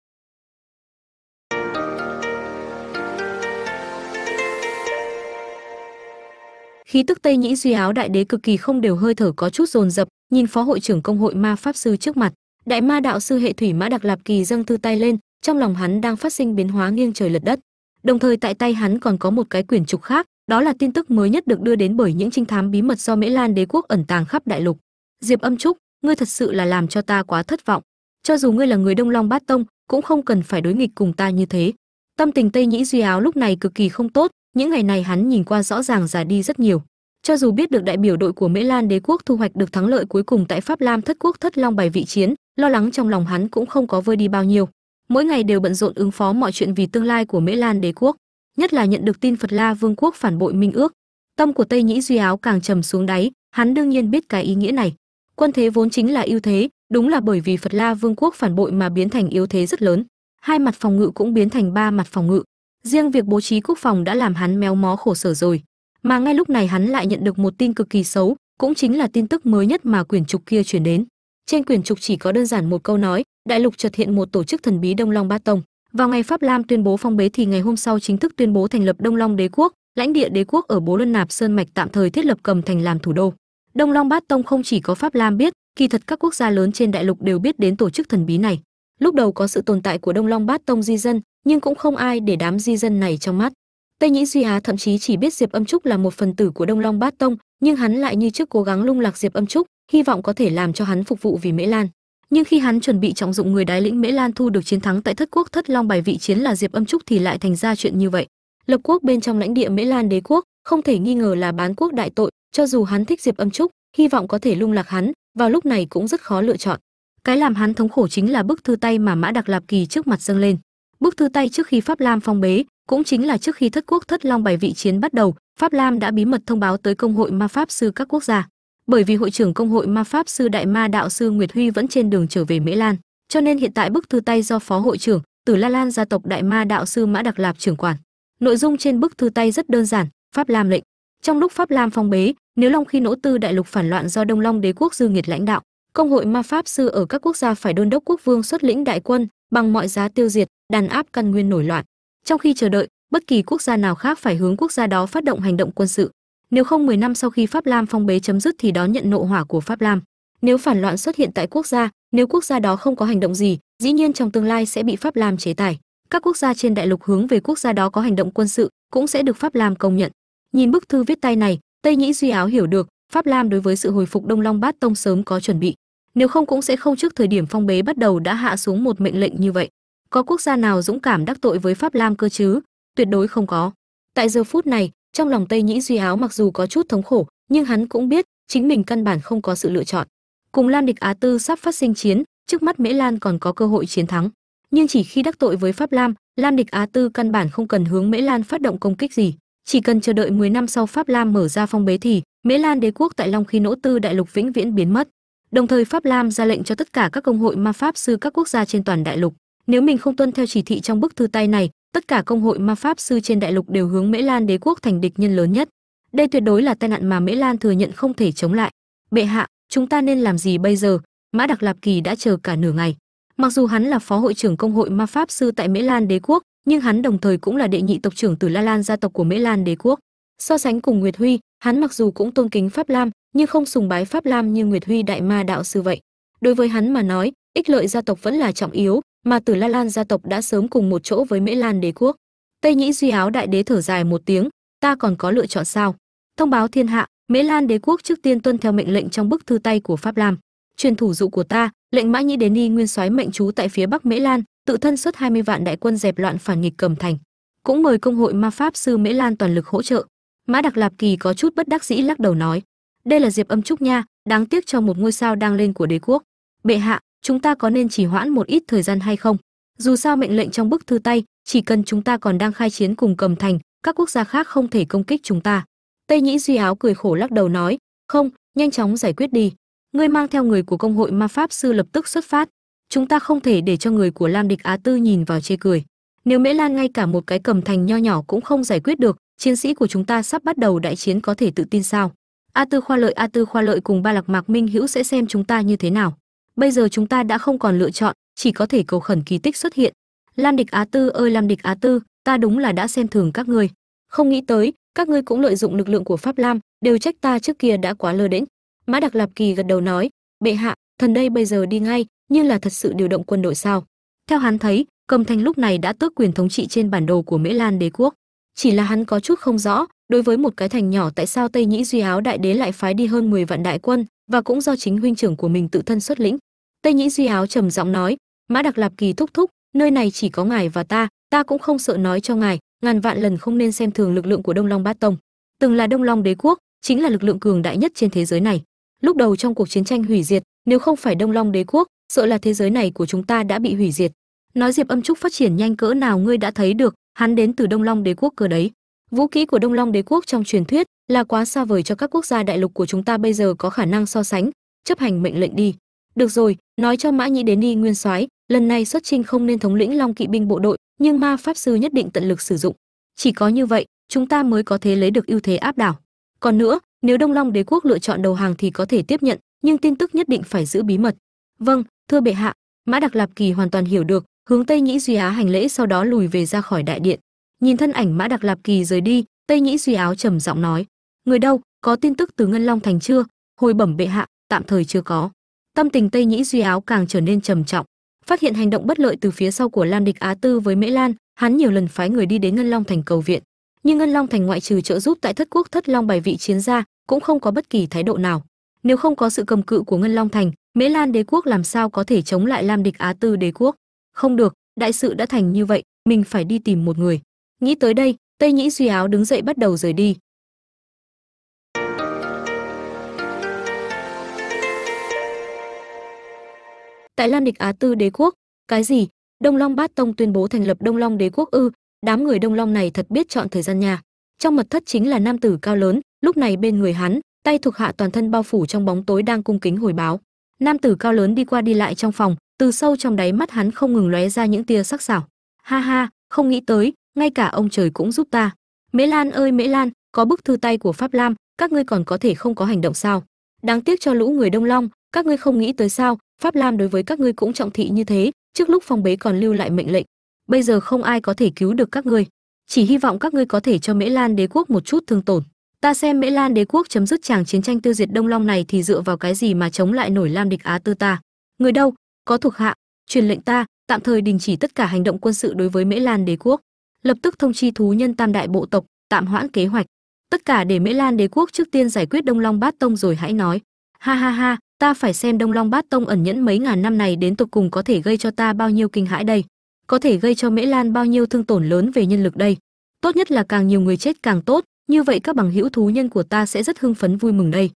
Khí tức tây nhĩ duy áo đại đế cực kỳ không đều hơi thở có chút dồn dập, nhìn phó hội trưởng công hội ma pháp sư trước mặt, đại ma đạo sư hệ thủy mã đặc lạp kỳ dâng thư tay lên, trong lòng hắn đang phát sinh biến hóa nghiêng trời lật đất đồng thời tại tay hắn còn có một cái quyển trục khác, đó là tin tức mới nhất được đưa đến bởi những trinh thám bí mật do mễ lan đế quốc ẩn tàng khắp đại lục. Diệp âm trúc, ngươi thật sự là làm cho ta quá thất vọng. Cho dù ngươi là người đông long bát tông, cũng không cần phải đối nghịch cùng ta như thế. Tâm tình tây nhĩ duy áo lúc này cực kỳ không tốt, những ngày này hắn nhìn qua rõ ràng già đi rất nhiều. Cho dù biết được đại biểu đội của mễ lan đế quốc thu hoạch được thắng lợi cuối cùng tại pháp lam thất quốc thất long bài vị chiến, lo lắng trong lòng hắn cũng không có vơi đi bao nhiêu mỗi ngày đều bận rộn ứng phó mọi chuyện vì tương lai của mễ lan đế quốc, nhất là nhận được tin phật la vương quốc phản bội minh ước. Tâm của tây nhĩ duy áo càng trầm xuống đáy, hắn đương nhiên biết cái ý nghĩa này. Quân thế vốn chính là ưu thế, đúng là bởi vì phật la vương quốc phản bội mà biến thành yếu thế rất lớn. Hai mặt phòng ngự cũng biến thành ba mặt phòng ngự. Riêng việc bố trí quốc phòng đã làm hắn méo mó khổ sở rồi. Mà ngay lúc này hắn lại nhận được một tin cực kỳ xấu, cũng chính là tin tức mới nhất mà quyển trục kia truyền đến trên quyển trục chỉ có đơn giản một câu nói, đại lục chợt hiện một tổ chức thần bí đông long bát tông. Vào ngày pháp lam tuyên bố phong bế thì ngày hôm sau chính thức tuyên bố thành lập đông long đế quốc, lãnh địa đế quốc ở bố luân nạp sơn mạch tạm thời thiết lập cầm thành làm thủ đô. Đông long bát tông không chỉ có pháp lam biết, kỳ thật các quốc gia lớn trên đại lục đều biết đến tổ chức thần bí này. Lúc đầu có sự tồn tại của đông long bát tông di dân, nhưng cũng không ai để đám di dân này trong mắt. Tây nhĩ duy á thậm chí chỉ biết diệp âm trúc là một phần tử của đông long bát tông nhưng hắn lại như trước cố gắng lung lạc diệp âm trúc, hy vọng có thể làm cho hắn phục vụ vì mễ lan. Nhưng khi hắn chuẩn bị trọng dụng người đái lĩnh mễ lan thu được chiến thắng tại thất quốc thất long bài vị chiến là diệp âm trúc thì lại thành ra chuyện như vậy. Lập quốc bên trong lãnh địa mễ lan đế quốc, không thể nghi ngờ là bán quốc đại tội, cho dù hắn thích diệp âm trúc, hy vọng có thể lung lạc hắn, vào lúc này cũng rất khó lựa chọn. Cái làm hắn thống khổ chính là bức thư tay mà mã đặc lạp kỳ trước mặt dâng lên. Bức thư tay trước khi pháp lam phong bế, cũng chính là trước khi thất quốc thất long bài vị chiến bắt đầu pháp lam đã bí mật thông báo tới công hội ma pháp sư các quốc gia. Bởi vì hội trưởng công hội ma pháp sư đại ma đạo sư nguyệt huy vẫn trên đường trở về mễ lan, cho nên hiện tại bức thư tay do phó hội trưởng tử la lan gia tộc đại ma đạo sư mã đặc lạp trưởng quản. Nội dung trên bức thư tay rất đơn giản, pháp lam lệnh. Trong lúc pháp lam phong bế, nếu long khi nỗ tư đại lục phản loạn do đông long đế quốc dư nghiệt lãnh đạo, công hội ma pháp sư ở các quốc gia phải đôn đốc quốc vương xuất lĩnh đại quân, bằng mọi giá tiêu diệt, đàn áp căn nguyên nổi loạn. Trong khi chờ đợi bất kỳ quốc gia nào khác phải hướng quốc gia đó phát động hành động quân sự. Nếu không 10 năm sau khi pháp lam phong bế chấm dứt thì đón nhận nộ hỏa của pháp lam. Nếu phản loạn xuất hiện tại quốc gia, nếu quốc gia đó không có hành động gì, dĩ nhiên trong tương lai sẽ bị pháp lam chế tài. Các quốc gia trên đại lục hướng về quốc gia đó có hành động quân sự cũng sẽ được pháp lam công nhận. Nhìn bức thư viết tay này, tây nhĩ duy áo hiểu được, pháp lam đối với sự hồi phục đông long bát tông sớm có chuẩn bị. Nếu không cũng sẽ không trước thời điểm phong bế bắt đầu đã hạ xuống một mệnh lệnh như vậy. Có quốc gia nào dũng cảm đắc tội với pháp lam cơ chứ? Tuyệt đối không có. Tại giờ phút này, trong lòng tây nhĩ duy áo mặc dù có chút thống khổ, nhưng hắn cũng biết chính mình căn bản không có sự lựa chọn. Cùng Lam địch á tư sắp phát sinh chiến, trước mắt mễ lan còn có cơ hội chiến thắng. Nhưng chỉ khi đắc tội với pháp lam lam địch á tư căn bản không cần hướng mễ lan phát động công kích gì. Chỉ cần chờ đợi 10 năm sau pháp lam mở ra phong bế thì, mễ lan đế quốc tại long khi nỗ tư đại lục vĩnh viễn biến mất. Đồng thời pháp lam ra lệnh cho tất cả các công hội ma pháp sư các quốc gia trên toàn đại lục. Nếu mình không tuân theo chỉ thị trong bức thư tay này tất cả công hội ma pháp sư trên đại lục đều hướng mễ lan đế quốc thành địch nhân lớn nhất. Đây tuyệt đối là tai nạn mà mễ lan thừa nhận không thể chống lại. Bệ hạ, chúng ta nên làm gì bây giờ? Mã đặc lạp kỳ đã chờ cả nửa ngày. Mặc dù hắn là phó hội trưởng công hội ma pháp sư tại mễ lan đế quốc, nhưng hắn đồng thời cũng là đệ nhị tộc trưởng từ la lan gia tộc của mễ lan đế quốc. So sánh cùng nguyệt huy, hắn mặc dù cũng tôn kính pháp lam, nhưng không sùng bái pháp lam như nguyệt huy đại ma đạo sư vậy. Đối với hắn mà nói, ích lợi gia tộc vẫn là trọng yếu mà tử la lan gia tộc đã sớm cùng một chỗ với mễ lan đế quốc. Tây nhĩ duy áo đại đế thở dài một tiếng, ta còn có lựa chọn sao? Thông báo thiên hạ mễ lan đế quốc trước tiên tuân theo mệnh lệnh trong bức thư tay của pháp lam. Truyền thủ dụ của ta, lệnh mã nhĩ đến y nguyên soái mệnh trú tại phía bắc mễ lan, tự thân xuất 20 vạn đại quân dẹp loạn phản nghịch cầm thành. Cũng mời công hội ma pháp sư mễ lan toàn lực hỗ trợ. Mã đặc lạp kỳ có chút bất đắc dĩ lắc đầu nói, đây là diệp âm trúc nha, đáng tiếc cho một ngôi sao đang lên của đế quốc. Bệ hạ chúng ta có nên chỉ hoãn một ít thời gian hay không? Dù sao mệnh lệnh trong bức thư tay, chỉ cần chúng ta còn đang khai chiến cùng cầm thành, các quốc gia khác không thể công kích chúng ta. Tây nhĩ duy áo cười khổ lắc đầu nói, không, nhanh chóng giải quyết đi. Ngươi mang theo người của công hội ma pháp sư lập tức xuất phát. Chúng ta không thể để cho người của lam địch á tư nhìn vào chê cười. Nếu mễ lan ngay cả một cái cầm thành nho nhỏ cũng không giải quyết được, chiến sĩ của chúng ta sắp bắt đầu đại chiến có thể tự tin sao? A tư khoa lợi, a tư khoa lợi cùng ba lạc mạc minh hữu sẽ xem chúng ta như thế nào bây giờ chúng ta đã không còn lựa chọn, chỉ có thể cầu khẩn kỳ tích xuất hiện. Lam địch á tư ơi lam địch á tư, ta đúng là đã xem thường các ngươi. Không nghĩ tới, các ngươi cũng lợi dụng lực lượng của pháp lam, đều trách ta trước kia đã quá lơ đễnh. Mã đặc lạp kỳ gật đầu nói, bệ hạ, thần đây bây giờ đi ngay nhưng là thật sự điều động quân đội sao? Theo hắn thấy, cầm thành lúc này đã tước quyền thống trị trên bản đồ của mễ lan đế quốc. Chỉ là hắn có chút không rõ, đối với một cái thành nhỏ tại sao tây nhĩ duy áo đại đế lại phái đi hơn 10 vạn đại quân và cũng do chính huynh trưởng của mình tự thân xuất lĩnh. Tây nhĩ duy áo trầm giọng nói, mã đặc lạp kỳ thúc thúc, nơi này chỉ có ngài và ta ta cũng không sợ nói cho ngài, ngàn vạn lần không nên xem thường lực lượng của đông long bát tông. Từng là đông long đế quốc, chính là lực lượng cường đại nhất trên thế giới này. Lúc đầu trong cuộc chiến tranh hủy diệt, nếu không phải đông long đế quốc, sợ là thế giới này của chúng ta đã bị hủy diệt. Nói diệp âm trúc phát triển nhanh cỡ nào ngươi đã thấy được, hắn đến từ đông long đế quốc cơ đấy vũ khí của đông long đế quốc trong truyền thuyết là quá xa vời cho các quốc gia đại lục của chúng ta bây giờ có khả năng so sánh, chấp hành mệnh lệnh đi. Được rồi, nói cho mã nhĩ đến đi nguyên soái, lần này xuất chinh không nên thống lĩnh long kỵ binh bộ đội, nhưng ma pháp sư nhất định tận lực sử dụng. Chỉ có như vậy, chúng ta mới có thể lấy được ưu thế áp đảo. Còn nữa, nếu đông long đế quốc lựa chọn đầu hàng thì có thể tiếp nhận, nhưng tin tức nhất định phải giữ bí mật. Vâng thưa bệ hạ, mã đặc lạp kỳ hoàn toàn hiểu được, hướng tây nhĩ duy á hành lễ sau đó lùi về ra khỏi đại điện nhìn thân ảnh mã đặc lạp kỳ rời đi, tây nhĩ duy áo trầm giọng nói, người đâu, có tin tức từ ngân long thành chưa? Hồi bẩm bệ hạ, tạm thời chưa có. Tâm tình tây nhĩ duy áo càng trở nên trầm trọng, phát hiện hành động bất lợi từ phía sau của lam địch á tư với mễ lan, hắn nhiều lần phái người đi đến ngân long thành cầu viện. Nhưng ngân long thành ngoại trừ trợ giúp tại thất quốc thất long bài vị chiến gia, cũng không có bất kỳ thái độ nào. Nếu không có sự cầm cự của ngân long thành, mễ lan đế quốc làm sao có thể chống lại lam địch á tư đế quốc? Không được, đại sự đã thành như vậy, mình phải đi tìm một người nghĩ tới đây, tây nhĩ duy áo đứng dậy bắt đầu rời đi. Tại lam địch á tư đế quốc, cái gì? Đông long bát tông tuyên bố thành lập đông long đế quốc ư? Đám người đông long này thật biết chọn thời gian nhà. Trong mật thất chính là nam tử cao lớn, lúc này bên người hắn, tay thuộc hạ toàn thân bao phủ trong bóng tối đang cung kính hồi báo. Nam tử cao lớn đi qua đi lại trong phòng, từ sâu trong đáy mắt hắn không ngừng lóe ra những tia sắc sảo. Ha ha, không nghĩ tới ngay cả ông trời cũng giúp ta. Mễ lan ơi, mễ lan, có bức thư tay của pháp lam, các ngươi còn có thể không có hành động sao? Đáng tiếc cho lũ người đông long, các ngươi không nghĩ tới sao? Pháp lam đối với các ngươi cũng trọng thị như thế, trước lúc phong bế còn lưu lại mệnh lệnh. Bây giờ không ai có thể cứu được các ngươi. Chỉ hy vọng các ngươi có thể cho mễ lan đế quốc một chút thương tổn. Ta xem mễ lan đế quốc chấm dứt chàng chiến tranh tiêu diệt đông long này thì dựa vào cái gì mà chống lại nổi lam địch á tư ta? Người đâu? Có thuộc hạ, truyền lệnh ta, tạm thời đình chỉ tất cả hành động quân sự đối với mễ lan đế quốc lập tức thông chi thú nhân tam đại bộ tộc, tạm hoãn kế hoạch. Tất cả để mễ lan đế quốc trước tiên giải quyết đông long bát tông rồi hãy nói. Ha ha ha, ta phải xem đông long bát tông ẩn nhẫn mấy ngàn năm này đến tục cùng có thể gây cho ta bao nhiêu kinh hãi đây. Có thể gây cho mễ lan bao nhiêu thương tổn lớn về nhân lực đây. Tốt nhất là càng nhiều người chết càng tốt, như vậy các bằng hữu thú nhân của ta sẽ rất hưng phấn vui mừng đây.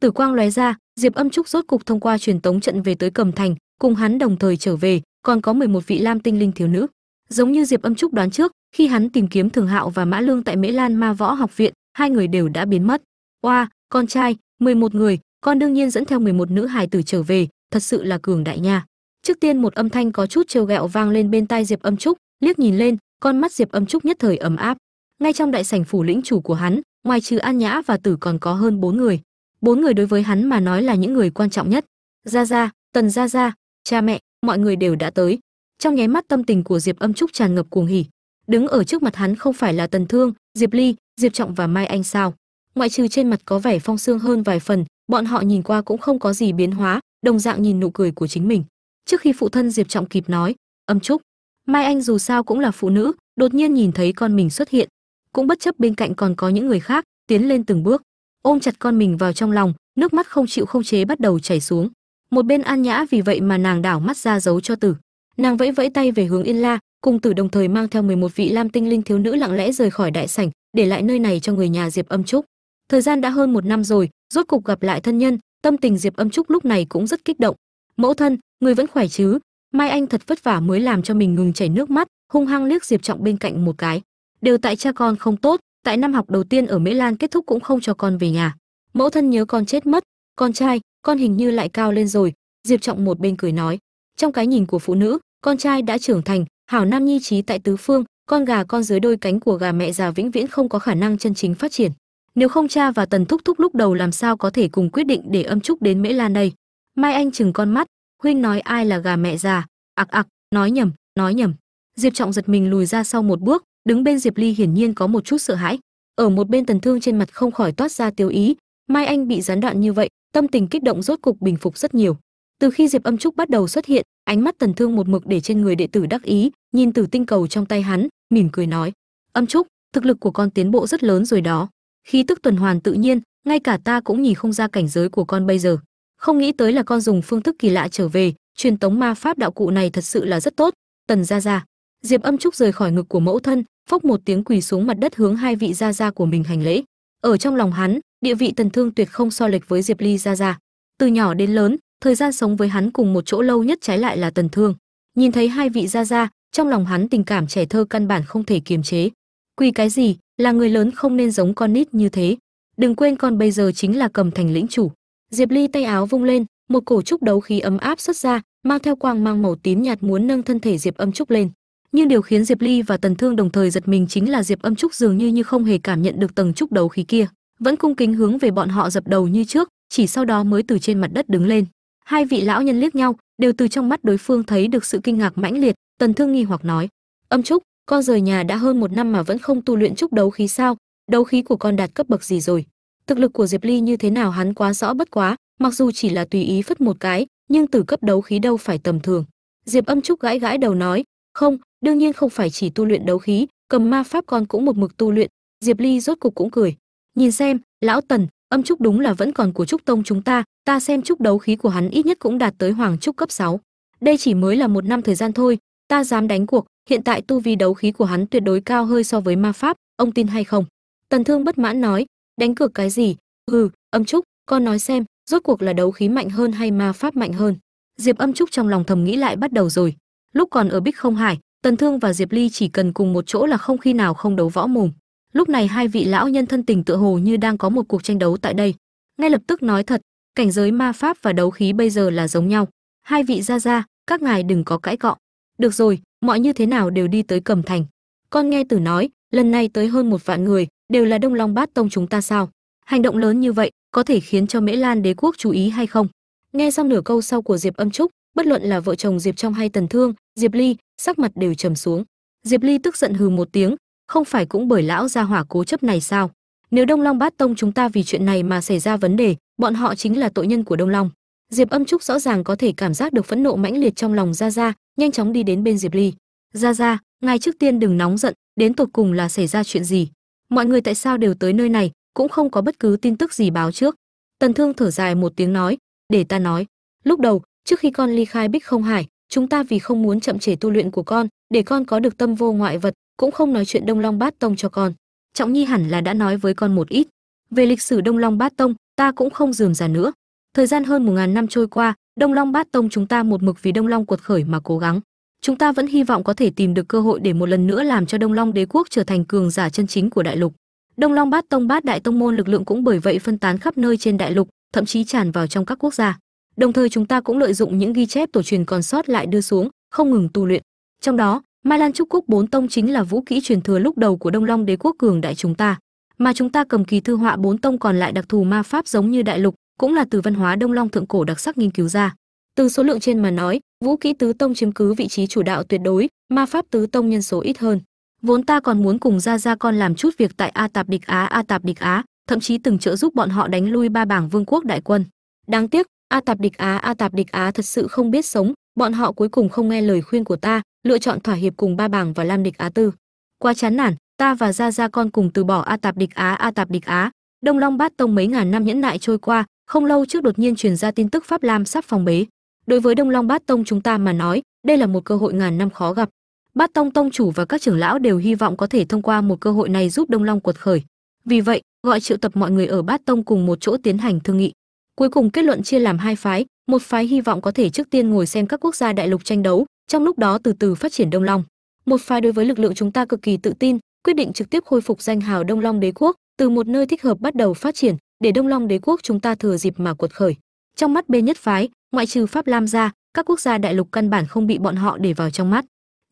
Tử quang lóe ra, diệp âm trúc rốt cục thông qua truyền tống trận về tới cầm thành, cùng hắn đồng thời trở về, còn có 11 vị lam tinh linh thiếu nữ. Giống như diệp âm trúc đoán trước, khi hắn tìm kiếm thường hạo và mã lương tại mễ lan ma võ học viện, hai người đều đã biến mất. Oa, con trai 11 người, con đương nhiên dẫn theo 11 nữ hài tử trở về, thật sự là cường đại nha. Trước tiên một âm thanh có chút trêu ghẹo vang lên bên tai diệp âm trúc, liếc nhìn lên, con mắt diệp âm trúc nhất thời ấm áp. Ngay trong đại sảnh phủ lĩnh chủ của hắn, ngoài trừ an nhã và tử còn có hơn bốn người bốn người đối với hắn mà nói là những người quan trọng nhất. Gia gia, tần gia gia, cha mẹ, mọi người đều đã tới. Trong nháy mắt tâm tình của diệp âm trúc tràn ngập cuồng hỉ. Đứng ở trước mặt hắn không phải là tần thương, diệp ly, diệp trọng và mai anh sao? Ngoại trừ trên mặt có vẻ phong sương hơn vài phần, bọn họ nhìn qua cũng không có gì biến hóa, đồng dạng nhìn nụ cười của chính mình. Trước khi phụ thân diệp trọng kịp nói, âm trúc, mai anh dù sao cũng là phụ nữ, đột nhiên nhìn thấy con mình xuất hiện, cũng bất chấp bên cạnh còn có những người khác, tiến lên từng bước ôm chặt con mình vào trong lòng, nước mắt không chịu không chế bắt đầu chảy xuống. Một bên an nhã vì vậy mà nàng đảo mắt ra giấu cho tử. Nàng vẫy vẫy tay về hướng yên la, cùng tử đồng thời mang theo 11 vị lam tinh linh thiếu nữ lặng lẽ rời khỏi đại sảnh, để lại nơi này cho người nhà diệp âm trúc. Thời gian đã hơn một năm rồi, rốt cục gặp lại thân nhân, tâm tình diệp âm trúc lúc này cũng rất kích động. Mẫu thân, người vẫn khỏe chứ? Mai anh thật vất vả mới làm cho mình ngừng chảy nước mắt, hung hăng liếc diệp trọng bên cạnh một cái. Đều tại cha con không tốt tại năm học đầu tiên ở mễ lan kết thúc cũng không cho con về nhà. Mẫu thân nhớ con chết mất, con trai, con hình như lại cao lên rồi, diệp trọng một bên cười nói. Trong cái nhìn của phụ nữ, con trai đã trưởng thành, hảo nam nhi trí tại tứ phương, con gà con dưới đôi cánh của gà mẹ già vĩnh viễn không có khả năng chân chính phát triển. Nếu không cha và tần thúc thúc lúc đầu làm sao có thể cùng quyết định để âm trúc đến mễ lan đây? Mai anh chừng con mắt, huynh nói ai là gà mẹ già? Ặc ặc nói nhầm nói nhầm. Diệp trọng giật mình lùi ra sau một bước đứng bên diệp ly hiển nhiên có một chút sợ hãi. Ở một bên tần thương trên mặt không khỏi toát ra tiêu ý. Mai anh bị gián đoạn như vậy, tâm tình kích động rốt cục bình phục rất nhiều. Từ khi diệp âm trúc bắt đầu xuất hiện, ánh mắt tần thương một mực để trên người đệ tử đắc ý, nhìn từ tinh cầu trong tay hắn, mỉm cười nói, âm trúc, thực lực của con tiến bộ rất lớn rồi đó. Khí tức tuần hoàn tự nhiên, ngay cả ta cũng nhìn không ra cảnh giới của con bây giờ. Không nghĩ tới là con dùng phương thức kỳ lạ trở về, truyền tống ma pháp đạo cụ này thật sự là rất tốt. Tần gia gia. Diệp âm trúc rời khỏi ngực của mẫu thân phốc một tiếng quỳ xuống mặt đất hướng hai vị gia gia của mình hành lễ. Ở trong lòng hắn, địa vị tần thương tuyệt không so lệch với diệp ly gia gia. Từ nhỏ đến lớn, thời gian sống với hắn cùng một chỗ lâu nhất trái lại là tần thương. Nhìn thấy hai vị gia gia, trong lòng hắn tình cảm trẻ thơ căn bản không thể kiềm chế. Quỳ cái gì, là người lớn không nên giống con nít như thế. Đừng quên con bây giờ chính là cầm thành lĩnh chủ. Diệp ly tay áo vung lên, một cổ trúc đấu khí ấm áp xuất ra, mang theo quang mang màu tím nhạt muốn nâng thân thể diệp âm trúc lên nhưng điều khiến diệp ly và tần thương đồng thời giật mình chính là diệp âm trúc dường như như không hề cảm nhận được tầng trúc đấu khí kia. Vẫn cung kính hướng về bọn họ dập đầu như trước, chỉ sau đó mới từ trên mặt đất đứng lên. Hai vị lão nhân liếc nhau, đều từ trong mắt đối phương thấy được sự kinh ngạc mãnh liệt. Tần thương nghi hoặc nói, âm trúc, con rời nhà đã hơn một năm mà vẫn không tu luyện trúc đấu khí sao? Đấu khí của con đạt cấp bậc gì rồi? Thực lực của diệp ly như thế nào hắn quá rõ bất quá, mặc dù chỉ là tùy ý phất một cái, nhưng từ cấp đấu khí đâu phải tầm thường. Diệp âm trúc gãi gãi đầu nói, không đương nhiên không phải chỉ tu luyện đấu khí, cầm ma pháp con cũng một mực tu luyện. Diệp ly rốt cục cũng cười. Nhìn xem, lão tần, âm trúc đúng là vẫn còn của trúc tông chúng ta ta xem trúc đấu khí của hắn ít nhất cũng đạt tới hoàng trúc cấp 6. đây chỉ mới là một năm thời gian thôi, ta dám đánh cuộc, hiện tại tu vi đấu khí của hắn tuyệt đối cao hơi so với ma pháp, ông tin hay không? Tần thương bất mãn nói. Đánh cược cái gì? Ừ âm trúc, con nói xem, rốt cuộc là đấu khí mạnh hơn hay ma pháp mạnh hơn? Diệp âm trúc trong lòng thầm nghĩ lại bắt đầu rồi. Lúc còn ở bích không hải tần thương và diệp ly chỉ cần cùng một chỗ là không khi nào không đấu võ mồm. Lúc này hai vị lão nhân thân tình tựa hồ như đang có một cuộc tranh đấu tại đây. Ngay lập tức nói thật, cảnh giới ma pháp và đấu khí bây giờ là giống nhau. Hai vị ra ra các ngài đừng có cãi cọ. Được rồi, mọi như thế nào đều đi tới cầm thành. Con nghe tử nói, lần này tới hơn một vạn người, đều là đông long bát tông chúng ta sao? Hành động lớn như vậy, có thể khiến cho mễ lan đế quốc chú ý hay không? Nghe xong nửa câu sau của diệp âm trúc bất luận là vợ chồng diệp trong hay tần thương, diệp ly, sắc mặt đều trầm xuống. Diệp ly tức giận hừ một tiếng, không phải cũng bởi lão gia hỏa cố chấp này sao? Nếu đông long bát tông chúng ta vì chuyện này mà xảy ra vấn đề, bọn họ chính là tội nhân của đông long. Diệp âm trúc rõ ràng có thể cảm giác được phẫn nộ mãnh liệt trong lòng gia gia, nhanh chóng đi đến bên diệp ly. Gia gia ngài trước tiên đừng nóng giận, đến tột cùng là xảy ra chuyện gì? Mọi người tại sao đều tới nơi này, cũng không có bất cứ tin tức gì báo trước. Tần thương thở dài một tiếng nói, để ta nói. Lúc đầu trước khi con ly khai bích không hải, chúng ta vì không muốn chậm trễ tu luyện của con, để con có được tâm vô ngoại vật, cũng không nói chuyện đông long bát tông cho con. Trọng nhi hẳn là đã nói với con một ít. Về lịch sử đông long bát tông, ta cũng không dườm già nữa. Thời gian hơn một ngàn năm trôi qua, đông long bát tông chúng ta một mực vì đông long cuột khởi mà cố gắng. Chúng ta vẫn hy vọng có thể tìm được cơ hội để một lần nữa làm cho đông long đế quốc trở thành cường giả chân chính của đại lục. Đông long bát tông bát đại tông môn lực lượng cũng bởi vậy phân tán khắp nơi trên đại lục, thậm chí tràn vào trong các quốc gia đồng thời chúng ta cũng lợi dụng những ghi chép tổ truyền còn sót lại đưa xuống, không ngừng tu luyện. Trong đó mai lan trúc cúc bốn tông chính là vũ kỹ truyền thừa lúc đầu của đông long đế quốc cường đại chúng ta. Mà chúng ta cầm kỳ thư họa bốn tông còn lại đặc thù ma pháp giống như đại lục, cũng là từ văn hóa đông long thượng cổ đặc sắc nghiên cứu ra. Từ số lượng trên mà nói, vũ kỹ tứ tông chiếm cứ vị trí chủ đạo tuyệt đối, ma pháp tứ tông nhân số ít hơn. Vốn ta còn muốn cùng ra ra con làm chút việc tại a tạp địch á, a tạp địch á, thậm chí từng trợ giúp bọn họ đánh lui ba bảng vương quốc đại quân. Đáng tiếc a tạp địch á, a tạp địch á thật sự không biết sống, bọn họ cuối cùng không nghe lời khuyên của ta, lựa chọn thỏa hiệp cùng ba bảng và lam địch á tư. Quá chán nản, ta và gia gia con cùng từ bỏ a tạp địch á, a tạp địch á. Đông long bát tông mấy ngàn năm nhẫn nại trôi qua, không lâu trước đột nhiên truyền ra tin tức pháp lam sắp phòng bế. Đối với đông long bát tông chúng ta mà nói, đây là một cơ hội ngàn năm khó gặp. Bát tông tông chủ và các trưởng lão đều hy vọng có thể thông qua một cơ hội này giúp đông long quật khởi. Vì vậy, gọi triệu tập mọi người ở bát tông cùng một chỗ tiến hành thương nghị cuối cùng kết luận chia làm hai phái, một phái hy vọng có thể trước tiên ngồi xem các quốc gia đại lục tranh đấu, trong lúc đó từ từ phát triển đông long. Một phái đối với lực lượng chúng ta cực kỳ tự tin, quyết định trực tiếp khôi phục danh hào đông long đế quốc, từ một nơi thích hợp bắt đầu phát triển, để đông long đế quốc chúng ta thừa dịp mà cuột khởi. Trong mắt bên nhất phái, ngoại trừ pháp lam ra, các quốc gia đại lục căn bản không bị bọn họ để vào trong mắt.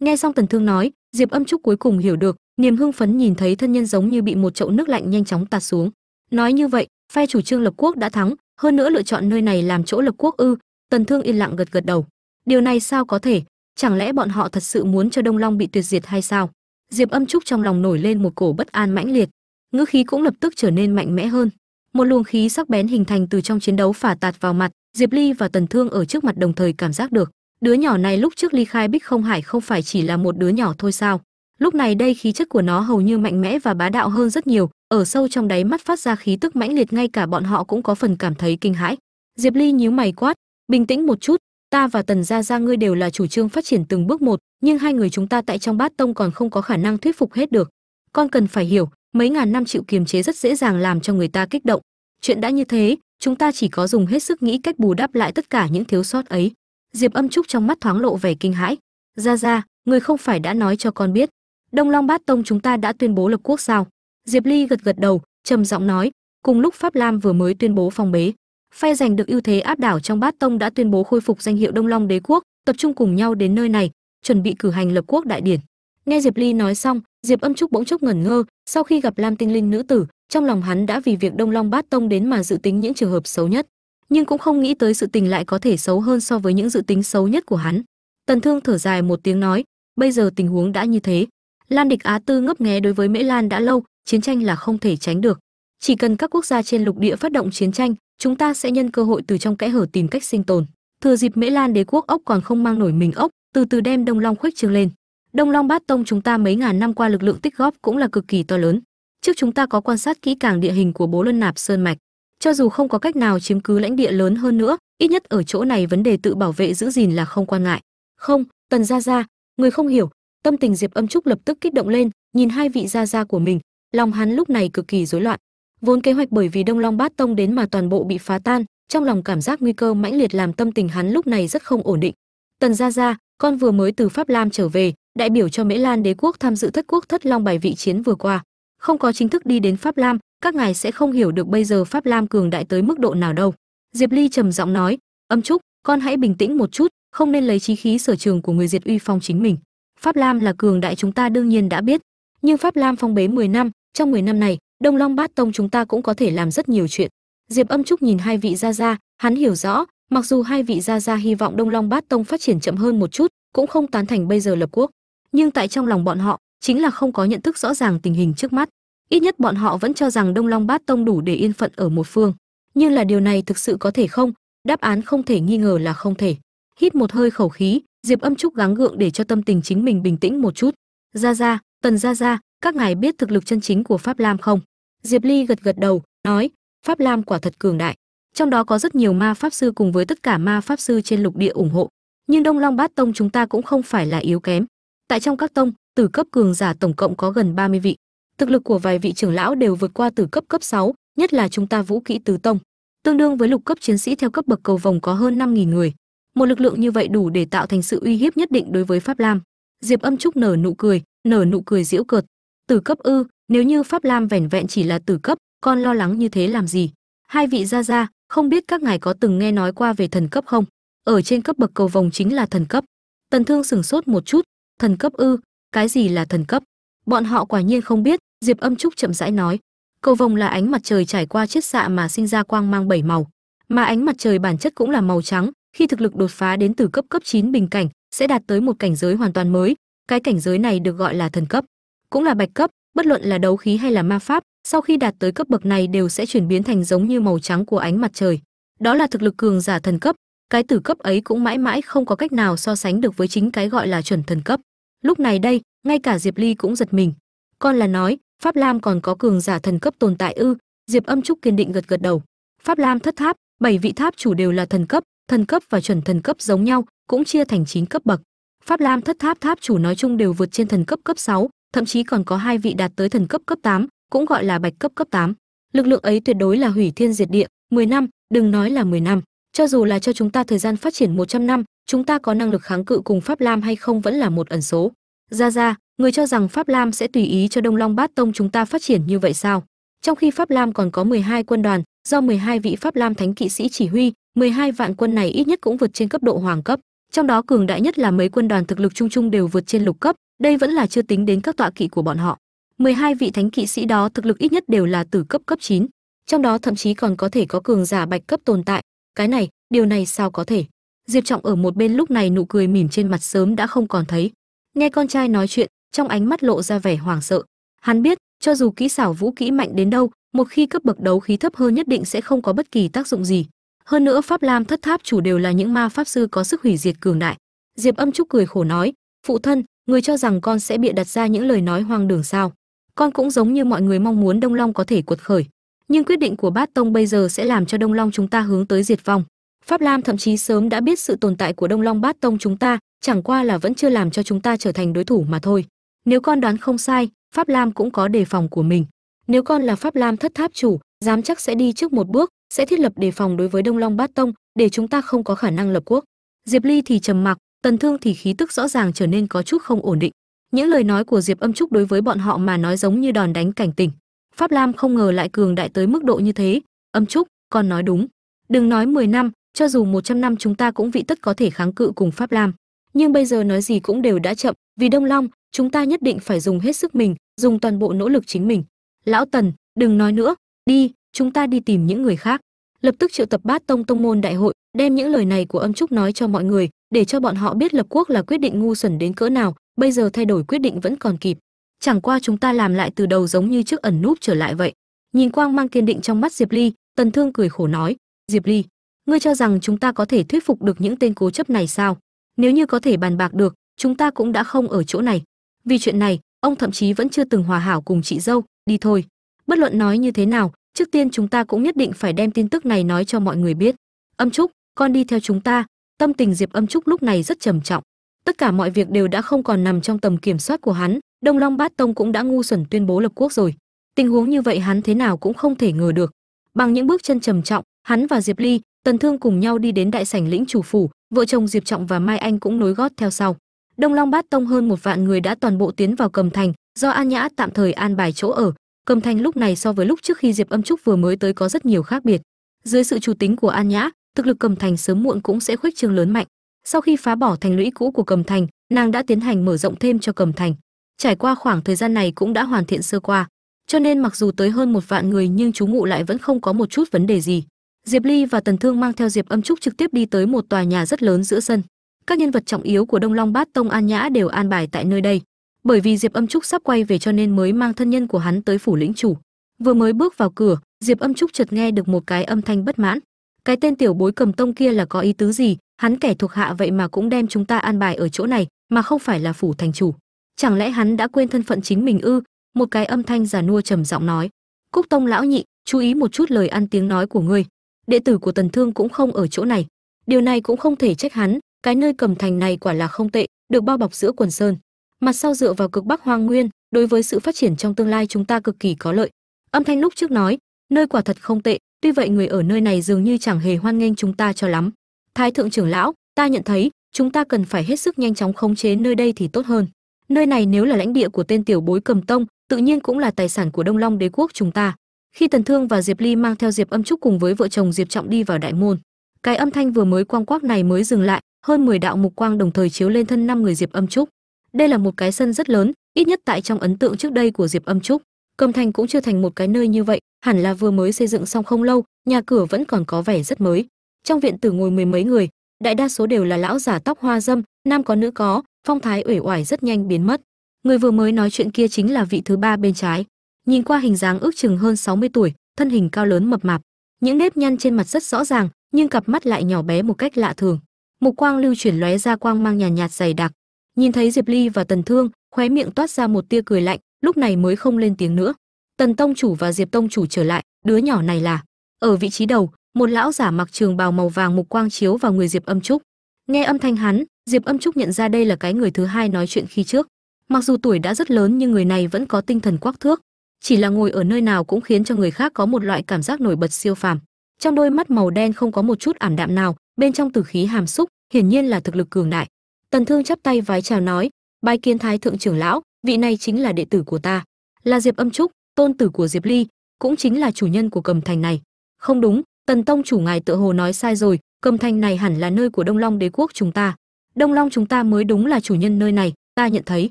Nghe xong tần thương nói, diệp âm trúc cuối cùng hiểu được, niềm hưng phấn nhìn thấy thân nhân giống như bị một chậu nước lạnh nhanh chóng tạt xuống. Nói như vậy, phe chủ trương lập quốc đã thắng hơn nữa lựa chọn nơi này làm chỗ lập quốc ư, tần thương yên lặng gật gật đầu. Điều này sao có thể? Chẳng lẽ bọn họ thật sự muốn cho đông long bị tuyệt diệt hay sao? Diệp âm trúc trong lòng nổi lên một cổ bất an mãnh liệt. Ngữ khí cũng lập tức trở nên mạnh mẽ hơn. Một luồng khí sắc bén hình thành từ trong chiến đấu phả tạt vào mặt, diệp ly và tần thương ở trước mặt đồng thời cảm giác được. Đứa nhỏ này lúc trước ly khai bích không hải không phải chỉ là một đứa nhỏ thôi sao? Lúc này đây khí chất của nó hầu như mạnh mẽ và bá đạo hơn rất nhiều, ở sâu trong đáy mắt phát ra khí tức mãnh liệt ngay cả bọn họ cũng có phần cảm thấy kinh hãi. Diệp ly nhíu mày quát, bình tĩnh một chút, ta và tần gia gia ngươi đều là chủ trương phát triển từng bước một, nhưng hai người chúng ta tại trong bát tông còn không có khả năng thuyết phục hết được. Con cần phải hiểu, mấy ngàn năm chịu kiềm chế rất dễ dàng làm cho người ta kích động. Chuyện đã như thế, chúng ta chỉ có dùng hết sức nghĩ cách bù đắp lại tất cả những thiếu sót ấy. Diệp âm trúc trong mắt thoáng lộ vẻ kinh hãi. Ra ra người không phải đã nói cho con biết đông long bát tông chúng ta đã tuyên bố lập quốc sao? Diệp ly gật gật đầu, trầm giọng nói, cùng lúc pháp lam vừa mới tuyên bố phòng bế. Phe giành được ưu thế áp đảo trong bát tông đã tuyên bố khôi phục danh hiệu đông long đế quốc, tập trung cùng nhau đến nơi này, chuẩn bị cử hành lập quốc đại điển. Nghe diệp ly nói xong, diệp âm trúc bỗng chốc ngẩn ngơ, sau khi gặp lam tinh linh nữ tử, trong lòng hắn đã vì việc đông long bát tông đến mà dự tính những trường hợp xấu nhất, nhưng cũng không nghĩ tới sự tình lại có thể xấu hơn so với những dự tính xấu nhất của hắn. Tần thương thở dài một tiếng nói, bây giờ tình huống đã như thế lan địch á tư ngấp nghé đối với mễ lan đã lâu, chiến tranh là không thể tránh được. Chỉ cần các quốc gia trên lục địa phát động chiến tranh, chúng ta sẽ nhân cơ hội từ trong kẽ hở tìm cách sinh tồn. Thừa dịp mễ lan đế quốc ốc còn không mang nổi mình ốc từ từ đem đông long khuếch trương lên. Đông long bát tông chúng ta mấy ngàn năm qua lực lượng tích góp cũng là cực kỳ to lớn. Trước chúng ta có quan sát kỹ càng địa hình của bố luân nạp sơn mạch. Cho dù không có cách nào chiếm cứ lãnh địa lớn hơn nữa, ít nhất ở chỗ này vấn đề tự bảo vệ giữ gìn là không quan ngại. Không, tần gia gia, người không hiểu tâm tình diệp âm trúc lập tức kích động lên, nhìn hai vị gia gia của mình. Lòng hắn lúc này cực kỳ rối loạn. Vốn kế hoạch bởi vì đông long bát tông đến mà toàn bộ bị phá tan, trong lòng cảm giác nguy cơ mãnh liệt làm tâm tình hắn lúc này rất không ổn định. Tần gia gia, con vừa mới từ pháp lam trở về, đại biểu cho mễ lan đế quốc tham dự thất quốc thất long bài vị chiến vừa qua. Không có chính thức đi đến pháp lam, các ngài sẽ không hiểu được bây giờ pháp lam cường đại tới mức độ nào đâu. Diệp ly trầm giọng nói, âm trúc, con hãy bình tĩnh một chút, không nên lấy chí khí sở trường của người diệt uy phong chính mình pháp lam là cường đại chúng ta đương nhiên đã biết. Nhưng pháp lam phong bế 10 năm, trong 10 năm này, đông long bát tông chúng ta cũng có thể làm rất nhiều chuyện. Diệp âm trúc nhìn hai vị gia gia, hắn hiểu rõ, mặc dù hai vị gia gia hy vọng đông long bát tông phát triển chậm hơn một chút, cũng không tán thành bây giờ lập quốc. Nhưng tại trong lòng bọn họ, chính là không có nhận thức rõ ràng tình hình trước mắt. Ít nhất bọn họ vẫn cho rằng đông long bát tông đủ để yên phận ở một phương. Nhưng là điều này thực sự có thể không? Đáp án không thể nghi ngờ là không thể. Hít một hơi khẩu khí diệp âm trúc gắng gượng để cho tâm tình chính mình bình tĩnh một chút. Ra ra tần ra ra các ngài biết thực lực chân chính của pháp lam không? Diệp ly gật gật đầu nói pháp lam quả thật cường đại. Trong đó có rất nhiều ma pháp sư cùng với tất cả ma pháp sư trên lục địa ủng hộ. Nhưng đông long bát tông chúng ta cũng không phải là yếu kém. Tại trong các tông từ cấp cường giả tổng cộng có gần 30 vị. Thực lực của vài vị trưởng lão đều vượt qua từ cấp cấp 6, nhất là chúng ta vũ kỹ tứ tông. Tương đương với lục cấp chiến sĩ theo cấp bậc cầu vòng có hơn 5.000 người một lực lượng như vậy đủ để tạo thành sự uy hiếp nhất định đối với pháp lam. Diệp âm trúc nở nụ cười, nở nụ cười giễu cợt. Tử cấp ư, nếu như pháp lam vẻn vẹn chỉ là tử cấp, con lo lắng như thế làm gì? Hai vị gia gia, không biết các ngài có từng nghe nói qua về thần cấp không? Ở trên cấp bậc cầu vòng chính là thần cấp. Tần thương sừng sốt một chút. Thần cấp ư, cái gì là thần cấp? Bọn họ quả nhiên không biết, diệp âm trúc chậm rãi nói. Cầu vồng là ánh mặt trời trải qua chiết xạ mà sinh ra quang mang bảy màu. Mà ánh mặt trời bản chất cũng là màu trắng khi thực lực đột phá đến từ cấp cấp 9 bình cảnh, sẽ đạt tới một cảnh giới hoàn toàn mới. Cái cảnh giới này được gọi là thần cấp. Cũng là bạch cấp, bất luận là đấu khí hay là ma pháp, sau khi đạt tới cấp bậc này đều sẽ chuyển biến thành giống như màu trắng của ánh mặt trời. Đó là thực lực cường giả thần cấp. Cái tử cấp ấy cũng mãi mãi không có cách nào so sánh được với chính cái gọi là chuẩn thần cấp. Lúc này đây, ngay cả diệp ly cũng giật mình. Con là nói, pháp lam còn có cường giả thần cấp tồn tại ư? Diệp âm trúc kiên định gật gật đầu. Pháp lam thất tháp, bảy vị tháp chủ đều là thần cấp thần cấp và chuẩn thần cấp giống nhau cũng chia thành 9 cấp bậc. Pháp lam thất tháp tháp chủ nói chung đều vượt trên thần cấp cấp 6, thậm chí còn có hai vị đạt tới thần cấp cấp 8, cũng gọi là bạch cấp cấp 8. lực lượng ấy tuyệt đối là hủy thiên diệt địa 10 năm đừng nói là 10 năm. Cho dù là cho chúng ta thời gian phát triển 100 năm chúng ta có năng lực kháng cự cùng pháp lam hay không vẫn là một ẩn số. Ra ra người cho rằng pháp lam sẽ tùy ý cho đông long bát tông chúng ta phát triển như vậy sao? Trong khi pháp lam còn có 12 quân đoàn do 12 vị pháp lam thánh kỵ sĩ chỉ huy 12 vạn quân này ít nhất cũng vượt trên cấp độ hoàng cấp, trong đó cường đại nhất là mấy quân đoàn thực lực chung chung đều vượt trên lục cấp, đây vẫn là chưa tính đến các tọa kỵ của bọn họ. 12 vị thánh kỵ sĩ đó thực lực ít nhất đều là từ cấp cấp 9. trong đó thậm chí còn có thể có cường giả bạch cấp tồn tại. Cái này, điều này sao có thể? Diệp trọng ở một bên lúc này nụ cười mỉm trên mặt sớm đã không còn thấy. Nghe con trai nói chuyện, trong ánh mắt lộ ra vẻ hoảng sợ. Hắn biết, cho dù kỹ xảo vũ kỹ mạnh đến đâu, một khi cấp bậc đấu khí thấp hơn nhất định sẽ không có bất kỳ tác dụng gì hơn nữa pháp lam thất tháp chủ đều là những ma pháp sư có sức hủy diệt cường đại. Diệp âm trúc cười khổ nói, phụ thân, người cho rằng con sẽ bịa đặt ra những lời nói hoang đường sao? Con cũng giống như mọi người mong muốn đông long có thể cuột khởi. Nhưng quyết định của bát tông bây giờ sẽ làm cho đông long chúng ta hướng tới diệt vong. Pháp lam thậm chí sớm đã biết sự tồn tại của đông long bát tông chúng ta, chẳng qua là vẫn chưa làm cho chúng ta trở thành đối thủ mà thôi. Nếu con đoán không sai, pháp lam cũng có đề phòng của mình. Nếu con là pháp lam thất tháp chủ dám chắc sẽ đi trước một bước, sẽ thiết lập đề phòng đối với đông long bát tông, để chúng ta không có khả năng lập quốc. Diệp ly thì trầm mặc, tần thương thì khí tức rõ ràng trở nên có chút không ổn định. Những lời nói của diệp âm trúc đối với bọn họ mà nói giống như đòn đánh cảnh tỉnh. Pháp lam không ngờ lại cường đại tới mức độ như thế. Âm trúc, con nói đúng. Đừng nói 10 năm, cho dù 100 năm chúng ta cũng vị tất có thể kháng cự cùng pháp lam. Nhưng bây giờ nói gì cũng đều đã chậm, vì đông long, chúng ta nhất định phải dùng hết sức mình, dùng toàn bộ nỗ lực chính mình. Lão tần, đừng nói nữa đi, chúng ta đi tìm những người khác. Lập tức triệu tập bát tông tông môn đại hội, đem những lời này của âm trúc nói cho mọi người, để cho bọn họ biết lập quốc là quyết định ngu xuẩn đến cỡ nào, bây giờ thay đổi quyết định vẫn còn kịp. Chẳng qua chúng ta làm lại từ đầu giống như trước ẩn núp trở lại vậy. Nhìn quang mang kiên định trong mắt diệp ly, tần thương cười khổ nói, diệp ly, ngươi cho rằng chúng ta có thể thuyết phục được những tên cố chấp này sao? Nếu như có thể bàn bạc được, chúng ta cũng đã không ở chỗ này. Vì chuyện này, ông thậm chí vẫn chưa từng hòa hảo cùng chị dâu, đi thôi bất luận nói như thế nào, trước tiên chúng ta cũng nhất định phải đem tin tức này nói cho mọi người biết. Âm trúc, con đi theo chúng ta. Tâm tình diệp âm trúc lúc này rất trầm trọng. Tất cả mọi việc đều đã không còn nằm trong tầm kiểm soát của hắn, đông long bát tông cũng đã ngu xuẩn tuyên bố lập quốc rồi. Tình huống như vậy hắn thế nào cũng không thể ngờ được. Bằng những bước chân trầm trọng, hắn và diệp ly, tần thương cùng nhau đi đến đại sảnh lĩnh chủ phủ, vợ chồng diệp trọng và mai anh cũng nối gót theo sau. Đông long bát tông hơn một vạn người đã toàn bộ tiến vào cầm thành, do an nhã tạm thời an bài chỗ ở cầm thành lúc này so với lúc trước khi diệp âm trúc vừa mới tới có rất nhiều khác biệt. Dưới sự chủ tính của an nhã, thực lực cầm thành sớm muộn cũng sẽ khuếch trương lớn mạnh. Sau khi phá bỏ thành lũy cũ của cầm thành, nàng đã tiến hành mở rộng thêm cho cầm thành. Trải qua khoảng thời gian này cũng đã hoàn thiện sơ qua. Cho nên mặc dù tới hơn một vạn người nhưng chú ngụ lại vẫn không có một chút vấn đề gì. Diệp ly và tần thương mang theo diệp âm trúc trực tiếp đi tới một tòa nhà rất lớn giữa sân. Các nhân vật trọng yếu của đông long bát tông an nhã đều an bài tại nơi đây bởi vì diệp âm trúc sắp quay về cho nên mới mang thân nhân của hắn tới phủ lĩnh chủ. Vừa mới bước vào cửa, diệp âm trúc chợt nghe được một cái âm thanh bất mãn. Cái tên tiểu bối cầm tông kia là có ý tứ gì? Hắn kẻ thuộc hạ vậy mà cũng đem chúng ta an bài ở chỗ này, mà không phải là phủ thành chủ. Chẳng lẽ hắn đã quên thân phận chính mình ư? Một cái âm thanh già nua trầm giọng nói. Cúc tông lão nhị, chú ý một chút lời ăn tiếng nói của ngươi. Đệ tử của tần thương cũng không ở chỗ này. Điều này cũng không thể trách hắn. Cái nơi cầm thành này quả là không tệ, được bao bọc giữa quần sơn mặt sau dựa vào cực bắc hoang nguyên, đối với sự phát triển trong tương lai chúng ta cực kỳ có lợi. Âm thanh lúc trước nói, nơi quả thật không tệ, tuy vậy người ở nơi này dường như chẳng hề hoan nghênh chúng ta cho lắm. Thái thượng trưởng lão, ta nhận thấy, chúng ta cần phải hết sức nhanh chóng khống chế nơi đây thì tốt hơn. Nơi này nếu là lãnh địa của tên tiểu bối cầm tông, tự nhiên cũng là tài sản của đông long đế quốc chúng ta. Khi tần thương và diệp ly mang theo diệp âm trúc cùng với vợ chồng diệp trọng đi vào đại môn, cái âm thanh vừa mới quang quắc này mới dừng lại, hơn 10 đạo mục quang đồng thời chiếu lên thân năm người diệp âm trúc đây là một cái sân rất lớn ít nhất tại trong ấn tượng trước đây của diệp âm trúc. Cầm thành cũng chưa thành một cái nơi như vậy hẳn là vừa mới xây dựng xong không lâu nhà cửa vẫn còn có vẻ rất mới. Trong viện tử ngồi mười mấy người đại đa số đều là lão giả tóc hoa dâm nam có nữ có phong thái uể oải rất nhanh biến mất. Người vừa mới nói chuyện kia chính là vị thứ ba bên trái. Nhìn qua hình dáng ước chừng hơn 60 tuổi thân hình cao lớn mập mạp. Những nếp nhăn trên mặt rất rõ ràng nhưng cặp mắt lại nhỏ bé một cách lạ thường. Mục quang lưu chuyển lóe ra quang mang nhàn nhạt, nhạt dày đặc nhìn thấy diệp ly và tần thương, khóe miệng toát ra một tia cười lạnh, lúc này mới không lên tiếng nữa. Tần tông chủ và diệp tông chủ trở lại, đứa nhỏ này là ở vị trí đầu, một lão giả mặc trường bào màu vàng mục quang chiếu vào người diệp âm trúc. Nghe âm thanh hắn, diệp âm trúc nhận ra đây là cái người thứ hai nói chuyện khi trước. Mặc dù tuổi đã rất lớn nhưng người này vẫn có tinh thần quắc thước. Chỉ là ngồi ở nơi nào cũng khiến cho người khác có một loại cảm giác nổi bật siêu phàm. Trong đôi mắt màu đen không có một chút ảm đạm nào, bên trong tử khí hàm xúc, hiển nhiên là thực lực cường đại tần thương chắp tay vái chào nói, bái kiến thái thượng trưởng lão, vị này chính là đệ tử của ta, là diệp âm trúc, tôn tử của diệp ly, cũng chính là chủ nhân của cầm thành này. Không đúng, tần tông chủ ngài tựa hồ nói sai rồi, cầm thành này hẳn là nơi của đông long đế quốc chúng ta. Đông long chúng ta mới đúng là chủ nhân nơi này, ta nhận thấy,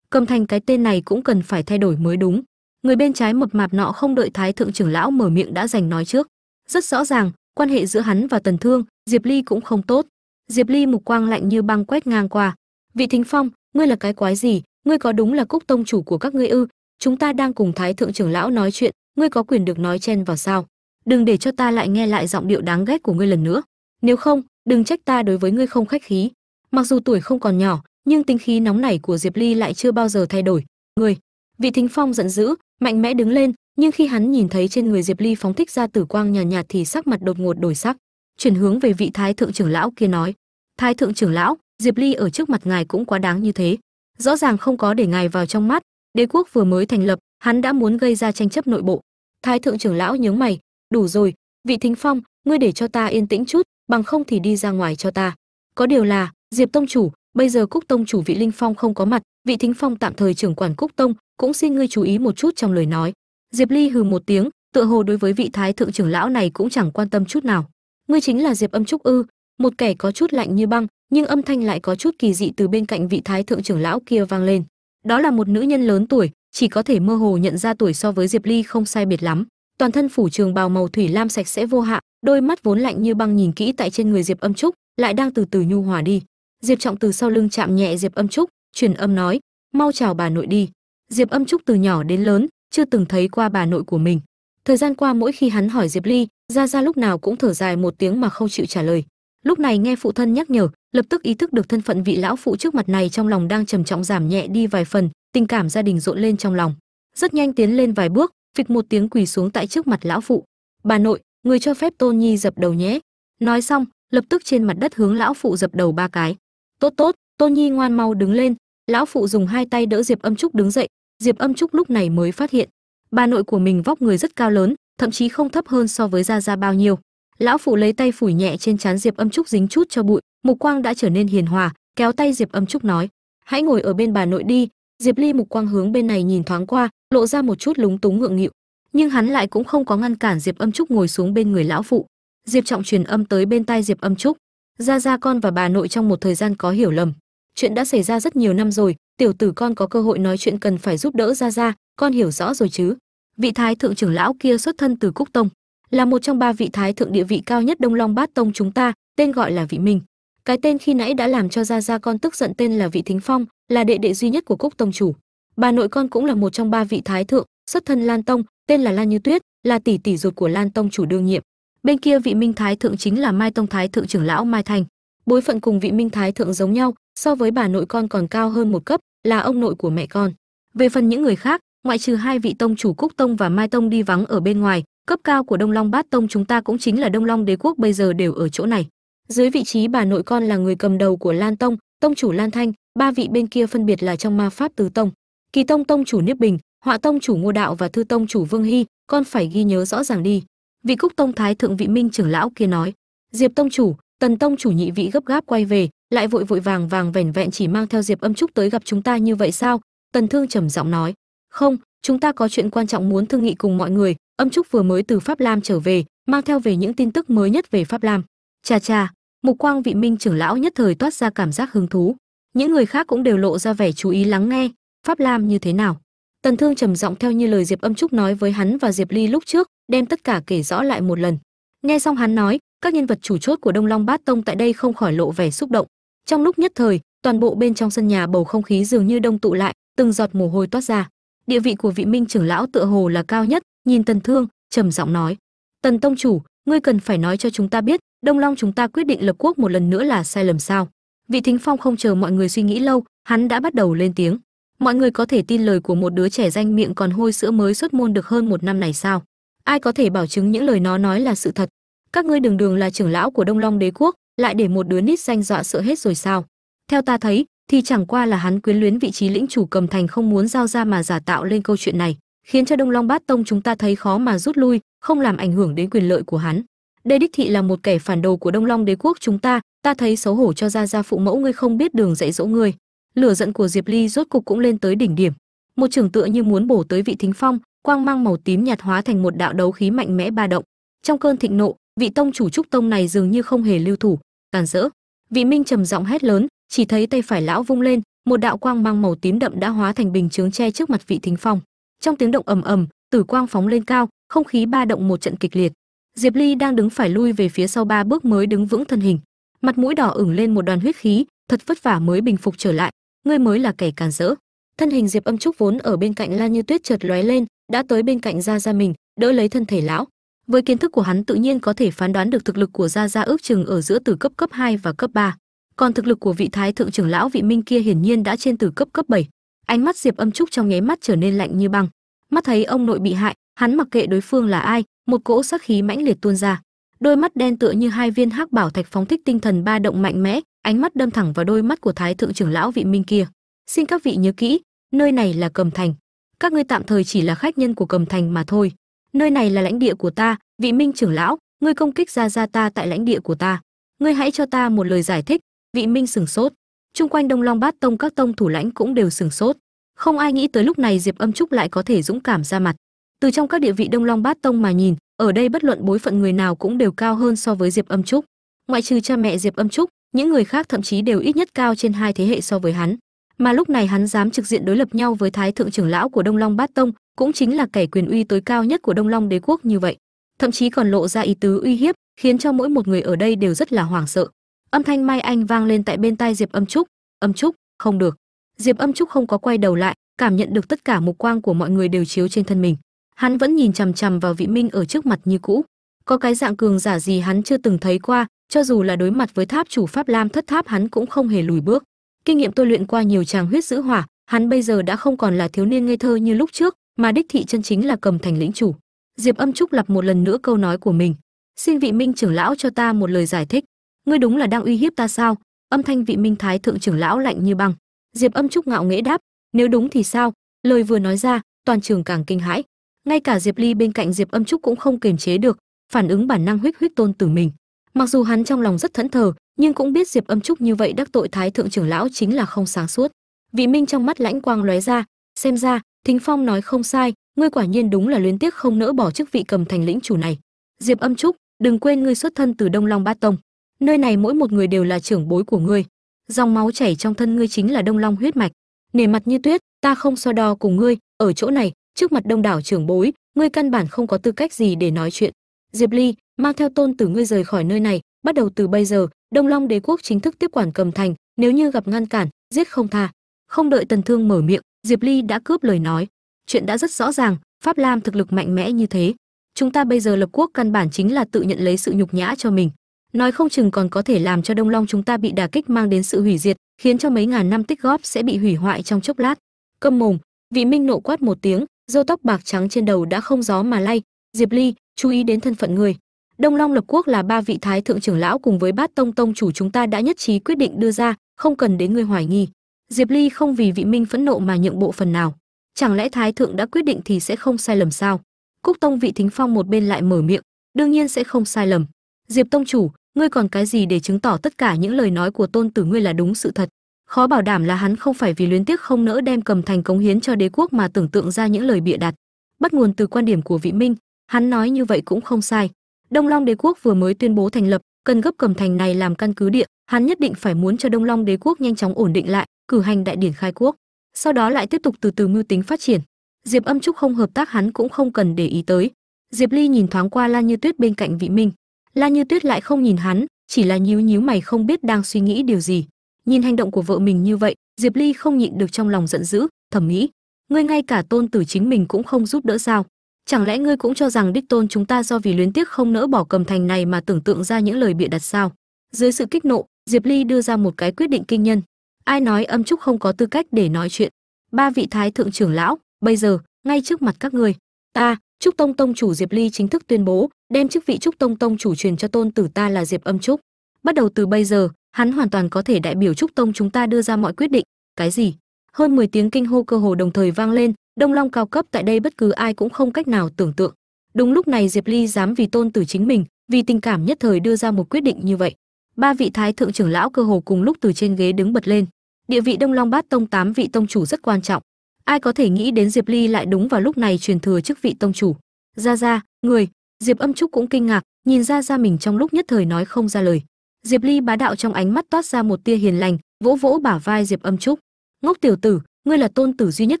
cầm thành cái tên này cũng cần phải thay đổi mới đúng. Người bên trái mập mạp nọ không đợi thái thượng trưởng lão mở miệng đã giành nói trước. Rất rõ ràng, quan hệ giữa hắn và tần thương, diệp ly cũng không tốt diệp ly mục quang lạnh như băng quét ngang qua. Vị thính phong ngươi là cái quái gì? Ngươi có đúng là cúc tông chủ của các ngươi ư? Chúng ta đang cùng thái thượng trưởng lão nói chuyện ngươi có quyền được nói chen vào sao? Đừng để cho ta lại nghe lại giọng điệu đáng ghét của ngươi lần nữa. Nếu không đừng trách ta đối với ngươi không khách khí. Mặc dù tuổi không còn nhỏ nhưng tính khí nóng nảy của diệp ly lại chưa bao giờ thay đổi. Ngươi vị thính phong giận dữ mạnh mẽ đứng lên nhưng khi hắn nhìn thấy trên người diệp ly phóng thích ra tử quang nhàn nhạt, nhạt thì sắc mặt đột ngột đổi sắc. Chuyển hướng về vị thái thượng trưởng lão kia nói thái thượng trưởng lão, diệp ly ở trước mặt ngài cũng quá đáng như thế. Rõ ràng không có để ngài vào trong mắt, đế quốc vừa mới thành lập, hắn đã muốn gây ra tranh chấp nội bộ. Thái thượng trưởng lão nhướng mày, đủ rồi, vị thính phong, ngươi để cho ta yên tĩnh chút, bằng không thì đi ra ngoài cho ta. Có điều là, diệp tông chủ, bây giờ cúc tông chủ vị linh phong không có mặt, vị thính phong tạm thời trưởng quản cúc tông, cũng xin ngươi chú ý một chút trong lời nói. Diệp ly hừ một tiếng, tựa hồ đối với vị thái thượng trưởng lão này cũng chẳng quan tâm chút nào. Ngươi chính là diệp âm trúc ư một kẻ có chút lạnh như băng, nhưng âm thanh lại có chút kỳ dị từ bên cạnh vị thái thượng trưởng lão kia vang lên. Đó là một nữ nhân lớn tuổi, chỉ có thể mơ hồ nhận ra tuổi so với diệp ly không sai biệt lắm. Toàn thân phủ trường bào màu thủy lam sạch sẽ vô hạ, đôi mắt vốn lạnh như băng nhìn kỹ tại trên người diệp âm trúc, lại đang từ từ nhu hòa đi. Diệp trọng từ sau lưng chạm nhẹ diệp âm trúc, truyền âm nói, mau chào bà nội đi. Diệp âm trúc từ nhỏ đến lớn, chưa từng thấy qua bà nội của mình. Thời gian qua mỗi khi hắn hỏi diệp ly ra ra lúc nào cũng thở dài một tiếng mà không chịu trả lời lúc này nghe phụ thân nhắc nhở, lập tức ý thức được thân phận vị lão phụ trước mặt này trong lòng đang trầm trọng giảm nhẹ đi vài phần, tình cảm gia đình rộn lên trong lòng. Rất nhanh tiến lên vài bước, phịch một tiếng quỳ xuống tại trước mặt lão phụ. Bà nội, người cho phép tôn nhi dập đầu nhé. Nói xong, lập tức trên mặt đất hướng lão phụ dập đầu ba cái. Tốt tốt tôn nhi ngoan mau đứng lên. Lão phụ dùng hai tay đỡ diệp âm trúc đứng dậy. Diệp âm trúc lúc này mới phát hiện, bà nội của mình vóc người rất cao lớn, thậm chí không thấp hơn so với gia gia bao nhiêu lão phụ lấy tay phủi nhẹ trên trán diệp âm trúc dính chút cho bụi. Mục quang đã trở nên hiền hòa, kéo tay diệp âm trúc nói, hãy ngồi ở bên bà nội đi. Diệp ly mục quang hướng bên này nhìn thoáng qua, lộ ra một chút lúng túng ngượng nghịu. Nhưng hắn lại cũng không có ngăn cản diệp âm trúc ngồi xuống bên người lão phụ diệp trọng truyền âm tới bên tai diệp âm trúc. Ra ra con và bà nội trong một thời gian có hiểu lầm. Chuyện đã xảy ra rất nhiều năm rồi, tiểu tử con có cơ hội nói chuyện cần phải giúp đỡ ra ra, con hiểu rõ rồi chứ. Vị thái thượng trưởng lão kia xuất thân từ cúc tông là một trong ba vị thái thượng địa vị cao nhất đông long bát tông chúng ta, tên gọi là vị minh. Cái tên khi nãy đã làm cho gia gia con tức giận tên là vị thính phong, là đệ đệ duy nhất của cúc tông chủ. Bà nội con cũng là một trong ba vị thái thượng, xuất thân lan tông, tên là lan như tuyết, là tỷ tỷ ruột của lan tông chủ đương nhiệm. Bên kia vị minh thái thượng chính là mai tông thái thượng trưởng lão mai thành. Bối phận cùng vị minh thái thượng giống nhau, so với bà nội con còn cao hơn một cấp, là ông nội của mẹ con. Về phần những người khác, ngoại trừ hai vị tông chủ cúc tông và mai tông đi vắng ở bên ngoài cấp cao của đông long bát tông chúng ta cũng chính là đông long đế quốc bây giờ đều ở chỗ này. Dưới vị trí bà nội con là người cầm đầu của lan tông tông chủ lan thanh, ba vị bên kia phân biệt là trong ma pháp tứ tông. Kỳ tông tông chủ niếp bình, họa tông chủ ngô đạo và thư tông chủ vương hy, con phải ghi nhớ rõ ràng đi. Vị cúc tông thái thượng vị minh trưởng lão kia nói, diệp tông chủ, tần tông chủ nhị vị gấp gáp quay về, lại vội vội vàng vàng vẻn vẹn chỉ mang theo diệp âm trúc tới gặp chúng ta như vậy sao? Tần thương trầm giọng nói, không, chúng ta có chuyện quan trọng muốn thương nghị cùng mọi người âm trúc vừa mới từ pháp lam trở về, mang theo về những tin tức mới nhất về pháp lam. Cha cha mục quang, vị minh trưởng lão nhất thời toát ra cảm giác hứng thú. Những người khác cũng đều lộ ra vẻ chú ý lắng nghe. Pháp lam như thế nào? Tần thương trầm giọng theo như lời diệp âm trúc nói với hắn và diệp ly lúc trước, đem tất cả kể rõ lại một lần. Nghe xong hắn nói, các nhân vật chủ chốt của đông long bát tông tại đây không khỏi lộ vẻ xúc động. Trong lúc nhất thời, toàn bộ bên trong sân nhà bầu không khí dường như đông tụ lại, từng giọt mồ hôi toát ra. Địa vị của vị minh trưởng lão tựa hồ là cao nhất nhìn tần thương, trầm giọng nói, tần tông chủ, ngươi cần phải nói cho chúng ta biết, đông long chúng ta quyết định lập quốc một lần nữa là sai lầm sao? Vị thính phong không chờ mọi người suy nghĩ lâu, hắn đã bắt đầu lên tiếng. Mọi người có thể tin lời của một đứa trẻ danh miệng còn hôi sữa mới xuất môn được hơn một năm này sao? Ai có thể bảo chứng những lời nó nói là sự thật? Các ngươi đường đường là trưởng lão của đông long đế quốc, lại để một đứa nít danh dọa sợ hết rồi sao? Theo ta thấy, thì chẳng qua là hắn quyến luyến vị trí lĩnh chủ cầm thành không muốn giao ra mà giả tạo lên câu chuyện này khiến cho đông long bát tông chúng ta thấy khó mà rút lui, không làm ảnh hưởng đến quyền lợi của hắn. Đây đích thị là một kẻ phản đồ của đông long đế quốc chúng ta ta thấy xấu hổ cho gia gia phụ mẫu ngươi không biết đường dạy dỗ ngươi. Lửa giận của diệp ly rốt cục cũng lên tới đỉnh điểm. Một trường tựa như muốn bổ tới vị thính phong, quang mang màu tím nhạt hóa thành một đạo đấu khí mạnh mẽ ba động. Trong cơn thịnh nộ, vị tông chủ trúc tông này dường như không hề lưu thủ, càn rỡ. Vị minh trầm giọng hét lớn, chỉ thấy tay phải lão vung lên, một đạo quang mang màu tím đậm đã hóa thành bình chướng che trước mặt vị thính phong trong tiếng động ầm ầm, tử quang phóng lên cao, không khí ba động một trận kịch liệt. Diệp ly đang đứng phải lui về phía sau ba bước mới đứng vững thân hình. Mặt mũi đỏ ửng lên một đoàn huyết khí, thật vất vả mới bình phục trở lại. Ngươi mới là kẻ càn rỡ. Thân hình diệp âm trúc vốn ở bên cạnh la như tuyết chợt lóe lên, đã tới bên cạnh gia gia mình, đỡ lấy thân thể lão. Với kiến thức của hắn tự nhiên có thể phán đoán được thực lực của gia gia ước chừng ở giữa từ cấp cấp 2 và cấp 3. còn thực lực của vị thái thượng trưởng lão vị minh kia hiển nhiên đã trên từ cấp cấp 7 ánh mắt diệp âm trúc trong nháy mắt trở nên lạnh như băng. Mắt thấy ông nội bị hại, hắn mặc kệ đối phương là ai, một cỗ sát khí mãnh liệt tuôn ra. Đôi mắt đen tựa như hai viên hắc bảo thạch phóng thích tinh thần ba động mạnh mẽ, ánh mắt đâm thẳng vào đôi mắt của thái thượng trưởng lão vị minh kia. Xin các vị nhớ kỹ, nơi này là cầm thành. Các ngươi tạm thời chỉ là khách nhân của cầm thành mà thôi. Nơi này là lãnh địa của ta, vị minh trưởng lão, ngươi công kích ra ra ta tại lãnh địa của ta. Ngươi hãy cho ta một lời giải thích, vị minh sừng sốt chung quanh đông long bát tông các tông thủ lãnh cũng đều sừng sốt. Không ai nghĩ tới lúc này diệp âm trúc lại có thể dũng cảm ra mặt. Từ trong các địa vị đông long bát tông mà nhìn, ở đây bất luận bối phận người nào cũng đều cao hơn so với diệp âm trúc. Ngoại trừ cha mẹ diệp âm trúc, những người khác thậm chí đều ít nhất cao trên hai thế hệ so với hắn. Mà lúc này hắn dám trực diện đối lập nhau với thái thượng trưởng lão của đông long bát tông, cũng chính là kẻ quyền uy tối cao nhất của đông long đế quốc như vậy. Thậm chí còn lộ ra ý tứ uy hiếp, khiến cho mỗi một người ở đây đều rất là hoảng sợ âm thanh mai anh vang lên tại bên tai diệp âm trúc. Âm trúc, không được. Diệp âm trúc không có quay đầu lại, cảm nhận được tất cả mục quang của mọi người đều chiếu trên thân mình. Hắn vẫn nhìn chằm chằm vào vị minh ở trước mặt như cũ. Có cái dạng cường giả gì hắn chưa từng thấy qua, cho dù là đối mặt với tháp chủ pháp lam thất tháp hắn cũng không hề lùi bước. Kinh nghiệm tôi luyện qua nhiều tràng huyết giữ hỏa, hắn bây giờ đã không còn là thiếu niên ngây thơ như lúc trước, mà đích thị chân chính là cầm thành lĩnh chủ. Diệp âm trúc lặp một lần nữa câu nói của mình. Xin vị minh trưởng lão cho ta một lời giải thích ngươi đúng là đang uy hiếp ta sao? Âm thanh vị minh thái thượng trưởng lão lạnh như băng. Diệp âm trúc ngạo nghễ đáp, nếu đúng thì sao? Lời vừa nói ra, toàn trường càng kinh hãi. Ngay cả diệp ly bên cạnh diệp âm trúc cũng không kiềm chế được, phản ứng bản năng huyết huyết tôn tử mình. Mặc dù hắn trong lòng rất thẫn thờ, nhưng cũng biết diệp âm trúc như vậy đắc tội thái thượng trưởng lão chính là không sáng suốt. Vị minh trong mắt lãnh quang lóe ra, xem ra, thính phong nói không sai, ngươi quả nhiên đúng là luyến tiếc không nỡ bỏ chức vị cầm thành lĩnh chủ này. Diệp âm trúc, đừng quên ngươi xuất thân từ đông long bát tông nơi này mỗi một người đều là trưởng bối của ngươi. Dòng máu chảy trong thân ngươi chính là đông long huyết mạch. Nề mặt như tuyết, ta không so đo cùng ngươi. Ở chỗ này, trước mặt đông đảo trưởng bối, ngươi căn bản không có tư cách gì để nói chuyện. Diệp ly, mang theo tôn tử ngươi rời khỏi nơi này, bắt đầu từ bây giờ, đông long đế quốc chính thức tiếp quản cầm thành, nếu như gặp ngăn cản, giết không tha. Không đợi tần thương mở miệng, diệp ly đã cướp lời nói. Chuyện đã rất rõ ràng, pháp lam thực lực mạnh mẽ như thế. Chúng ta bây giờ lập quốc căn bản chính là tự nhận lấy sự nhục nhã cho mình nói không chừng còn có thể làm cho đông long chúng ta bị đả kích mang đến sự hủy diệt, khiến cho mấy ngàn năm tích góp sẽ bị hủy hoại trong chốc lát. Câm mồm, vị minh nộ quát một tiếng, râu tóc bạc trắng trên đầu đã không gió mà lay. Diệp ly, chú ý đến thân phận người. Đông long lập quốc là ba vị thái thượng trưởng lão cùng với bát tông tông chủ chúng ta đã nhất trí quyết định đưa ra, không cần đến người hoài nghi. Diệp ly không vì vị minh phẫn nộ mà nhượng bộ phần nào. Chẳng lẽ thái thượng đã quyết định thì sẽ không sai lầm sao? Cúc tông vị thính phong một bên lại mở miệng, đương nhiên sẽ không sai lầm. Diệp tông chủ ngươi còn cái gì để chứng tỏ tất cả những lời nói của tôn tử ngươi là đúng sự thật? Khó bảo đảm là hắn không phải vì luyến tiếc không nỡ đem cầm thành cống hiến cho đế quốc mà tưởng tượng ra những lời bịa đặt. Bắt nguồn từ quan điểm của vị minh, hắn nói như vậy cũng không sai. Đông long đế quốc vừa mới tuyên bố thành lập, cần gấp cầm thành này làm căn cứ địa, hắn nhất định phải muốn cho đông long đế quốc nhanh chóng ổn định lại, cử hành đại điển khai quốc, sau đó lại tiếp tục từ từ mưu tính phát triển. Diệp âm trúc không hợp tác hắn cũng không cần để ý tới. Diệp ly nhìn thoáng qua la như tuyết bên cạnh vị minh la như tuyết lại không nhìn hắn, chỉ là nhíu nhíu mày không biết đang suy nghĩ điều gì. Nhìn hành động của vợ mình như vậy, diệp ly không nhịn được trong lòng giận dữ, thầm nghĩ, ngươi ngay cả tôn tử chính mình cũng không giúp đỡ sao? Chẳng lẽ ngươi cũng cho rằng đích tôn chúng ta do vì luyến tiếc không nỡ bỏ cầm thành này mà tưởng tượng ra những lời bịa đặt sao? Dưới sự kích nộ, diệp ly đưa ra một cái quyết định kinh nhân. Ai nói âm trúc không có tư cách để nói chuyện? Ba vị thái thượng trưởng lão, bây giờ, ngay trước mặt các ngươi. Ta, trúc tông tông chủ diệp ly chính thức tuyên bố đem chức vị trúc tông tông chủ truyền cho tôn tử ta là diệp âm trúc. Bắt đầu từ bây giờ, hắn hoàn toàn có thể đại biểu trúc tông chúng ta đưa ra mọi quyết định. Cái gì? Hơn 10 tiếng kinh hô cơ hồ đồng thời vang lên, đông long cao cấp tại đây bất cứ ai cũng không cách nào tưởng tượng. Đúng lúc này diệp ly dám vì tôn tử chính mình, vì tình cảm nhất thời đưa ra một quyết định như vậy. Ba vị thái thượng trưởng lão cơ hồ cùng lúc từ trên ghế đứng bật lên. Địa vị đông long bát tông tám vị tông chủ rất quan trọng. Ai có thể nghĩ đến diệp ly lại đúng vào lúc này truyền thừa chức vị tông chủ? Ra ra người diệp âm trúc cũng kinh ngạc, nhìn ra ra mình trong lúc nhất thời nói không ra lời. Diệp ly bá đạo trong ánh mắt toát ra một tia hiền lành, vỗ vỗ bả vai diệp âm trúc. Ngốc tiểu tử, ngươi là tôn tử duy nhất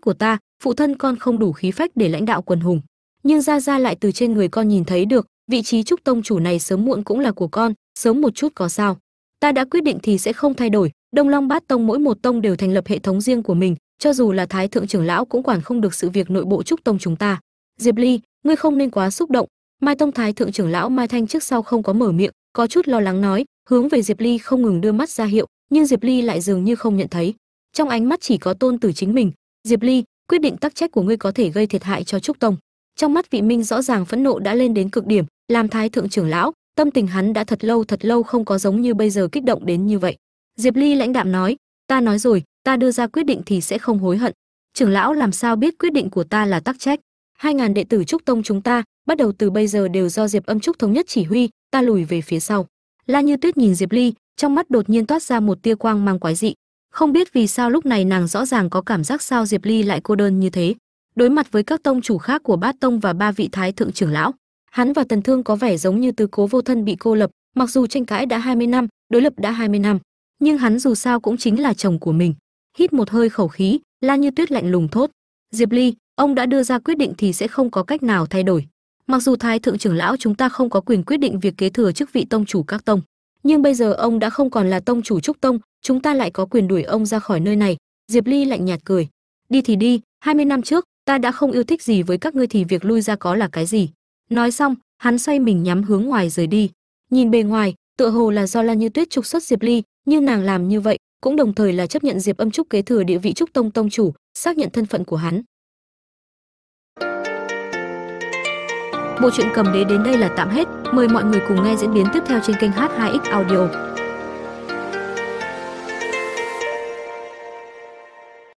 của ta, phụ thân con không đủ khí phách để lãnh đạo quần hùng. Nhưng ra ra lại từ trên người con nhìn thấy được, vị trí trúc tông chủ này sớm muộn cũng là của con, sớm một chút có sao. Ta đã quyết định thì sẽ không thay đổi, đông long bát tông mỗi một tông đều thành lập hệ thống riêng của mình, cho dù là thái thượng trưởng lão cũng quản không được sự việc nội bộ trúc tông chúng ta. Diệp ly, ngươi không nên quá xúc động mai tông thái thượng trưởng lão mai thanh trước sau không có mở miệng, có chút lo lắng nói, hướng về diệp ly không ngừng đưa mắt ra hiệu, nhưng diệp ly lại dường như không nhận thấy. Trong ánh mắt chỉ có tôn tử chính mình, diệp ly, quyết định tắc trách của ngươi có thể gây thiệt hại cho trúc tông. Trong mắt vị minh rõ ràng phẫn nộ đã lên đến cực điểm, làm thái thượng trưởng lão, tâm tình hắn đã thật lâu thật lâu không có giống như bây giờ kích động đến như vậy. Diệp ly lãnh đạm nói, ta nói rồi, ta đưa ra quyết định thì sẽ không hối hận. Trưởng lão làm sao biết quyết định của ta là tắc trách? Hai ngàn đệ tử trúc tông chúng ta, bắt đầu từ bây giờ đều do diệp âm trúc thống nhất chỉ huy, ta lùi về phía sau. La như tuyết nhìn diệp ly, trong mắt đột nhiên toát ra một tia quang mang quái dị. Không biết vì sao lúc này nàng rõ ràng có cảm giác sao diệp ly lại cô đơn như thế. Đối mặt với các tông chủ khác của bát tông và ba vị thái thượng trưởng lão, hắn và tần thương có vẻ giống như tứ cố vô thân bị cô lập, mặc dù tranh cãi đã 20 năm, đối lập đã 20 năm, nhưng hắn dù sao cũng chính là chồng của mình. Hít một hơi khẩu khí, la như tuyết lạnh lùng thốt diệp ly, ông đã đưa ra quyết định thì sẽ không có cách nào thay đổi. Mặc dù thái thượng trưởng lão chúng ta không có quyền quyết định việc kế thừa chức vị tông chủ các tông, nhưng bây giờ ông đã không còn là tông chủ trúc tông, chúng ta lại có quyền đuổi ông ra khỏi nơi này. Diệp ly lạnh nhạt cười. Đi thì đi 20 năm trước, ta đã không yêu thích gì với các ngươi thì việc lui ra có là cái gì? Nói xong, hắn xoay mình nhắm hướng ngoài rời đi. Nhìn bề ngoài, tựa hồ là do lan như tuyết trục xuất diệp ly, nhưng nàng làm như vậy cũng đồng thời là chấp nhận diệp âm trúc kế thừa địa vị trúc tông tông chủ xác nhận thân phận của hắn. Bộ truyện cầm đế đến đây là tạm hết. Mời mọi người cùng nghe diễn biến tiếp theo trên kênh h2x audio.